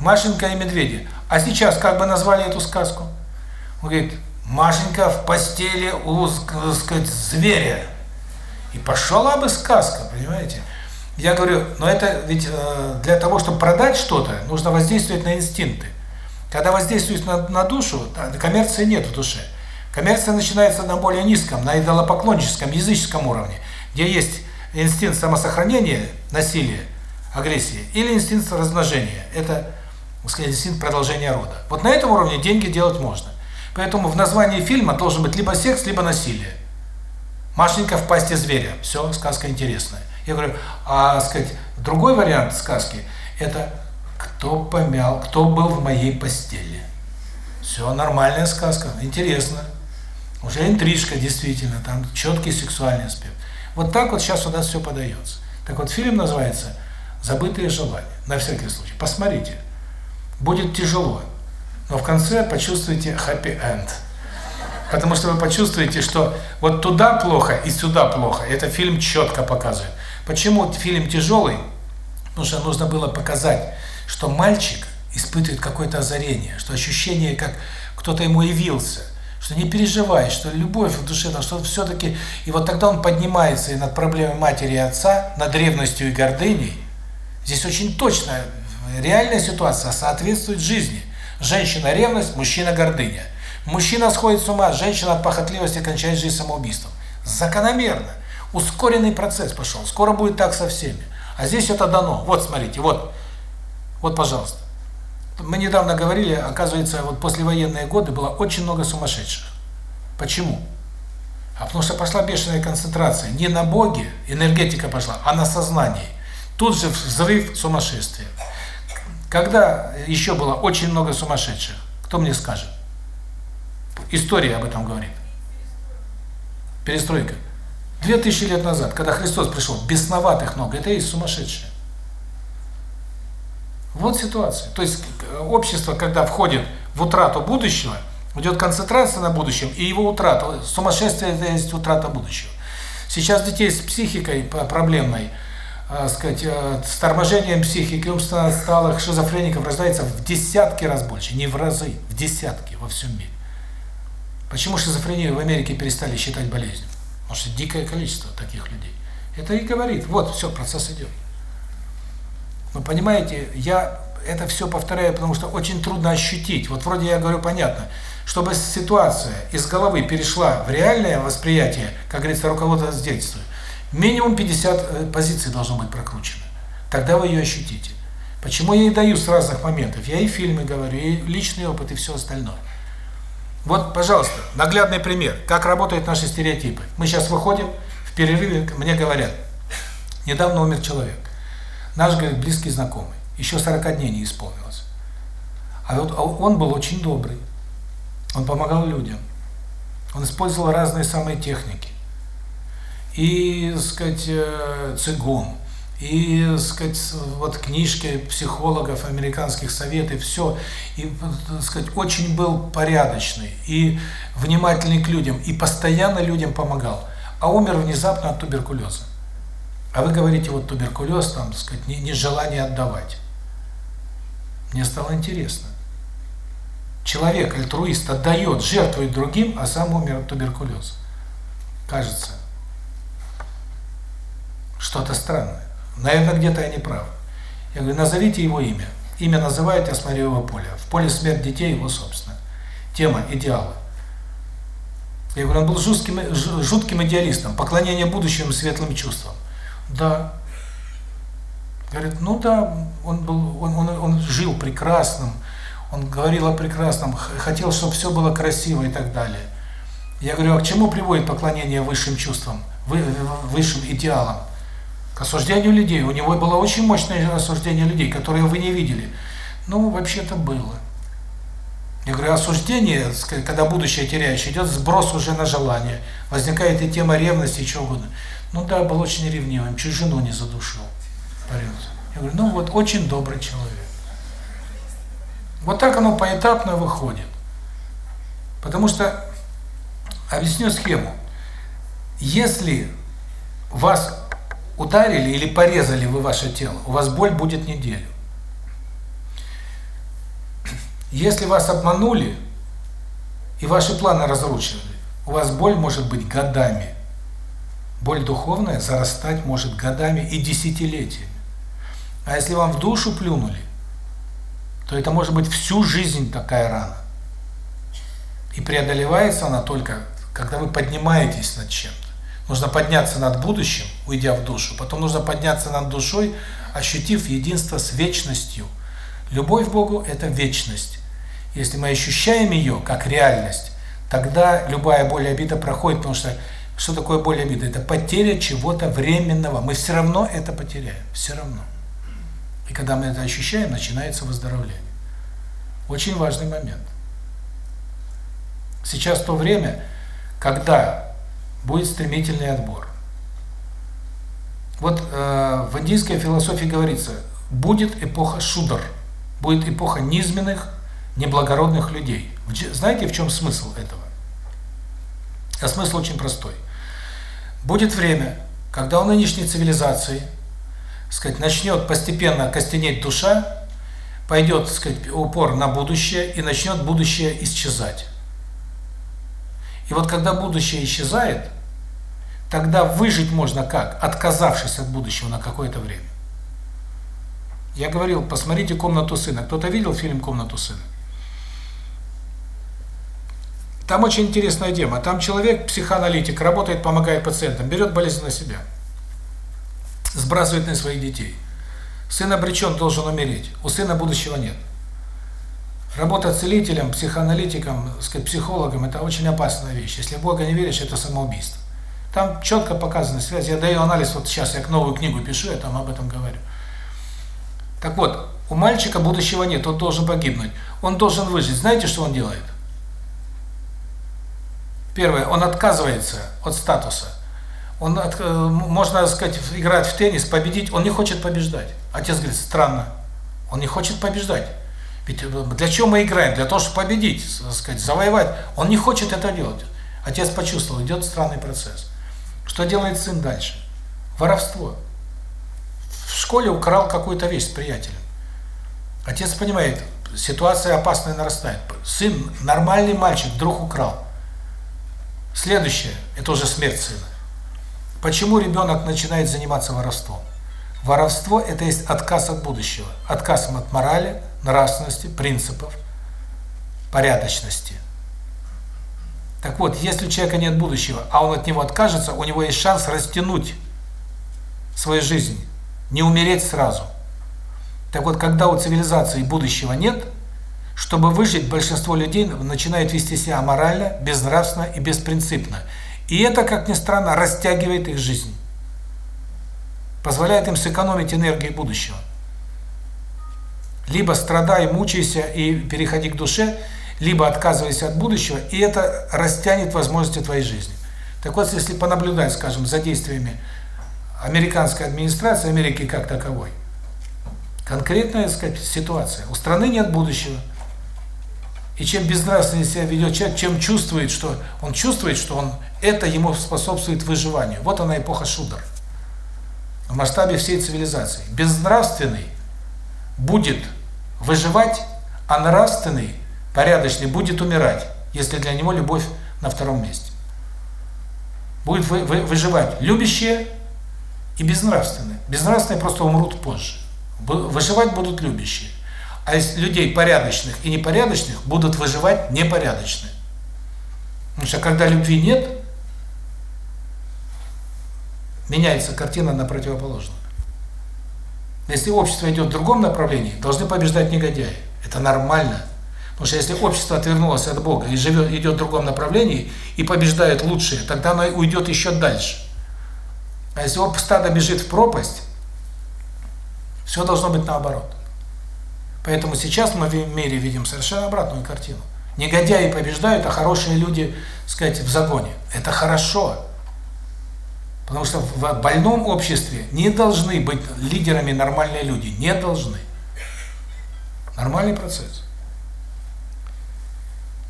Speaker 1: Машенька и медведи. А сейчас как бы назвали эту сказку? Он говорит, Машенька в постели у, так сказать, зверя. И пошла бы сказка, понимаете? Я говорю, но это ведь э, для того, чтобы продать что-то, нужно воздействовать на инстинкты. Когда воздействуешь на, на душу, коммерции нет в душе. Коммерция начинается на более низком, на идолопоклонническом, языческом уровне, где есть инстинкт самосохранения, насилия, агрессии, или инстинкт размножения. Это, инстинкт продолжения рода. Вот на этом уровне деньги делать можно. Поэтому в названии фильма должен быть либо секс, либо насилие. Машенька в пасти зверя. Все, сказка интересная. Я говорю, а, сказать, другой вариант сказки – это «Кто помял, кто был в моей постели». Все, нормальная сказка, интересно. Уже интрижка, действительно, там четкий сексуальный аспект. Вот так вот сейчас у нас все подается. Так вот, фильм называется «Забытые желания». На всякий случай. Посмотрите. Будет тяжело, но в конце почувствуете happy end. Потому что вы почувствуете, что вот туда плохо и сюда плохо. Это фильм четко показывает. Почему фильм тяжелый? Потому что нужно было показать, что мальчик испытывает какое-то озарение, что ощущение, как кто-то ему явился, что не переживай, что любовь в душе, что все-таки... И вот тогда он поднимается и над проблемой матери и отца, над ревностью и гордыней. Здесь очень точно реальная ситуация соответствует жизни. Женщина – ревность, мужчина – гордыня. Мужчина сходит с ума, женщина от похотливости кончает жизнь самоубийством. Закономерно. Ускоренный процесс пошел. Скоро будет так со всеми. А здесь это дано. Вот, смотрите, вот. Вот, пожалуйста. Мы недавно говорили, оказывается, вот послевоенные годы было очень много сумасшедших. Почему? А потому что пошла бешеная концентрация. Не на Боге, энергетика пошла, а на сознании. Тут же взрыв сумасшествия. Когда еще было очень много сумасшедших? Кто мне скажет? История об этом говорит. Перестройка. Две тысячи лет назад, когда Христос пришел, бесноватых много, это и есть сумасшедшие. Вот ситуация. То есть общество, когда входит в утрату будущего, идет концентрация на будущем и его утрата. Сумасшествие – это есть утрата будущего. Сейчас детей с психикой проблемной, э, сказать, э, с торможением психики, умственно отсталых, шизофреников рождается в десятки раз больше, не в разы, в десятки во всем мире. Почему шизофрению в Америке перестали считать болезнью? Потому что дикое количество таких людей. Это и говорит, вот, все, процесс идет. Вы понимаете, я это все повторяю, потому что очень трудно ощутить. Вот вроде я говорю понятно, чтобы ситуация из головы перешла в реальное восприятие, как говорится, руководство с детства, минимум 50 э, позиций должно быть прокручено. Тогда вы ее ощутите. Почему я и даю с разных моментов? Я и фильмы говорю, и личный опыт, и все остальное. Вот, пожалуйста, наглядный пример, как работают наши стереотипы. Мы сейчас выходим, в перерыве мне говорят, недавно умер человек. Наш, говорит, близкий знакомый. Еще 40 дней не исполнилось. А вот а он был очень добрый. Он помогал людям. Он использовал разные самые техники. И, так сказать, э, цигун, и, так сказать, вот книжки психологов, американских советы, все. И, так сказать, очень был порядочный и внимательный к людям, и постоянно людям помогал. А умер внезапно от туберкулеза. А вы говорите, вот туберкулез, там, так сказать, нежелание отдавать. Мне стало интересно. Человек, альтруист, отдает, жертвует другим, а сам умер от туберкулеза. Кажется. Что-то странное. Наверное, где-то я не прав. Я говорю, назовите его имя. Имя называют, я смотрю его поле. В поле смерть детей его собственно. Тема идеала. Я говорю, он был жутким, жутким идеалистом, поклонение будущим светлым чувствам. Да. Говорит, ну да, он был, он, он, он жил прекрасным, он говорил о прекрасном, хотел, чтобы все было красиво и так далее. Я говорю, а к чему приводит поклонение высшим чувствам, высшим идеалам? К осуждению людей. У него было очень мощное осуждение людей, которые вы не видели. Ну, вообще-то было. Я говорю, осуждение, когда будущее теряешь, идет сброс уже на желание. Возникает и тема ревности, и чего угодно. Ну да, был очень ревнивым, чуть жену не задушил. Я говорю, ну вот, очень добрый человек. Вот так оно поэтапно выходит. Потому что, объясню схему, если вас ударили или порезали вы ваше тело, у вас боль будет неделю. Если вас обманули и ваши планы разрушили, у вас боль может быть годами. Боль духовная зарастать может годами и десятилетиями. А если вам в душу плюнули, то это может быть всю жизнь такая рана. И преодолевается она только, когда вы поднимаетесь над чем-то. Нужно подняться над будущим, уйдя в душу, потом нужно подняться над душой, ощутив единство с вечностью. Любовь к Богу – это вечность. Если мы ощущаем ее как реальность, тогда любая боль и обида проходит, потому что что такое боль и обида? Это потеря чего-то временного. Мы все равно это потеряем. Все равно. И когда мы это ощущаем, начинается выздоровление. Очень важный момент. Сейчас то время, когда будет стремительный отбор. Вот э, в индийской философии говорится, будет эпоха шудр, будет эпоха низменных, неблагородных людей. Знаете, в чем смысл этого? А смысл очень простой. Будет время, когда у нынешней цивилизации, сказать, начнет постепенно костенеть душа, пойдет, сказать, упор на будущее и начнет будущее исчезать. И вот когда будущее исчезает, тогда выжить можно как? Отказавшись от будущего на какое-то время. Я говорил, посмотрите «Комнату сына». Кто-то видел фильм «Комнату сына»? Там очень интересная тема. Там человек, психоаналитик, работает, помогает пациентам, берет болезнь на себя, сбрасывает на своих детей. Сын обречен, должен умереть. У сына будущего нет. Работа целителем, психоаналитиком, психологом – это очень опасная вещь. Если в Бога не веришь, это самоубийство. Там четко показана связь. Я даю анализ, вот сейчас я новую книгу пишу, я там об этом говорю. Так вот, у мальчика будущего нет, он должен погибнуть. Он должен выжить. Знаете, что он делает? Первое, он отказывается от статуса. Он, можно сказать, играть в теннис, победить, он не хочет побеждать. Отец говорит, странно. Он не хочет побеждать. Ведь э, для чего мы играем? Для того, чтобы победить, сказать, завоевать. Он не хочет это делать. Отец почувствовал, идет странный процесс. Что делает сын дальше? Воровство. В школе украл какую-то вещь с приятелем. Отец понимает, ситуация опасная нарастает. Сын, нормальный мальчик, вдруг украл. Следующее, это уже смерть сына. Почему ребенок начинает заниматься воровством? Воровство – это есть отказ от будущего. Отказ от морали, нравственности, принципов, порядочности. Так вот, если у человека нет будущего, а он от него откажется, у него есть шанс растянуть свою жизнь, не умереть сразу. Так вот, когда у цивилизации будущего нет, чтобы выжить, большинство людей начинает вести себя аморально, безнравственно и беспринципно. И это, как ни странно, растягивает их жизнь. Позволяет им сэкономить энергию будущего. Либо страдай, мучайся и переходи к душе, либо отказывайся от будущего, и это растянет возможности твоей жизни. Так вот, если понаблюдать, скажем, за действиями американской администрации, Америки как таковой, конкретная, сказать, ситуация. У страны нет будущего. И чем безнравственнее себя ведет человек, чем чувствует, что он чувствует, что он это ему способствует выживанию. Вот она эпоха Шудер. В масштабе всей цивилизации. Безнравственный будет выживать, а нравственный, порядочный будет умирать, если для него любовь на втором месте. Будет вы, вы, выживать любящие и безнравственные. Безнравственные просто умрут позже. Выживать будут любящие. А из людей порядочных и непорядочных будут выживать непорядочные. Потому что когда любви нет, меняется картина на противоположную. Если общество идет в другом направлении, должны побеждать негодяи. Это нормально. Потому что если общество отвернулось от Бога и живет, идет в другом направлении и побеждает лучшие, тогда оно уйдет еще дальше. А если стадо бежит в пропасть, все должно быть наоборот. Поэтому сейчас мы в мире видим совершенно обратную картину. Негодяи побеждают, а хорошие люди, сказать, в загоне. Это хорошо. Потому что в больном обществе не должны быть лидерами нормальные люди. Не должны. Нормальный процесс.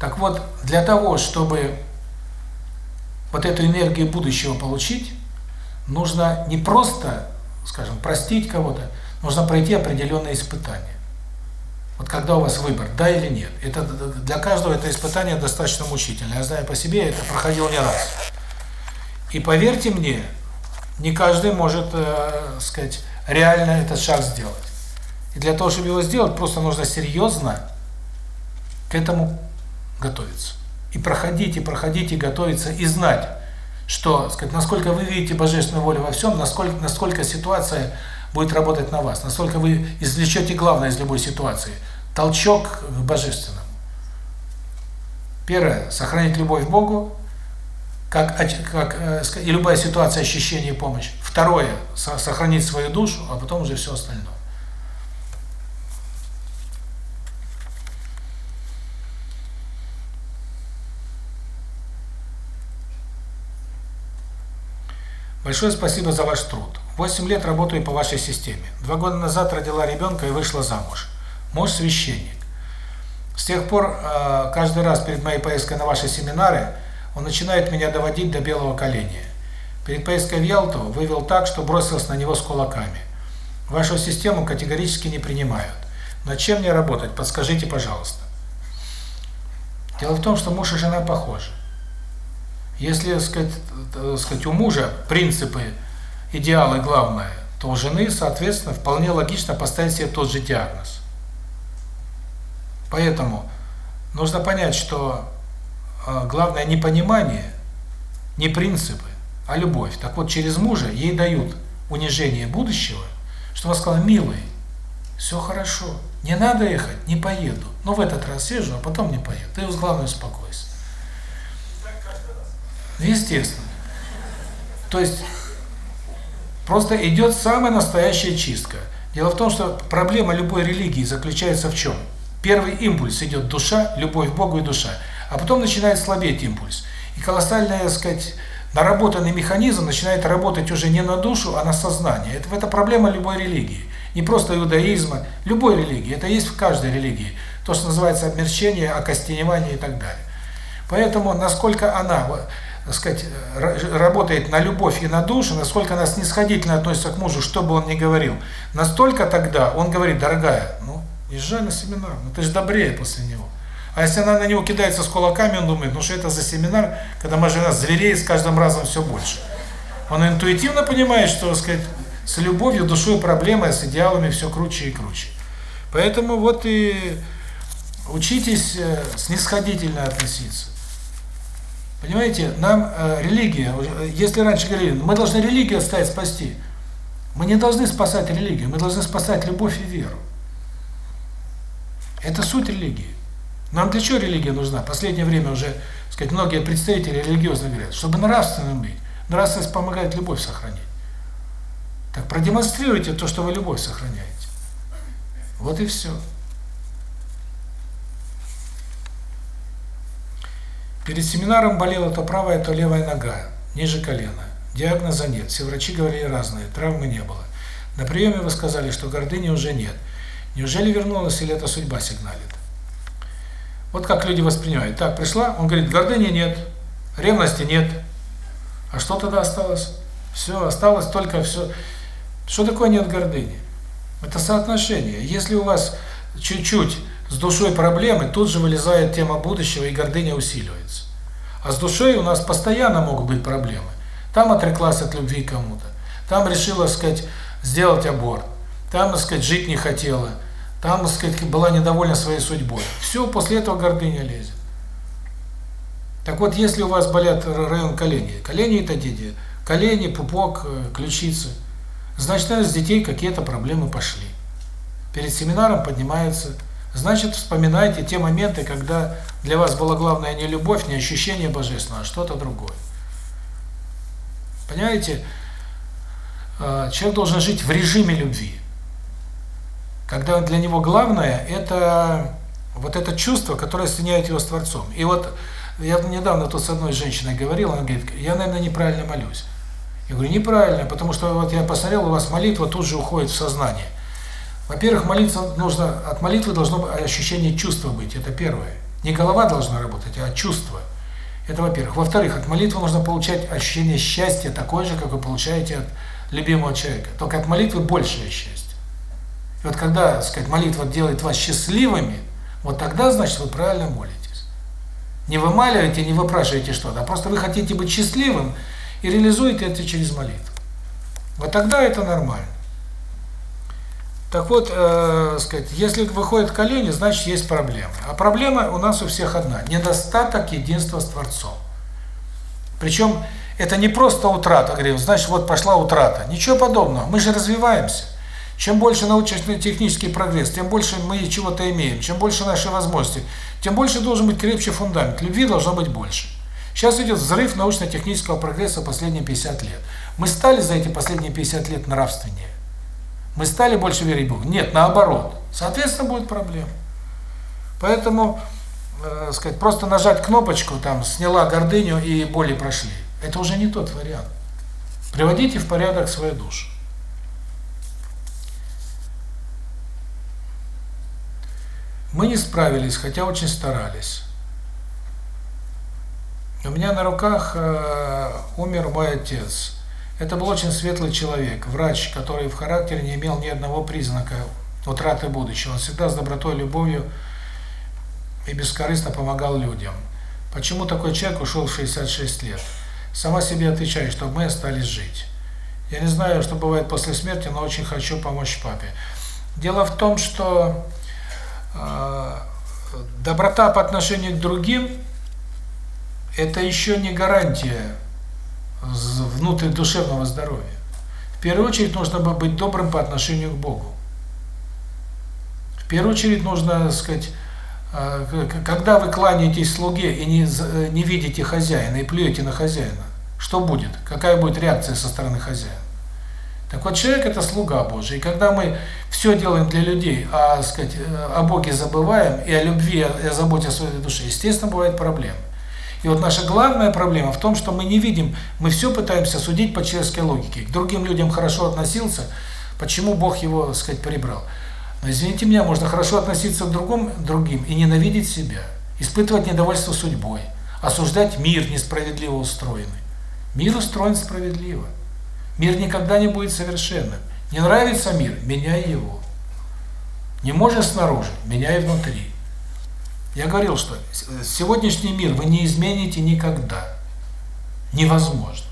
Speaker 1: Так вот, для того, чтобы вот эту энергию будущего получить, нужно не просто, скажем, простить кого-то, нужно пройти определенные испытания. Вот когда у вас выбор, да или нет. Это для каждого это испытание достаточно мучительное. Я знаю по себе, это проходил не раз. И поверьте мне, не каждый может, э, сказать, реально этот шаг сделать. И для того, чтобы его сделать, просто нужно серьезно к этому готовиться. И проходить, и проходить, и готовиться, и знать, что, сказать, насколько вы видите божественную волю во всем, насколько, насколько ситуация будет работать на вас, насколько вы извлечете главное из любой ситуации – толчок к божественному. Первое – сохранить любовь к Богу, как, как э, и любая ситуация ощущения и помощь. Второе – сохранить свою душу, а потом уже все остальное. Большое спасибо за ваш труд. Восемь лет работаю по вашей системе. Два года назад родила ребенка и вышла замуж муж священник. С тех пор, э, каждый раз перед моей поездкой на ваши семинары, он начинает меня доводить до белого коленя. Перед поездкой в Ялту вывел так, что бросился на него с кулаками. Вашу систему категорически не принимают. Над чем мне работать? Подскажите, пожалуйста. Дело в том, что муж и жена похожи. Если, сказать, э, сказать, у мужа принципы, идеалы главное, то у жены, соответственно, вполне логично поставить себе тот же диагноз. Поэтому нужно понять, что э, главное не понимание, не принципы, а любовь. Так вот, через мужа ей дают унижение будущего, что она сказала, милый, все хорошо, не надо ехать, не поеду. Но в этот раз езжу, а потом не поеду. Ты главное успокойся. Естественно. То есть, просто идет самая настоящая чистка. Дело в том, что проблема любой религии заключается в чем? Первый импульс идет душа, любовь к Богу и душа. А потом начинает слабеть импульс. И колоссальный, так сказать, наработанный механизм начинает работать уже не на душу, а на сознание. Это, это проблема любой религии. не просто иудаизма, любой религии, это есть в каждой религии, то, что называется обмерщение, окостеневание и так далее. Поэтому, насколько она, так сказать, работает на любовь и на душу, насколько она снисходительно относится к мужу, что бы он ни говорил, настолько тогда он говорит, дорогая, ну, езжай на семинар, ну ты же добрее после него. А если она на него кидается с кулаками, он думает, ну что это за семинар, когда моя жена звереет с каждым разом все больше. Он интуитивно понимает, что, так сказать, с любовью, душой проблемы, с идеалами все круче и круче. Поэтому вот и учитесь э, снисходительно относиться. Понимаете, нам э, религия, если раньше говорили, мы должны религию оставить, спасти. Мы не должны спасать религию, мы должны спасать любовь и веру. Это суть религии. Нам для чего религия нужна? В последнее время уже, сказать, многие представители религиозно говорят, чтобы нравственным быть. Нравственность помогает любовь сохранить. Так продемонстрируйте то, что вы любовь сохраняете. Вот и все. Перед семинаром болела то правая, то левая нога, ниже колена. Диагноза нет, все врачи говорили разные, травмы не было. На приеме вы сказали, что гордыни уже нет. Неужели вернулась или это судьба сигналит? Вот как люди воспринимают. Так, пришла, он говорит, гордыни нет, ревности нет. А что тогда осталось? Все, осталось только все. Что такое нет гордыни? Это соотношение. Если у вас чуть-чуть с душой проблемы, тут же вылезает тема будущего, и гордыня усиливается. А с душой у нас постоянно могут быть проблемы. Там отреклась от любви кому-то, там решила, сказать, сделать аборт, там, сказать, жить не хотела, там, сказать, была недовольна своей судьбой. Все, после этого гордыня лезет. Так вот, если у вас болят район колени, колени это дети, колени, пупок, э, ключицы, значит, с детей какие-то проблемы пошли. Перед семинаром поднимается Значит, вспоминайте те моменты, когда для вас была главная не любовь, не ощущение божественного, а что-то другое. Понимаете? А, человек должен жить в режиме любви. Когда для него главное – это вот это чувство, которое соединяет его с Творцом. И вот я недавно тут с одной женщиной говорил, она говорит, я, наверное, неправильно молюсь. Я говорю, неправильно, потому что вот я посмотрел, у вас молитва тут же уходит в сознание. Во-первых, молиться нужно, от молитвы должно ощущение чувства быть, это первое. Не голова должна работать, а чувство. Это во-первых. Во-вторых, от молитвы нужно получать ощущение счастья такое же, как вы получаете от любимого человека. Только от молитвы большее счастье. И вот когда, так сказать, молитва делает вас счастливыми, вот тогда, значит, вы правильно молитесь. Не вымаливаете, не выпрашиваете что-то, а просто вы хотите быть счастливым и реализуете это через молитву. Вот тогда это нормально. Так вот, э, сказать, если выходит колени, значит есть проблема. А проблема у нас у всех одна – недостаток единства с Творцом. Причем это не просто утрата, говорим, значит вот пошла утрата. Ничего подобного, мы же развиваемся. Чем больше научно-технический прогресс, тем больше мы чего-то имеем, чем больше наши возможности, тем больше должен быть крепче фундамент, любви должно быть больше. Сейчас идет взрыв научно-технического прогресса последние 50 лет. Мы стали за эти последние 50 лет нравственнее. Мы стали больше верить Богу? Нет, наоборот. Соответственно, будет проблема. Поэтому, э, сказать, просто нажать кнопочку, там, сняла гордыню и боли прошли. Это уже не тот вариант. Приводите в порядок свою душу. Мы не справились, хотя очень старались. У меня на руках э, умер мой отец. Это был очень светлый человек, врач, который в характере не имел ни одного признака утраты будущего. Он всегда с добротой, любовью и бескорыстно помогал людям. Почему такой человек ушел в 66 лет? Сама себе отвечаю, чтобы мы остались жить. Я не знаю, что бывает после смерти, но очень хочу помочь папе. Дело в том, что э, доброта по отношению к другим – это еще не гарантия внутрь душевного здоровья. В первую очередь нужно быть добрым по отношению к Богу. В первую очередь нужно, так сказать, а, когда вы кланяетесь слуге и не, не видите хозяина, и плюете на хозяина, что будет? Какая будет реакция со стороны хозяина? Так вот, человек – это слуга Божий. И когда мы все делаем для людей, а сказать, о Боге забываем, и о любви, и о заботе о своей душе, естественно, бывают проблемы. И вот наша главная проблема в том, что мы не видим, мы все пытаемся судить по человеческой логике. К другим людям хорошо относился, Почему Бог его, так сказать, прибрал? Но извините меня, можно хорошо относиться к другим, другим и ненавидеть себя, испытывать недовольство судьбой, осуждать мир несправедливо устроенный. Мир устроен справедливо. Мир никогда не будет совершенным. Не нравится мир – меняй его. Не можешь снаружи – меняй внутри. Я говорил, что сегодняшний мир вы не измените никогда. Невозможно.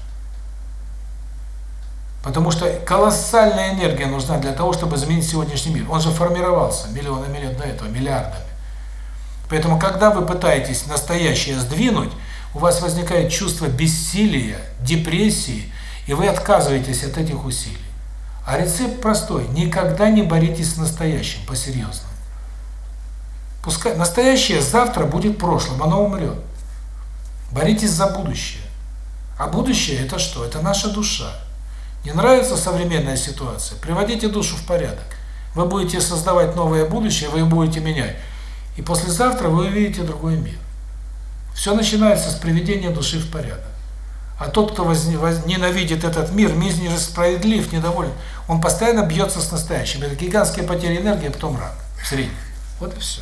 Speaker 1: Потому что колоссальная энергия нужна для того, чтобы изменить сегодняшний мир. Он же формировался миллионами лет до этого, миллиардами. Поэтому, когда вы пытаетесь настоящее сдвинуть, у вас возникает чувство бессилия, депрессии, и вы отказываетесь от этих усилий. А рецепт простой. Никогда не боритесь с настоящим, по-серьезному. Пускай настоящее завтра будет прошлым, оно умрет. Боритесь за будущее. А будущее это что? Это наша душа. Не нравится современная ситуация? Приводите душу в порядок. Вы будете создавать новое будущее, вы будете менять. И послезавтра вы увидите другой мир. Все начинается с приведения души в порядок. А тот, кто ненавидит этот мир, мир несправедлив, недоволен, он постоянно бьется с настоящим. Это гигантские потери энергии, а потом рак в среднем. Вот и все.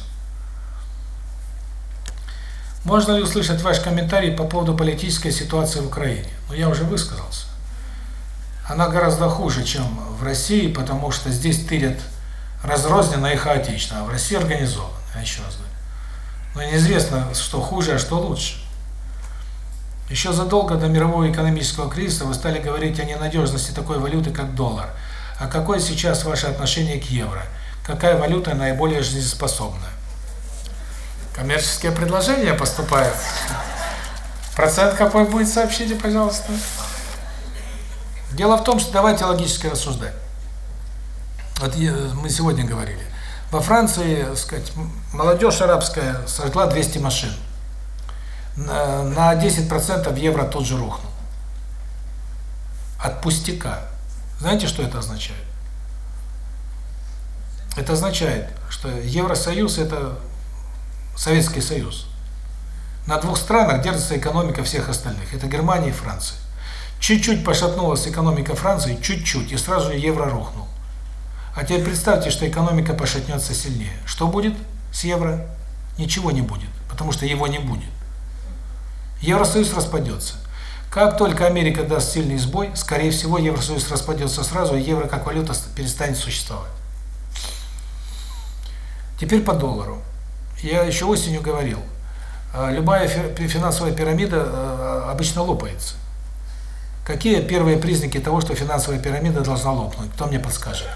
Speaker 1: Можно ли услышать ваш комментарий по поводу политической ситуации в Украине? Ну, я уже высказался. Она гораздо хуже, чем в России, потому что здесь тырят разрозненно и хаотично, а в России организовано, я еще раз говорю. Но неизвестно, что хуже, а что лучше. Еще задолго до мирового экономического кризиса вы стали говорить о ненадежности такой валюты, как доллар. А какое сейчас ваше отношение к евро? Какая валюта наиболее жизнеспособная? Коммерческие предложения поступают. Процент какой будет, сообщите, пожалуйста. Дело в том, что давайте логически рассуждать. Вот мы сегодня говорили. Во Франции, сказать, молодежь арабская сожгла 200 машин. На 10% евро тут же рухнул. От пустяка. Знаете, что это означает? Это означает, что Евросоюз – это Советский Союз. На двух странах держится экономика всех остальных. Это Германия и Франция. Чуть-чуть пошатнулась экономика Франции, чуть-чуть, и сразу евро рухнул. А теперь представьте, что экономика пошатнется сильнее. Что будет с евро? Ничего не будет, потому что его не будет. Евросоюз распадется. Как только Америка даст сильный сбой, скорее всего, Евросоюз распадется сразу, и евро как валюта перестанет существовать. Теперь по доллару. Я еще осенью говорил, а, любая финансовая пирамида а, обычно лопается. Какие первые признаки того, что финансовая пирамида должна лопнуть? Кто мне подскажет?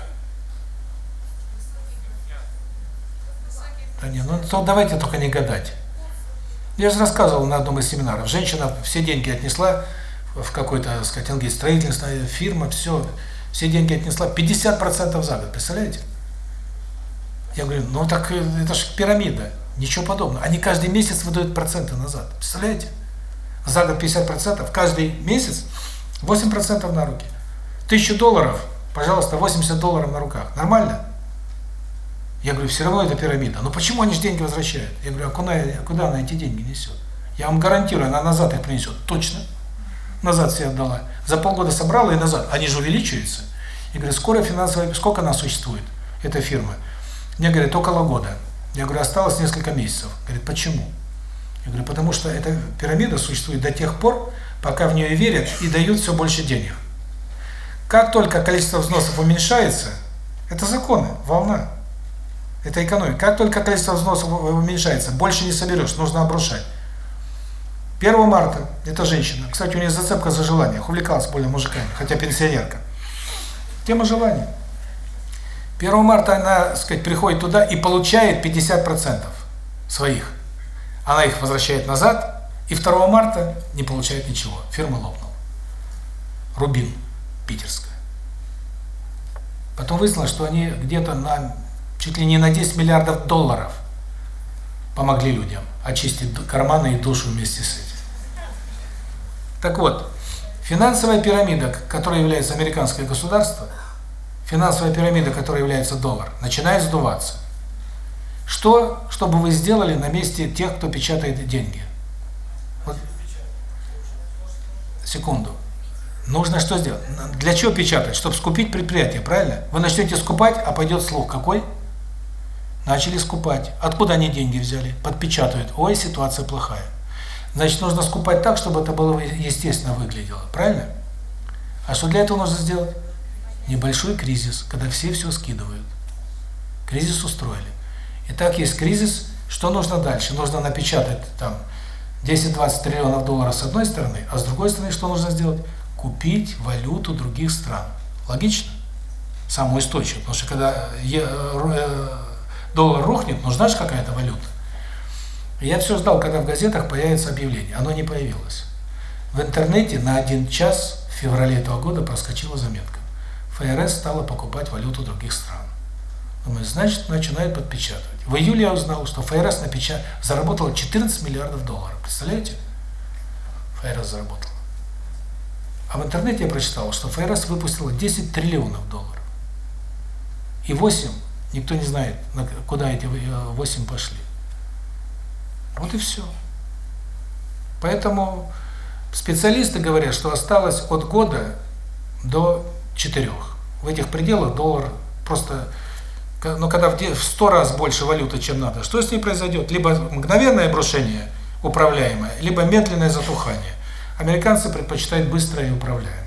Speaker 1: Да не, ну то давайте только не гадать. Я же рассказывал на одном из семинаров. Женщина все деньги отнесла в какой-то, сказать, английский строительная фирма, все, все деньги отнесла, 50% за год, представляете? Я говорю, ну так э, это же пирамида, ничего подобного. Они каждый месяц выдают проценты назад, представляете? За год 50%, каждый месяц 8% на руки. Тысячу долларов, пожалуйста, 80 долларов на руках. Нормально? Я говорю, все равно это пирамида. Но почему они же деньги возвращают? Я говорю, а куда, куда она эти деньги несет? Я вам гарантирую, она назад их принесет. Точно. Назад все отдала. За полгода собрала и назад. Они же увеличиваются. Я говорю, скоро финансовая... Сколько она существует, эта фирма? Мне говорят, около года. Я говорю, осталось несколько месяцев. Говорит, почему? Я говорю, потому что эта пирамида существует до тех пор, пока в нее верят и дают все больше денег. Как только количество взносов уменьшается, это законы, волна. Это экономика. Как только количество взносов уменьшается, больше не соберешь, нужно обрушать. 1 марта, это женщина, кстати, у нее зацепка за желание, увлекалась более мужиками, хотя пенсионерка. Тема желания. 1 марта она, так сказать, приходит туда и получает 50% своих. Она их возвращает назад, и 2 марта не получает ничего. Фирма лопнула. Рубин, питерская. Потом выяснилось, что они где-то на чуть ли не на 10 миллиардов долларов помогли людям очистить карманы и душу вместе с этим. Так вот, финансовая пирамида, которая является американское государство, финансовая пирамида, которая является доллар, начинает сдуваться. Что, чтобы вы сделали на месте тех, кто печатает деньги? Вот. Секунду. Нужно что сделать? Для чего печатать? Чтобы скупить предприятие, правильно? Вы начнете скупать, а пойдет слух какой? Начали скупать. Откуда они деньги взяли? Подпечатают. Ой, ситуация плохая. Значит, нужно скупать так, чтобы это было естественно выглядело. Правильно? А что для этого нужно сделать? Небольшой кризис, когда все все скидывают. Кризис устроили. Итак, есть кризис. Что нужно дальше? Нужно напечатать там 10-20 триллионов долларов с одной стороны, а с другой стороны что нужно сделать? Купить валюту других стран. Логично? Самую устойчивую. Потому что когда э, доллар рухнет, нужна же какая-то валюта. Я все ждал, когда в газетах появится объявление. Оно не появилось. В интернете на один час в феврале этого года проскочила заметка. ФРС стала покупать валюту других стран. Думаю, значит, начинают подпечатывать. В июле я узнал, что ФРС напечат... заработала 14 миллиардов долларов. Представляете? ФРС заработала. А в интернете я прочитал, что ФРС выпустила 10 триллионов долларов. И 8, никто не знает, куда эти 8 пошли. Вот и все. Поэтому специалисты говорят, что осталось от года до четырех. В этих пределах доллар просто но когда в 100 раз больше валюты, чем надо, что с ней произойдет? Либо мгновенное обрушение управляемое, либо медленное затухание. Американцы предпочитают быстрое и управляемое.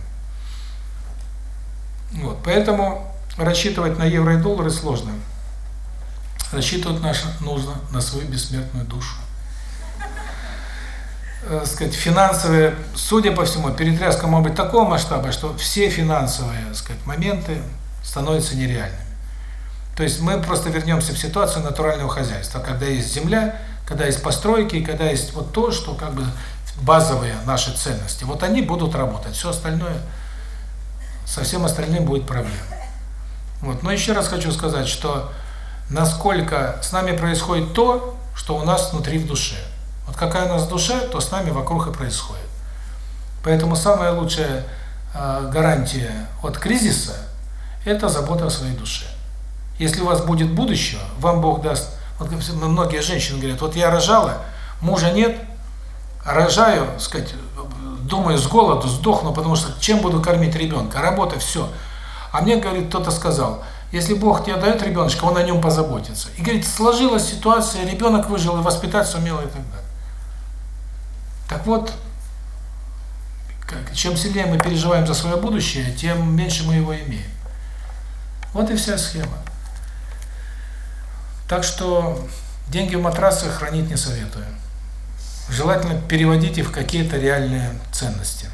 Speaker 1: Вот, поэтому рассчитывать на евро и доллары сложно. Рассчитывать нужно на свою бессмертную душу. Э, сказать, финансовые, судя по всему, перетряска может быть такого масштаба, что все финансовые, сказать, моменты становятся нереальными. То есть мы просто вернемся в ситуацию натурального хозяйства, когда есть земля, когда есть постройки, когда есть вот то, что как бы базовые наши ценности. Вот они будут работать, все остальное, со всем остальным будет проблема. Вот. Но еще раз хочу сказать, что насколько с нами происходит то, что у нас внутри в душе. Вот какая у нас душа, то с нами вокруг и происходит. Поэтому самая лучшая э, гарантия от кризиса – это забота о своей душе. Если у вас будет будущее, вам Бог даст. Вот многие женщины говорят, вот я рожала, мужа нет, рожаю, сказать, думаю, с голоду сдохну, потому что чем буду кормить ребенка? Работа, все. А мне, говорит, кто-то сказал, если Бог тебе дает ребеночка, он о нем позаботится. И, говорит, сложилась ситуация, ребенок выжил, и воспитать сумел, и так далее. Так вот, чем сильнее мы переживаем за свое будущее, тем меньше мы его имеем. Вот и вся схема. Так что деньги в матрасах хранить не советую. Желательно переводить их в какие-то реальные ценности.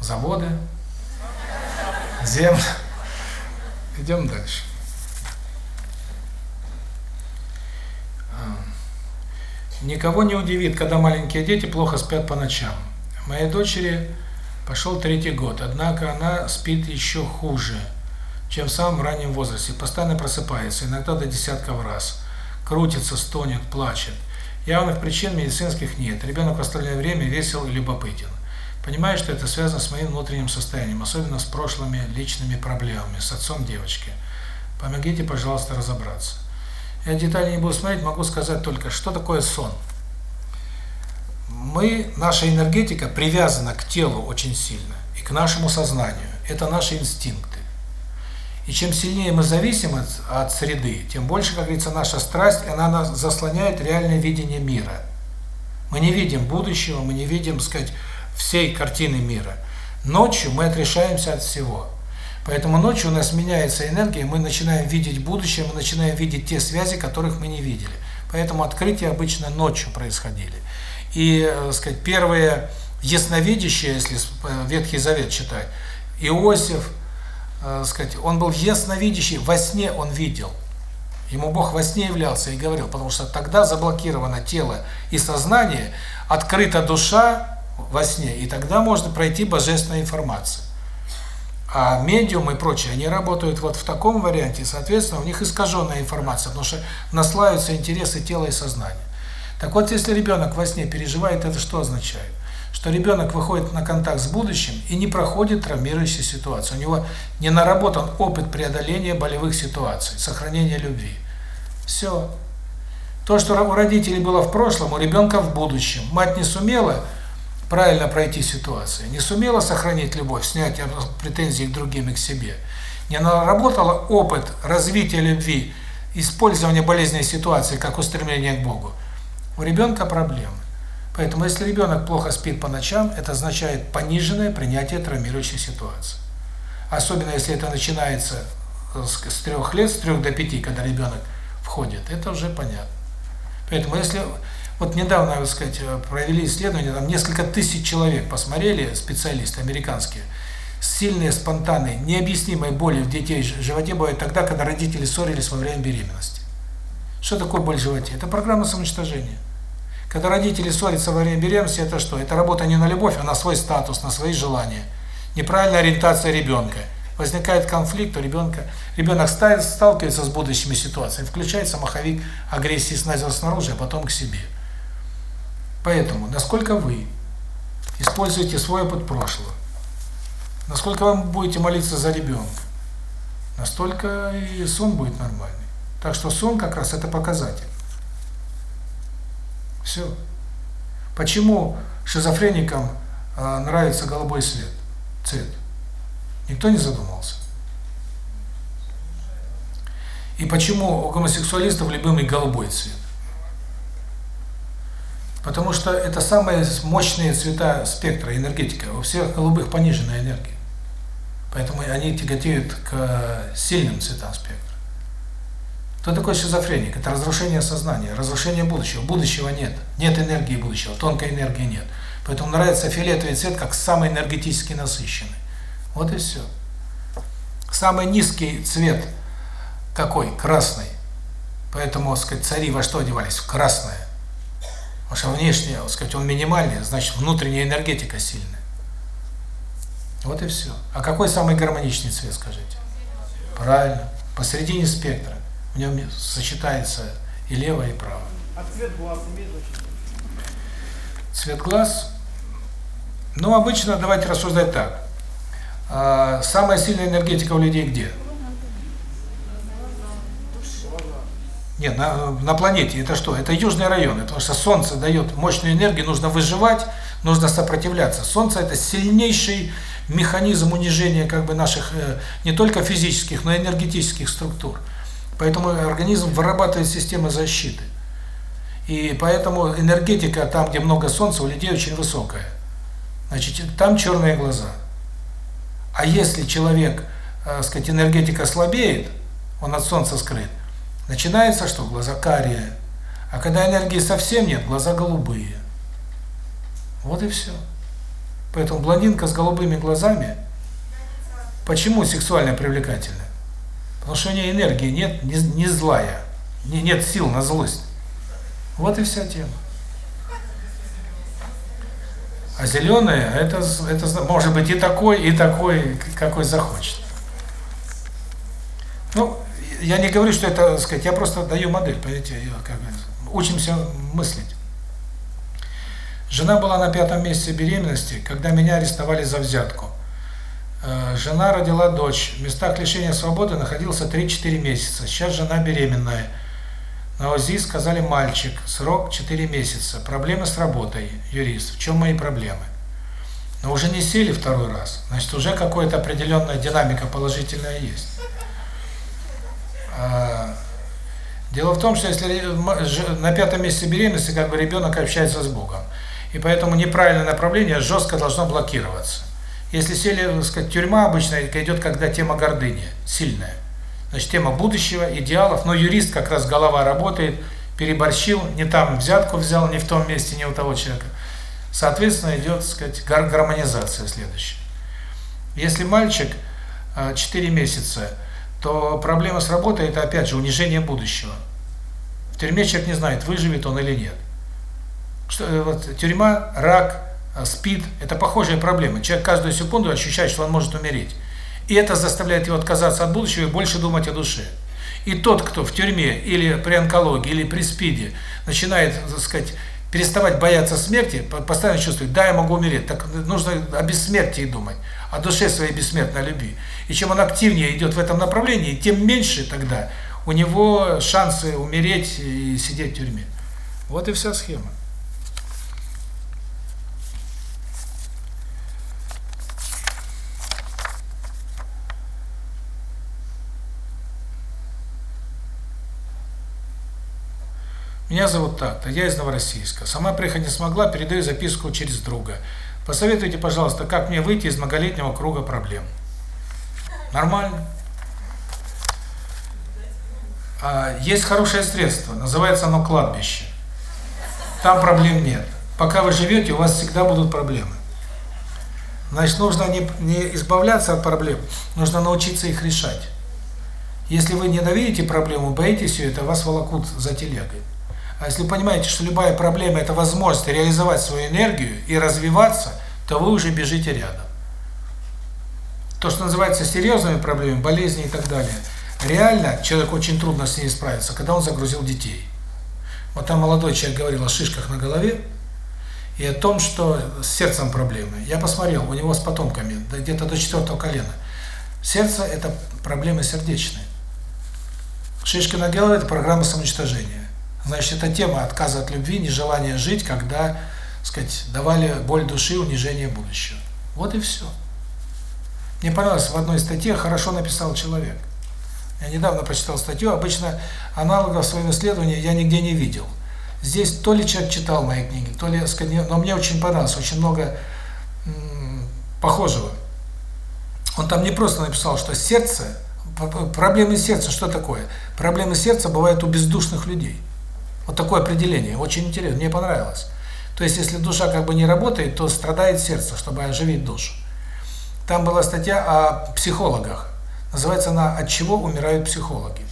Speaker 1: Заводы, земли. Идем дальше. Никого не удивит, когда маленькие дети плохо спят по ночам. Моей дочери пошел третий год, однако она спит еще хуже – чем в самом раннем возрасте. Постоянно просыпается, иногда до десятков раз. Крутится, стонет, плачет. Явных причин медицинских нет. Ребенок в остальное время весел и любопытен. Понимаю, что это связано с моим внутренним состоянием, особенно с прошлыми личными проблемами, с отцом девочки. Помогите, пожалуйста, разобраться. Я детали не буду смотреть, могу сказать только, что такое сон. Мы, наша энергетика привязана к телу очень сильно и к нашему сознанию. Это наши инстинкты. И чем сильнее мы зависим от, от среды, тем больше, как говорится, наша страсть, она нас заслоняет реальное видение мира. Мы не видим будущего, мы не видим, сказать, всей картины мира. Ночью мы отрешаемся от всего. Поэтому ночью у нас меняется энергия, мы начинаем видеть будущее, мы начинаем видеть те связи, которых мы не видели. Поэтому открытия обычно ночью происходили. И, э, сказать, первые ясновидящие, если э, Ветхий Завет читать, Иосиф, э, сказать, он был ясновидящий, во сне он видел. Ему Бог во сне являлся и говорил, потому что тогда заблокировано тело и сознание, открыта душа во сне, и тогда можно пройти божественная информация. А медиум и прочее, они работают вот в таком варианте, соответственно, у них искаженная информация, потому что наслаиваются интересы тела и сознания. Так вот, если ребенок во сне переживает, это что означает? что ребенок выходит на контакт с будущим и не проходит травмирующей ситуации. У него не наработан опыт преодоления болевых ситуаций, сохранения любви. Все. То, что у родителей было в прошлом, у ребенка в будущем. Мать не сумела правильно пройти ситуацию, не сумела сохранить любовь, снять претензии к другим и к себе, не наработала опыт развития любви, использования болезненной ситуации как устремление к Богу, у ребенка проблемы. Поэтому если ребенок плохо спит по ночам, это означает пониженное принятие травмирующей ситуации. Особенно если это начинается с, с трех лет, с трех до пяти, когда ребенок входит, это уже понятно. Поэтому если вот недавно, так сказать, провели исследование, там несколько тысяч человек посмотрели, специалисты американские, сильные, спонтанные, необъяснимые боли в детей в животе бывают тогда, когда родители ссорились во время беременности. Что такое боль в животе? Это программа самоуничтожения. Когда родители ссорятся во время беременности, это что? Это работа не на любовь, а на свой статус, на свои желания. Неправильная ориентация ребенка. Возникает конфликт у ребенка. Ребенок сталкивается с будущими ситуациями, включается маховик агрессии снаружи, а потом к себе. Поэтому, насколько вы используете свой опыт прошлого, насколько вам будете молиться за ребенка, настолько и сон будет нормальный. Так что сон как раз это показатель. Все. Почему шизофреникам э, нравится голубой свет, цвет? Никто не задумался. И почему у гомосексуалистов любимый голубой цвет? Потому что это самые мощные цвета спектра, энергетика. У всех голубых пониженная энергия. Поэтому они тяготеют к сильным цветам спектра. Кто такой шизофреник? Это разрушение сознания, разрушение будущего. Будущего нет. Нет энергии будущего, тонкой энергии нет. Поэтому нравится фиолетовый цвет как самый энергетически насыщенный. Вот и все. Самый низкий цвет какой? Красный. Поэтому, сказать, цари во что одевались? В красное. Потому что внешне, сказать, он минимальный, значит, внутренняя энергетика сильная. Вот и все. А какой самый гармоничный цвет, скажите? Правильно. Посередине спектра. В нем сочетается и лево, и право.
Speaker 5: А цвет глаз имеет значение?
Speaker 1: Цвет глаз? Ну, обычно, давайте рассуждать так. А, самая сильная энергетика у людей где? Нет, на, на планете это что? Это южные районы, потому что Солнце дает мощную энергию, нужно выживать, нужно сопротивляться. Солнце это сильнейший механизм унижения как бы наших э, не только физических, но и энергетических структур. Поэтому организм вырабатывает системы защиты. И поэтому энергетика там, где много солнца, у людей очень высокая. Значит, там черные глаза. А если человек, э, сказать, энергетика слабеет, он от солнца скрыт, начинается что? Глаза карие. А когда энергии совсем нет, глаза голубые. Вот и все. Поэтому блондинка с голубыми глазами, почему сексуально привлекательна? Потому что у нее энергии нет, не, не злая, не, нет сил на злость. Вот и вся тема. А зеленая, это, это может быть и такой, и такой, какой захочет. Ну, я не говорю, что это, так сказать, я просто даю модель, понимаете, как учимся мыслить. Жена была на пятом месяце беременности, когда меня арестовали за взятку. Э, жена родила дочь. В местах лишения свободы находился 3-4 месяца. Сейчас жена беременная. На УЗИ сказали мальчик, срок 4 месяца. Проблемы с работой, юрист. В чем мои проблемы? Но уже не сели второй раз. Значит, уже какая-то определенная динамика положительная есть. А, дело в том, что если на пятом месяце беременности, как бы ребенок общается с Богом. И поэтому неправильное направление жестко должно блокироваться. Если сели, сказать, тюрьма обычно идет, когда тема гордыни сильная. Значит, тема будущего, идеалов, но юрист как раз голова работает, переборщил, не там взятку взял, не в том месте, не у того человека. Соответственно, идет, сказать, гармонизация следующая. Если мальчик 4 а, месяца, то проблема с работой – это, опять же, унижение будущего. В тюрьме человек не знает, выживет он или нет. Что, э, вот, тюрьма, рак, а, спит, это похожая проблема. Человек каждую секунду ощущает, что он может умереть. И это заставляет его отказаться от будущего и больше думать о душе. И тот, кто в тюрьме или при онкологии, или при СПИДе начинает, так сказать, переставать бояться смерти, постоянно чувствует, да, я могу умереть, так нужно о бессмертии думать, о душе своей бессмертной любви. И чем он активнее идет в этом направлении, тем меньше тогда у него шансы умереть и сидеть в тюрьме. Вот и вся схема. Меня зовут так-то, я из Новороссийска. Сама приехать не смогла, передаю записку через друга. Посоветуйте, пожалуйста, как мне выйти из многолетнего круга проблем. Нормально. А, есть хорошее средство, называется оно кладбище. Там проблем нет. Пока вы живете, у вас всегда будут проблемы. Значит, нужно не, не избавляться от проблем, нужно научиться их решать. Если вы ненавидите проблему, боитесь ее, это вас волокут за телегой. А если понимаете, что любая проблема – это возможность реализовать свою энергию и развиваться, то вы уже бежите рядом. То, что называется серьезными проблемами, болезни и так далее, реально человеку очень трудно с ней справиться, когда он загрузил детей. Вот там молодой человек говорил о шишках на голове и о том, что с сердцем проблемы. Я посмотрел, у него с потомками, где-то до четвертого колена. Сердце – это проблемы сердечные. Шишки на голове – это программа самоуничтожения. Значит, это тема отказа от любви, нежелания жить, когда, сказать, давали боль души, унижение будущего. Вот и все. Мне понравилось, в одной статье хорошо написал человек. Я недавно прочитал статью, обычно аналогов своего исследования я нигде не видел. Здесь то ли человек читал мои книги, то ли, но мне очень понравилось, очень много похожего. Он там не просто написал, что сердце, проблемы сердца, что такое? Проблемы сердца бывают у бездушных людей. Вот такое определение, очень интересно, мне понравилось. То есть, если душа как бы не работает, то страдает сердце, чтобы оживить душу. Там была статья о психологах. Называется она «От чего умирают психологи?».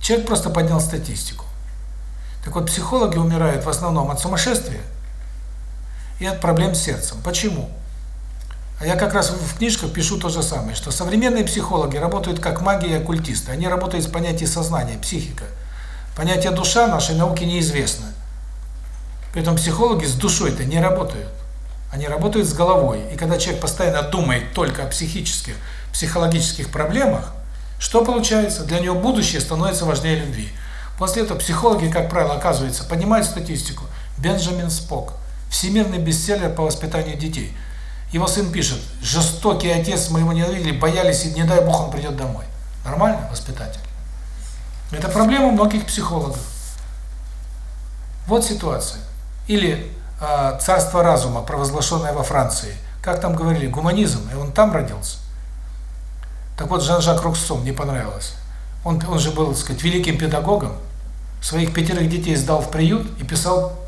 Speaker 1: Человек просто поднял статистику. Так вот, психологи умирают в основном от сумасшествия и от проблем с сердцем. Почему? А я как раз в книжках пишу то же самое, что современные психологи работают как маги и оккультисты. Они работают с понятием сознания, психика. Понятие душа нашей науки неизвестно. Поэтому психологи с душой-то не работают. Они работают с головой. И когда человек постоянно думает только о психических, психологических проблемах, что получается? Для него будущее становится важнее любви. После этого психологи, как правило, оказывается, понимают статистику. Бенджамин Спок, всемирный бестселлер по воспитанию детей. Его сын пишет, жестокий отец, мы его ненавидели, боялись, и не дай бог он придет домой. Нормально, воспитатель? Это проблема многих психологов. Вот ситуация. Или э, царство разума, провозглашенное во Франции. Как там говорили, гуманизм, и он там родился. Так вот, Жан-Жак Роксо мне понравилось. Он, он же был, так сказать, великим педагогом, своих пятерых детей сдал в приют и писал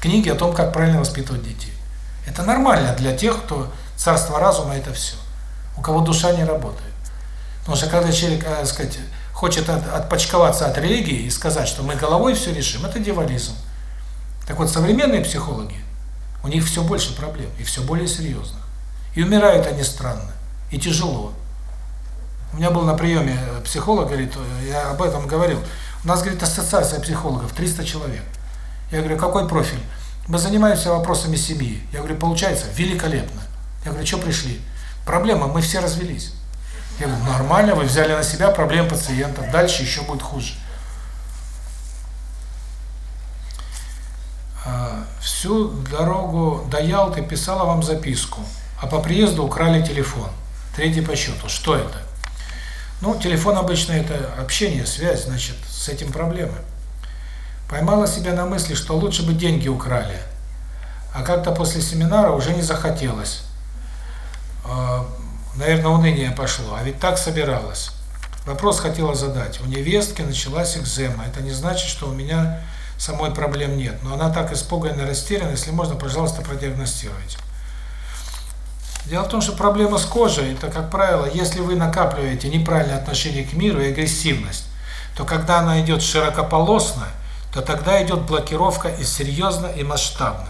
Speaker 1: книги о том, как правильно воспитывать детей. Это нормально для тех, кто царство разума – это все. У кого душа не работает. Потому что когда человек, так сказать, хочет от, отпочковаться от религии и сказать, что мы головой все решим, это дьяволизм. Так вот, современные психологи, у них все больше проблем, и все более серьезных. И умирают они странно, и тяжело. У меня был на приеме психолог, говорит, я об этом говорил. У нас, говорит, ассоциация психологов, 300 человек. Я говорю, какой профиль? Мы занимаемся вопросами семьи. Я говорю, получается, великолепно. Я говорю, что пришли? Проблема, мы все развелись. Я говорю, нормально, вы взяли на себя проблем пациентов, дальше еще будет хуже. Всю дорогу до Ялты писала вам записку, а по приезду украли телефон. Третий по счету. Что это? Ну, телефон обычно это общение, связь, значит, с этим проблемы. Поймала себя на мысли, что лучше бы деньги украли. А как-то после семинара уже не захотелось наверное, уныние пошло, а ведь так собиралась. Вопрос хотела задать. У невестки началась экзема. Это не значит, что у меня самой проблем нет. Но она так испугана и растеряна, если можно, пожалуйста, продиагностируйте. Дело в том, что проблема с кожей, это, как правило, если вы накапливаете неправильное отношение к миру и агрессивность, то когда она идет широкополосно, то тогда идет блокировка и серьезно, и масштабно.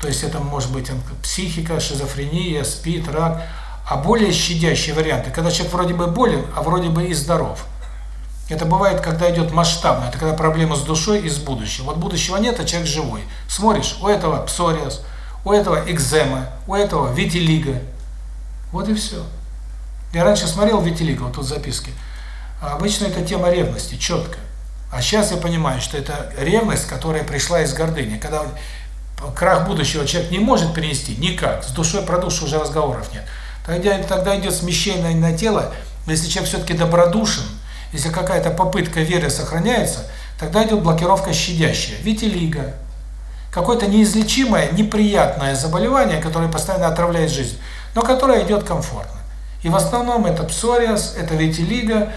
Speaker 1: То есть это может быть психика, шизофрения, спид, рак – а более щадящие варианты, когда человек вроде бы болен, а вроде бы и здоров. Это бывает, когда идет масштабно, это когда проблема с душой и с будущим. Вот будущего нет, а человек живой. Смотришь, у этого псориаз, у этого экзема, у этого витилиго. Вот и все. Я раньше смотрел витилиго, вот тут записки. А обычно это тема ревности, четко. А сейчас я понимаю, что это ревность, которая пришла из гордыни. Когда крах будущего человек не может перенести никак, с душой про душу уже разговоров нет. Тогда, тогда идет смещение на тело, если человек все-таки добродушен, если какая-то попытка веры сохраняется, тогда идет блокировка щадящая, витилиго, какое-то неизлечимое, неприятное заболевание, которое постоянно отравляет жизнь, но которое идет комфортно. И в основном это псориаз, это витилиго,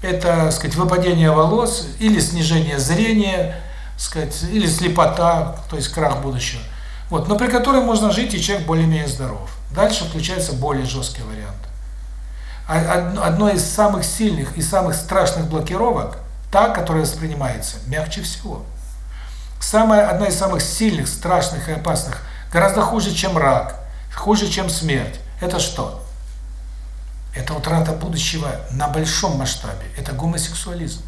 Speaker 1: это, сказать, выпадение волос или снижение зрения, сказать, или слепота, то есть крах будущего. Вот, но при которой можно жить, и человек более-менее здоров. Дальше включается более жесткий вариант. А одно из самых сильных и самых страшных блокировок та, которая воспринимается мягче всего. Самая одна из самых сильных, страшных и опасных, гораздо хуже, чем рак, хуже, чем смерть. Это что? Это утрата будущего на большом масштабе. Это гомосексуализм.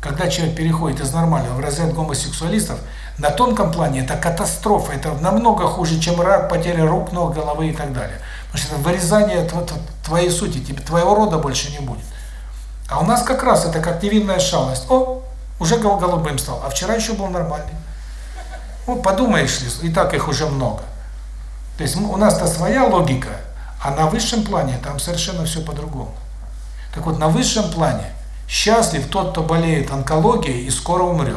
Speaker 1: Когда человек переходит из нормального в разряд гомосексуалистов, на тонком плане это катастрофа, это намного хуже, чем рак, потеря рук, ног, головы и так далее. Потому что это вырезание твоей сути, твоего рода больше не будет. А у нас как раз это как невинная шалость. О, уже голубым стал, а вчера еще был нормальный. Ну, подумаешь и так их уже много. То есть у нас-то своя логика, а на высшем плане там совершенно все по-другому. Так вот, на высшем плане счастлив тот, кто болеет онкологией и скоро умрет.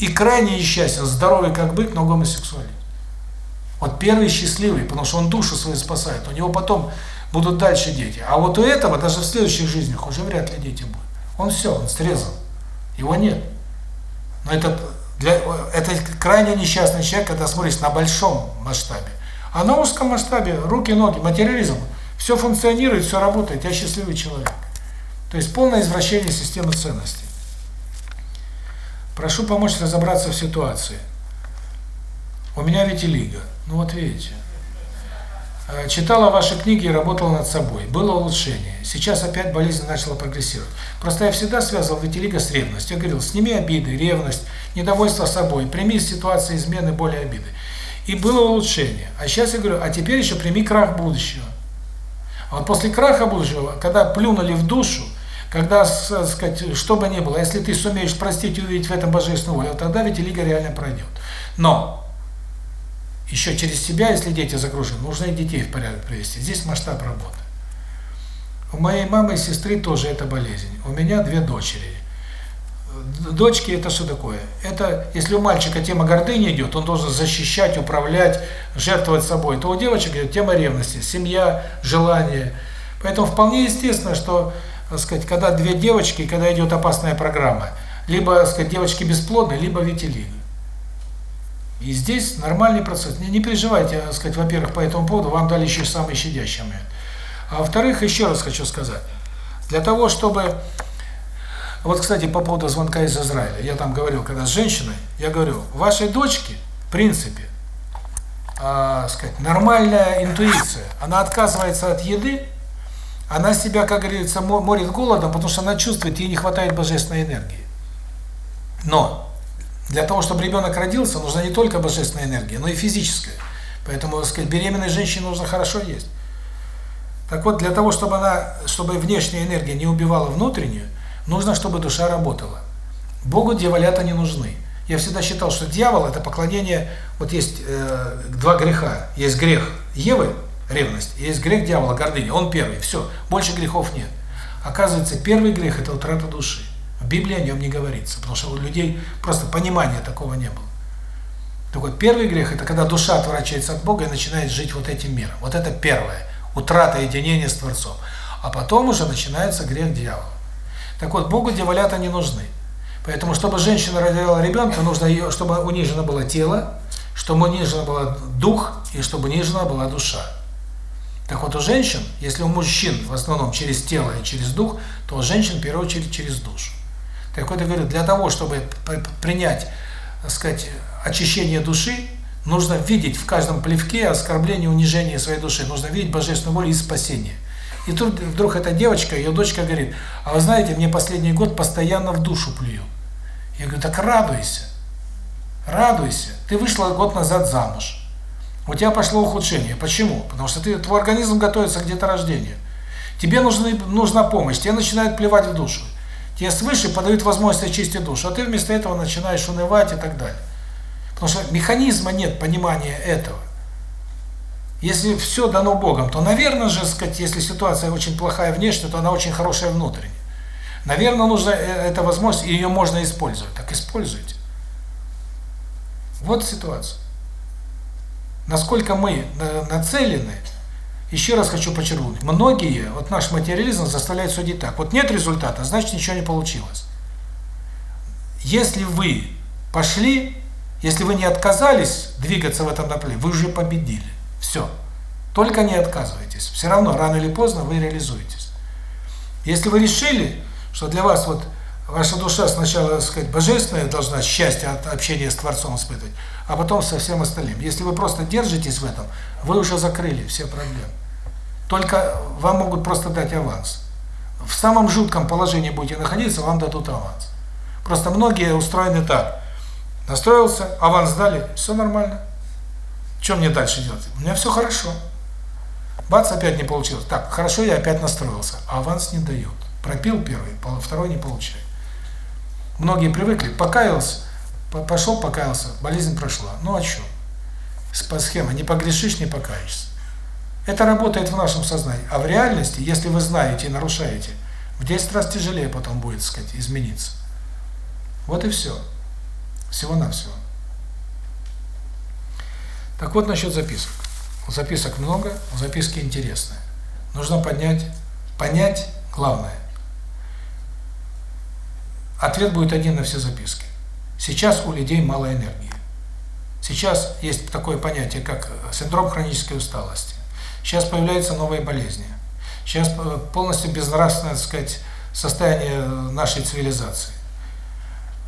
Speaker 1: И крайне несчастен, здоровый как бык, но гомосексуален. Вот первый счастливый, потому что он душу свою спасает, у него потом будут дальше дети. А вот у этого даже в следующих жизнях уже вряд ли дети будут. Он все, он срезал. Его нет. Но это для это крайне несчастный человек, когда смотришь на большом масштабе. А на узком масштабе руки, ноги, материализм, все функционирует, все работает, я счастливый человек. То есть полное извращение системы ценностей. Прошу помочь разобраться в ситуации. У меня ведь. Ну вот видите. Э, читала ваши книги и работала над собой. Было улучшение. Сейчас опять болезнь начала прогрессировать. Просто я всегда связывал витилиго с ревностью. Я говорил, сними обиды, ревность, недовольство собой, прими из ситуации измены, более обиды. И было улучшение. А сейчас я говорю, а теперь еще прими крах будущего. А вот после краха будущего, когда плюнули в душу, когда, сказать, что бы ни было, если ты сумеешь простить и увидеть в этом божественную волю, тогда витилиго реально пройдет. Но еще через себя, если дети загружены, нужно и детей в порядок привести. Здесь масштаб работы. У моей мамы и сестры тоже эта болезнь. У меня две дочери. Дочки это что такое? Это, если у мальчика тема гордыни идет, он должен защищать, управлять, жертвовать собой, то у девочек идет тема ревности, семья, желание. Поэтому вполне естественно, что, так сказать, когда две девочки, когда идет опасная программа, либо, так сказать, девочки бесплодны, либо витилиго. И здесь нормальный процесс. Не, не переживайте, так сказать, во-первых, по этому поводу, вам дали еще самый щадящий момент. А во-вторых, еще раз хочу сказать, для того, чтобы... Вот, кстати, по поводу звонка из Израиля. Я там говорил, когда с женщиной, я говорю, вашей дочке, в принципе, э, сказать, нормальная интуиция, она отказывается от еды, она себя, как говорится, морит голодом, потому что она чувствует, ей не хватает божественной энергии. Но для того, чтобы ребенок родился, нужна не только божественная энергия, но и физическая. Поэтому, так сказать, беременной женщине нужно хорошо есть. Так вот, для того, чтобы она, чтобы внешняя энергия не убивала внутреннюю, нужно, чтобы душа работала. Богу дьяволята не нужны. Я всегда считал, что дьявол – это поклонение, вот есть э, два греха. Есть грех Евы, ревность, есть грех дьявола, гордыня. Он первый, все, больше грехов нет. Оказывается, первый грех – это утрата души. В Библии о нем не говорится, потому что у людей просто понимания такого не было. Так вот, первый грех – это когда душа отворачивается от Бога и начинает жить вот этим миром. Вот это первое – утрата единения с Творцом. А потом уже начинается грех дьявола. Так вот, Богу дьяволята не нужны. Поэтому, чтобы женщина родила ребенка, нужно ее, чтобы унижено было тело, чтобы унижено было дух и чтобы унижена была душа. Так вот, у женщин, если у мужчин в основном через тело и через дух, то у женщин в первую очередь через душу. Так вот, я говорю, для того, чтобы принять, так сказать, очищение души, нужно видеть в каждом плевке оскорбление, унижение своей души, нужно видеть божественную волю и спасение. И тут вдруг эта девочка, ее дочка говорит, а вы знаете, мне последний год постоянно в душу плюют. Я говорю, так радуйся, радуйся. Ты вышла год назад замуж, у тебя пошло ухудшение. Почему? Потому что ты, твой организм готовится к деторождению. Тебе нужны, нужна помощь, тебе начинают плевать в душу. Тебе свыше подают возможность очистить душу, а ты вместо этого начинаешь унывать и так далее. Потому что механизма нет понимания этого. Если все дано Богом, то, наверное же, сказать, если ситуация очень плохая внешне, то она очень хорошая внутренне. Наверное, нужно э, эта возможность, и ее можно использовать. Так используйте. Вот ситуация. Насколько мы на- нацелены, еще раз хочу подчеркнуть, многие, вот наш материализм заставляет судить так. Вот нет результата, значит ничего не получилось. Если вы пошли, если вы не отказались двигаться в этом направлении, вы уже победили. Все. Только не отказывайтесь. Все равно, рано или поздно, вы реализуетесь. Если вы решили, что для вас вот ваша душа сначала, так сказать, божественная должна счастье от общения с Творцом испытывать, а потом со всем остальным. Если вы просто держитесь в этом, вы уже закрыли все проблемы. Только вам могут просто дать аванс. В самом жутком положении будете находиться, вам дадут аванс. Просто многие устроены так. Настроился, аванс дали, все нормально. Что мне дальше делать? У меня все хорошо. Бац, опять не получилось. Так, хорошо, я опять настроился. Аванс не дают. Пропил первый, второй не получаю. Многие привыкли, покаялся, по- пошел, покаялся, болезнь прошла. Ну а что? По схеме, не погрешишь, не покаешься. Это работает в нашем сознании. А в реальности, если вы знаете и нарушаете, в 10 раз тяжелее потом будет, так сказать, измениться. Вот и все. Всего-навсего. Так вот насчет записок. Записок много, записки интересные. Нужно поднять, понять главное. Ответ будет один на все записки. Сейчас у людей мало энергии. Сейчас есть такое понятие, как синдром хронической усталости. Сейчас появляются новые болезни. Сейчас э, полностью безнравственное, так сказать, состояние нашей цивилизации.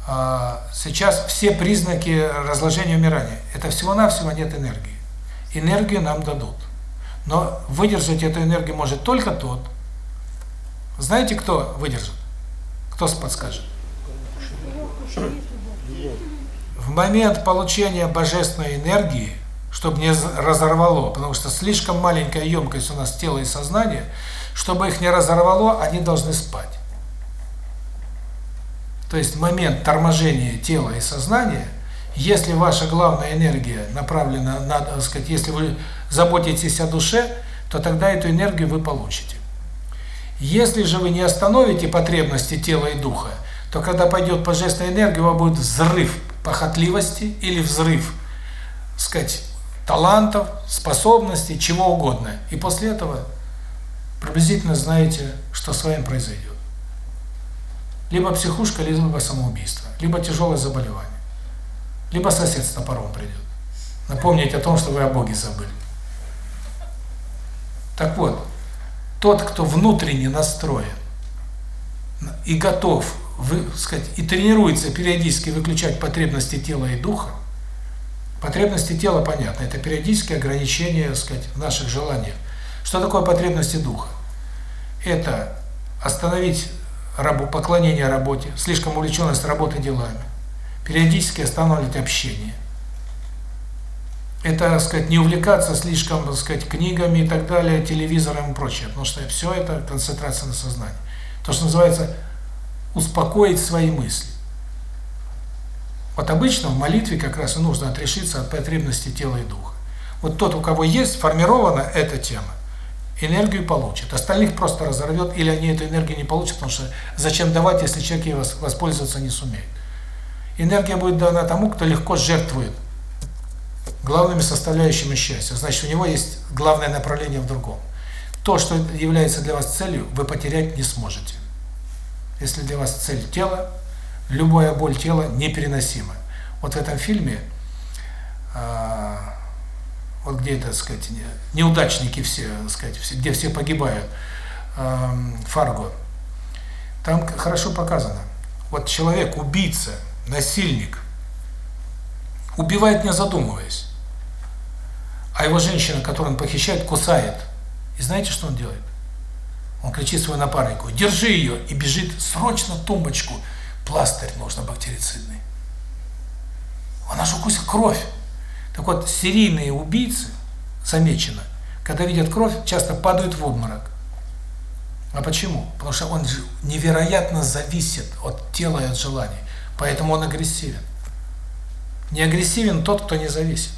Speaker 1: А, Сейчас все признаки разложения умирания. Это всего-навсего нет энергии. Энергию нам дадут. Но выдержать эту энергию может только тот. Знаете, кто выдержит? Кто подскажет? В момент получения божественной энергии, чтобы не разорвало, потому что слишком маленькая емкость у нас тела и сознания, чтобы их не разорвало, они должны спать. То есть момент торможения тела и сознания, если ваша главная энергия направлена на, так сказать, если вы заботитесь о душе, то тогда эту энергию вы получите. Если же вы не остановите потребности тела и духа, то когда пойдет божественная энергия, у вас будет взрыв похотливости или взрыв, сказать, талантов, способностей, чего угодно. И после этого приблизительно знаете, что с вами произойдет. Либо психушка, либо самоубийство, либо тяжелое заболевание, либо сосед с топором придет. Напомнить о том, что вы о Боге забыли. Так вот, тот, кто внутренне настроен и готов, вы, сказать, и тренируется периодически выключать потребности тела и духа, потребности тела понятно, это периодические ограничения, сказать, в наших желаниях. Что такое потребности духа? Это остановить рабу, поклонение работе, слишком увлеченность работой делами, периодически останавливать общение. Это, так сказать, не увлекаться слишком, так сказать, книгами и так далее, телевизором и прочее, потому что все это концентрация на сознании. То, что называется успокоить свои мысли. Вот обычно в молитве как раз и нужно отрешиться от потребностей тела и духа. Вот тот, у кого есть сформирована эта тема, энергию получит. Остальных просто разорвет, или они эту энергию не получат, потому что зачем давать, если человек ей воспользоваться не сумеет. Энергия будет дана тому, кто легко жертвует главными составляющими счастья. Значит, у него есть главное направление в другом. То, что является для вас целью, вы потерять не сможете. Если для вас цель тело, любая боль тела непереносима. Вот в этом фильме, э, вот где это, сказать, неудачники все, так сказать, где все погибают, э, Фарго, там хорошо показано. Вот человек, убийца, насильник, убивает не задумываясь. А его женщина, которую он похищает, кусает. И знаете, что он делает? Он кричит своему напарнику, держи ее, и бежит срочно тумбочку, пластырь нужно бактерицидный. Она же укусила кровь. Так вот, серийные убийцы, замечено, когда видят кровь, часто падают в обморок. А почему? Потому что он же невероятно зависит от тела и от желаний. Поэтому он агрессивен. Не агрессивен тот, кто не зависит.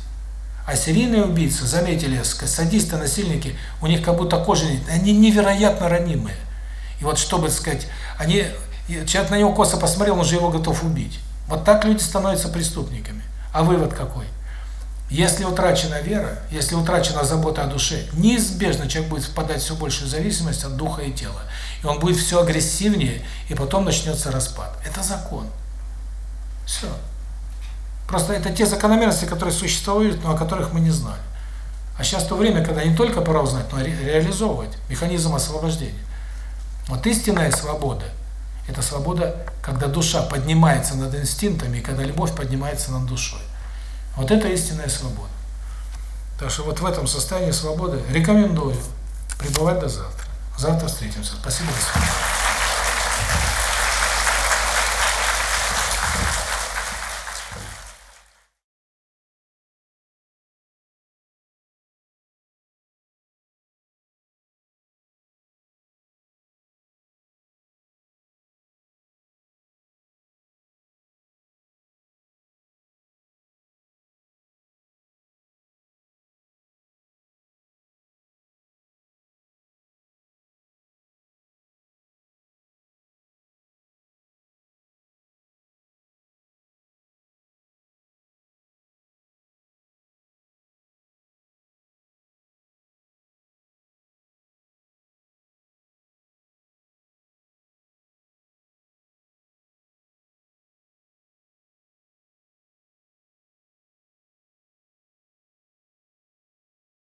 Speaker 1: А серийные убийцы, заметили, садисты, насильники, у них как будто кожа нет, они невероятно ранимые. И вот чтобы, сказать, они человек на него косо посмотрел, он уже его готов убить. Вот так люди становятся преступниками. А вывод какой? Если утрачена вера, если утрачена забота о душе, неизбежно человек будет впадать в все большую зависимость от духа и тела. И он будет все агрессивнее, и потом начнется распад. Это закон. Все. Просто это те закономерности, которые существуют, но о которых мы не знали. А сейчас то время, когда не только пора узнать, но и ре реализовывать механизм освобождения. Вот истинная свобода – это свобода, когда душа поднимается над инстинктами, и когда любовь поднимается над душой. Вот это истинная свобода. Так что вот в этом состоянии свободы рекомендую пребывать до завтра. Завтра встретимся. Спасибо. До свидания.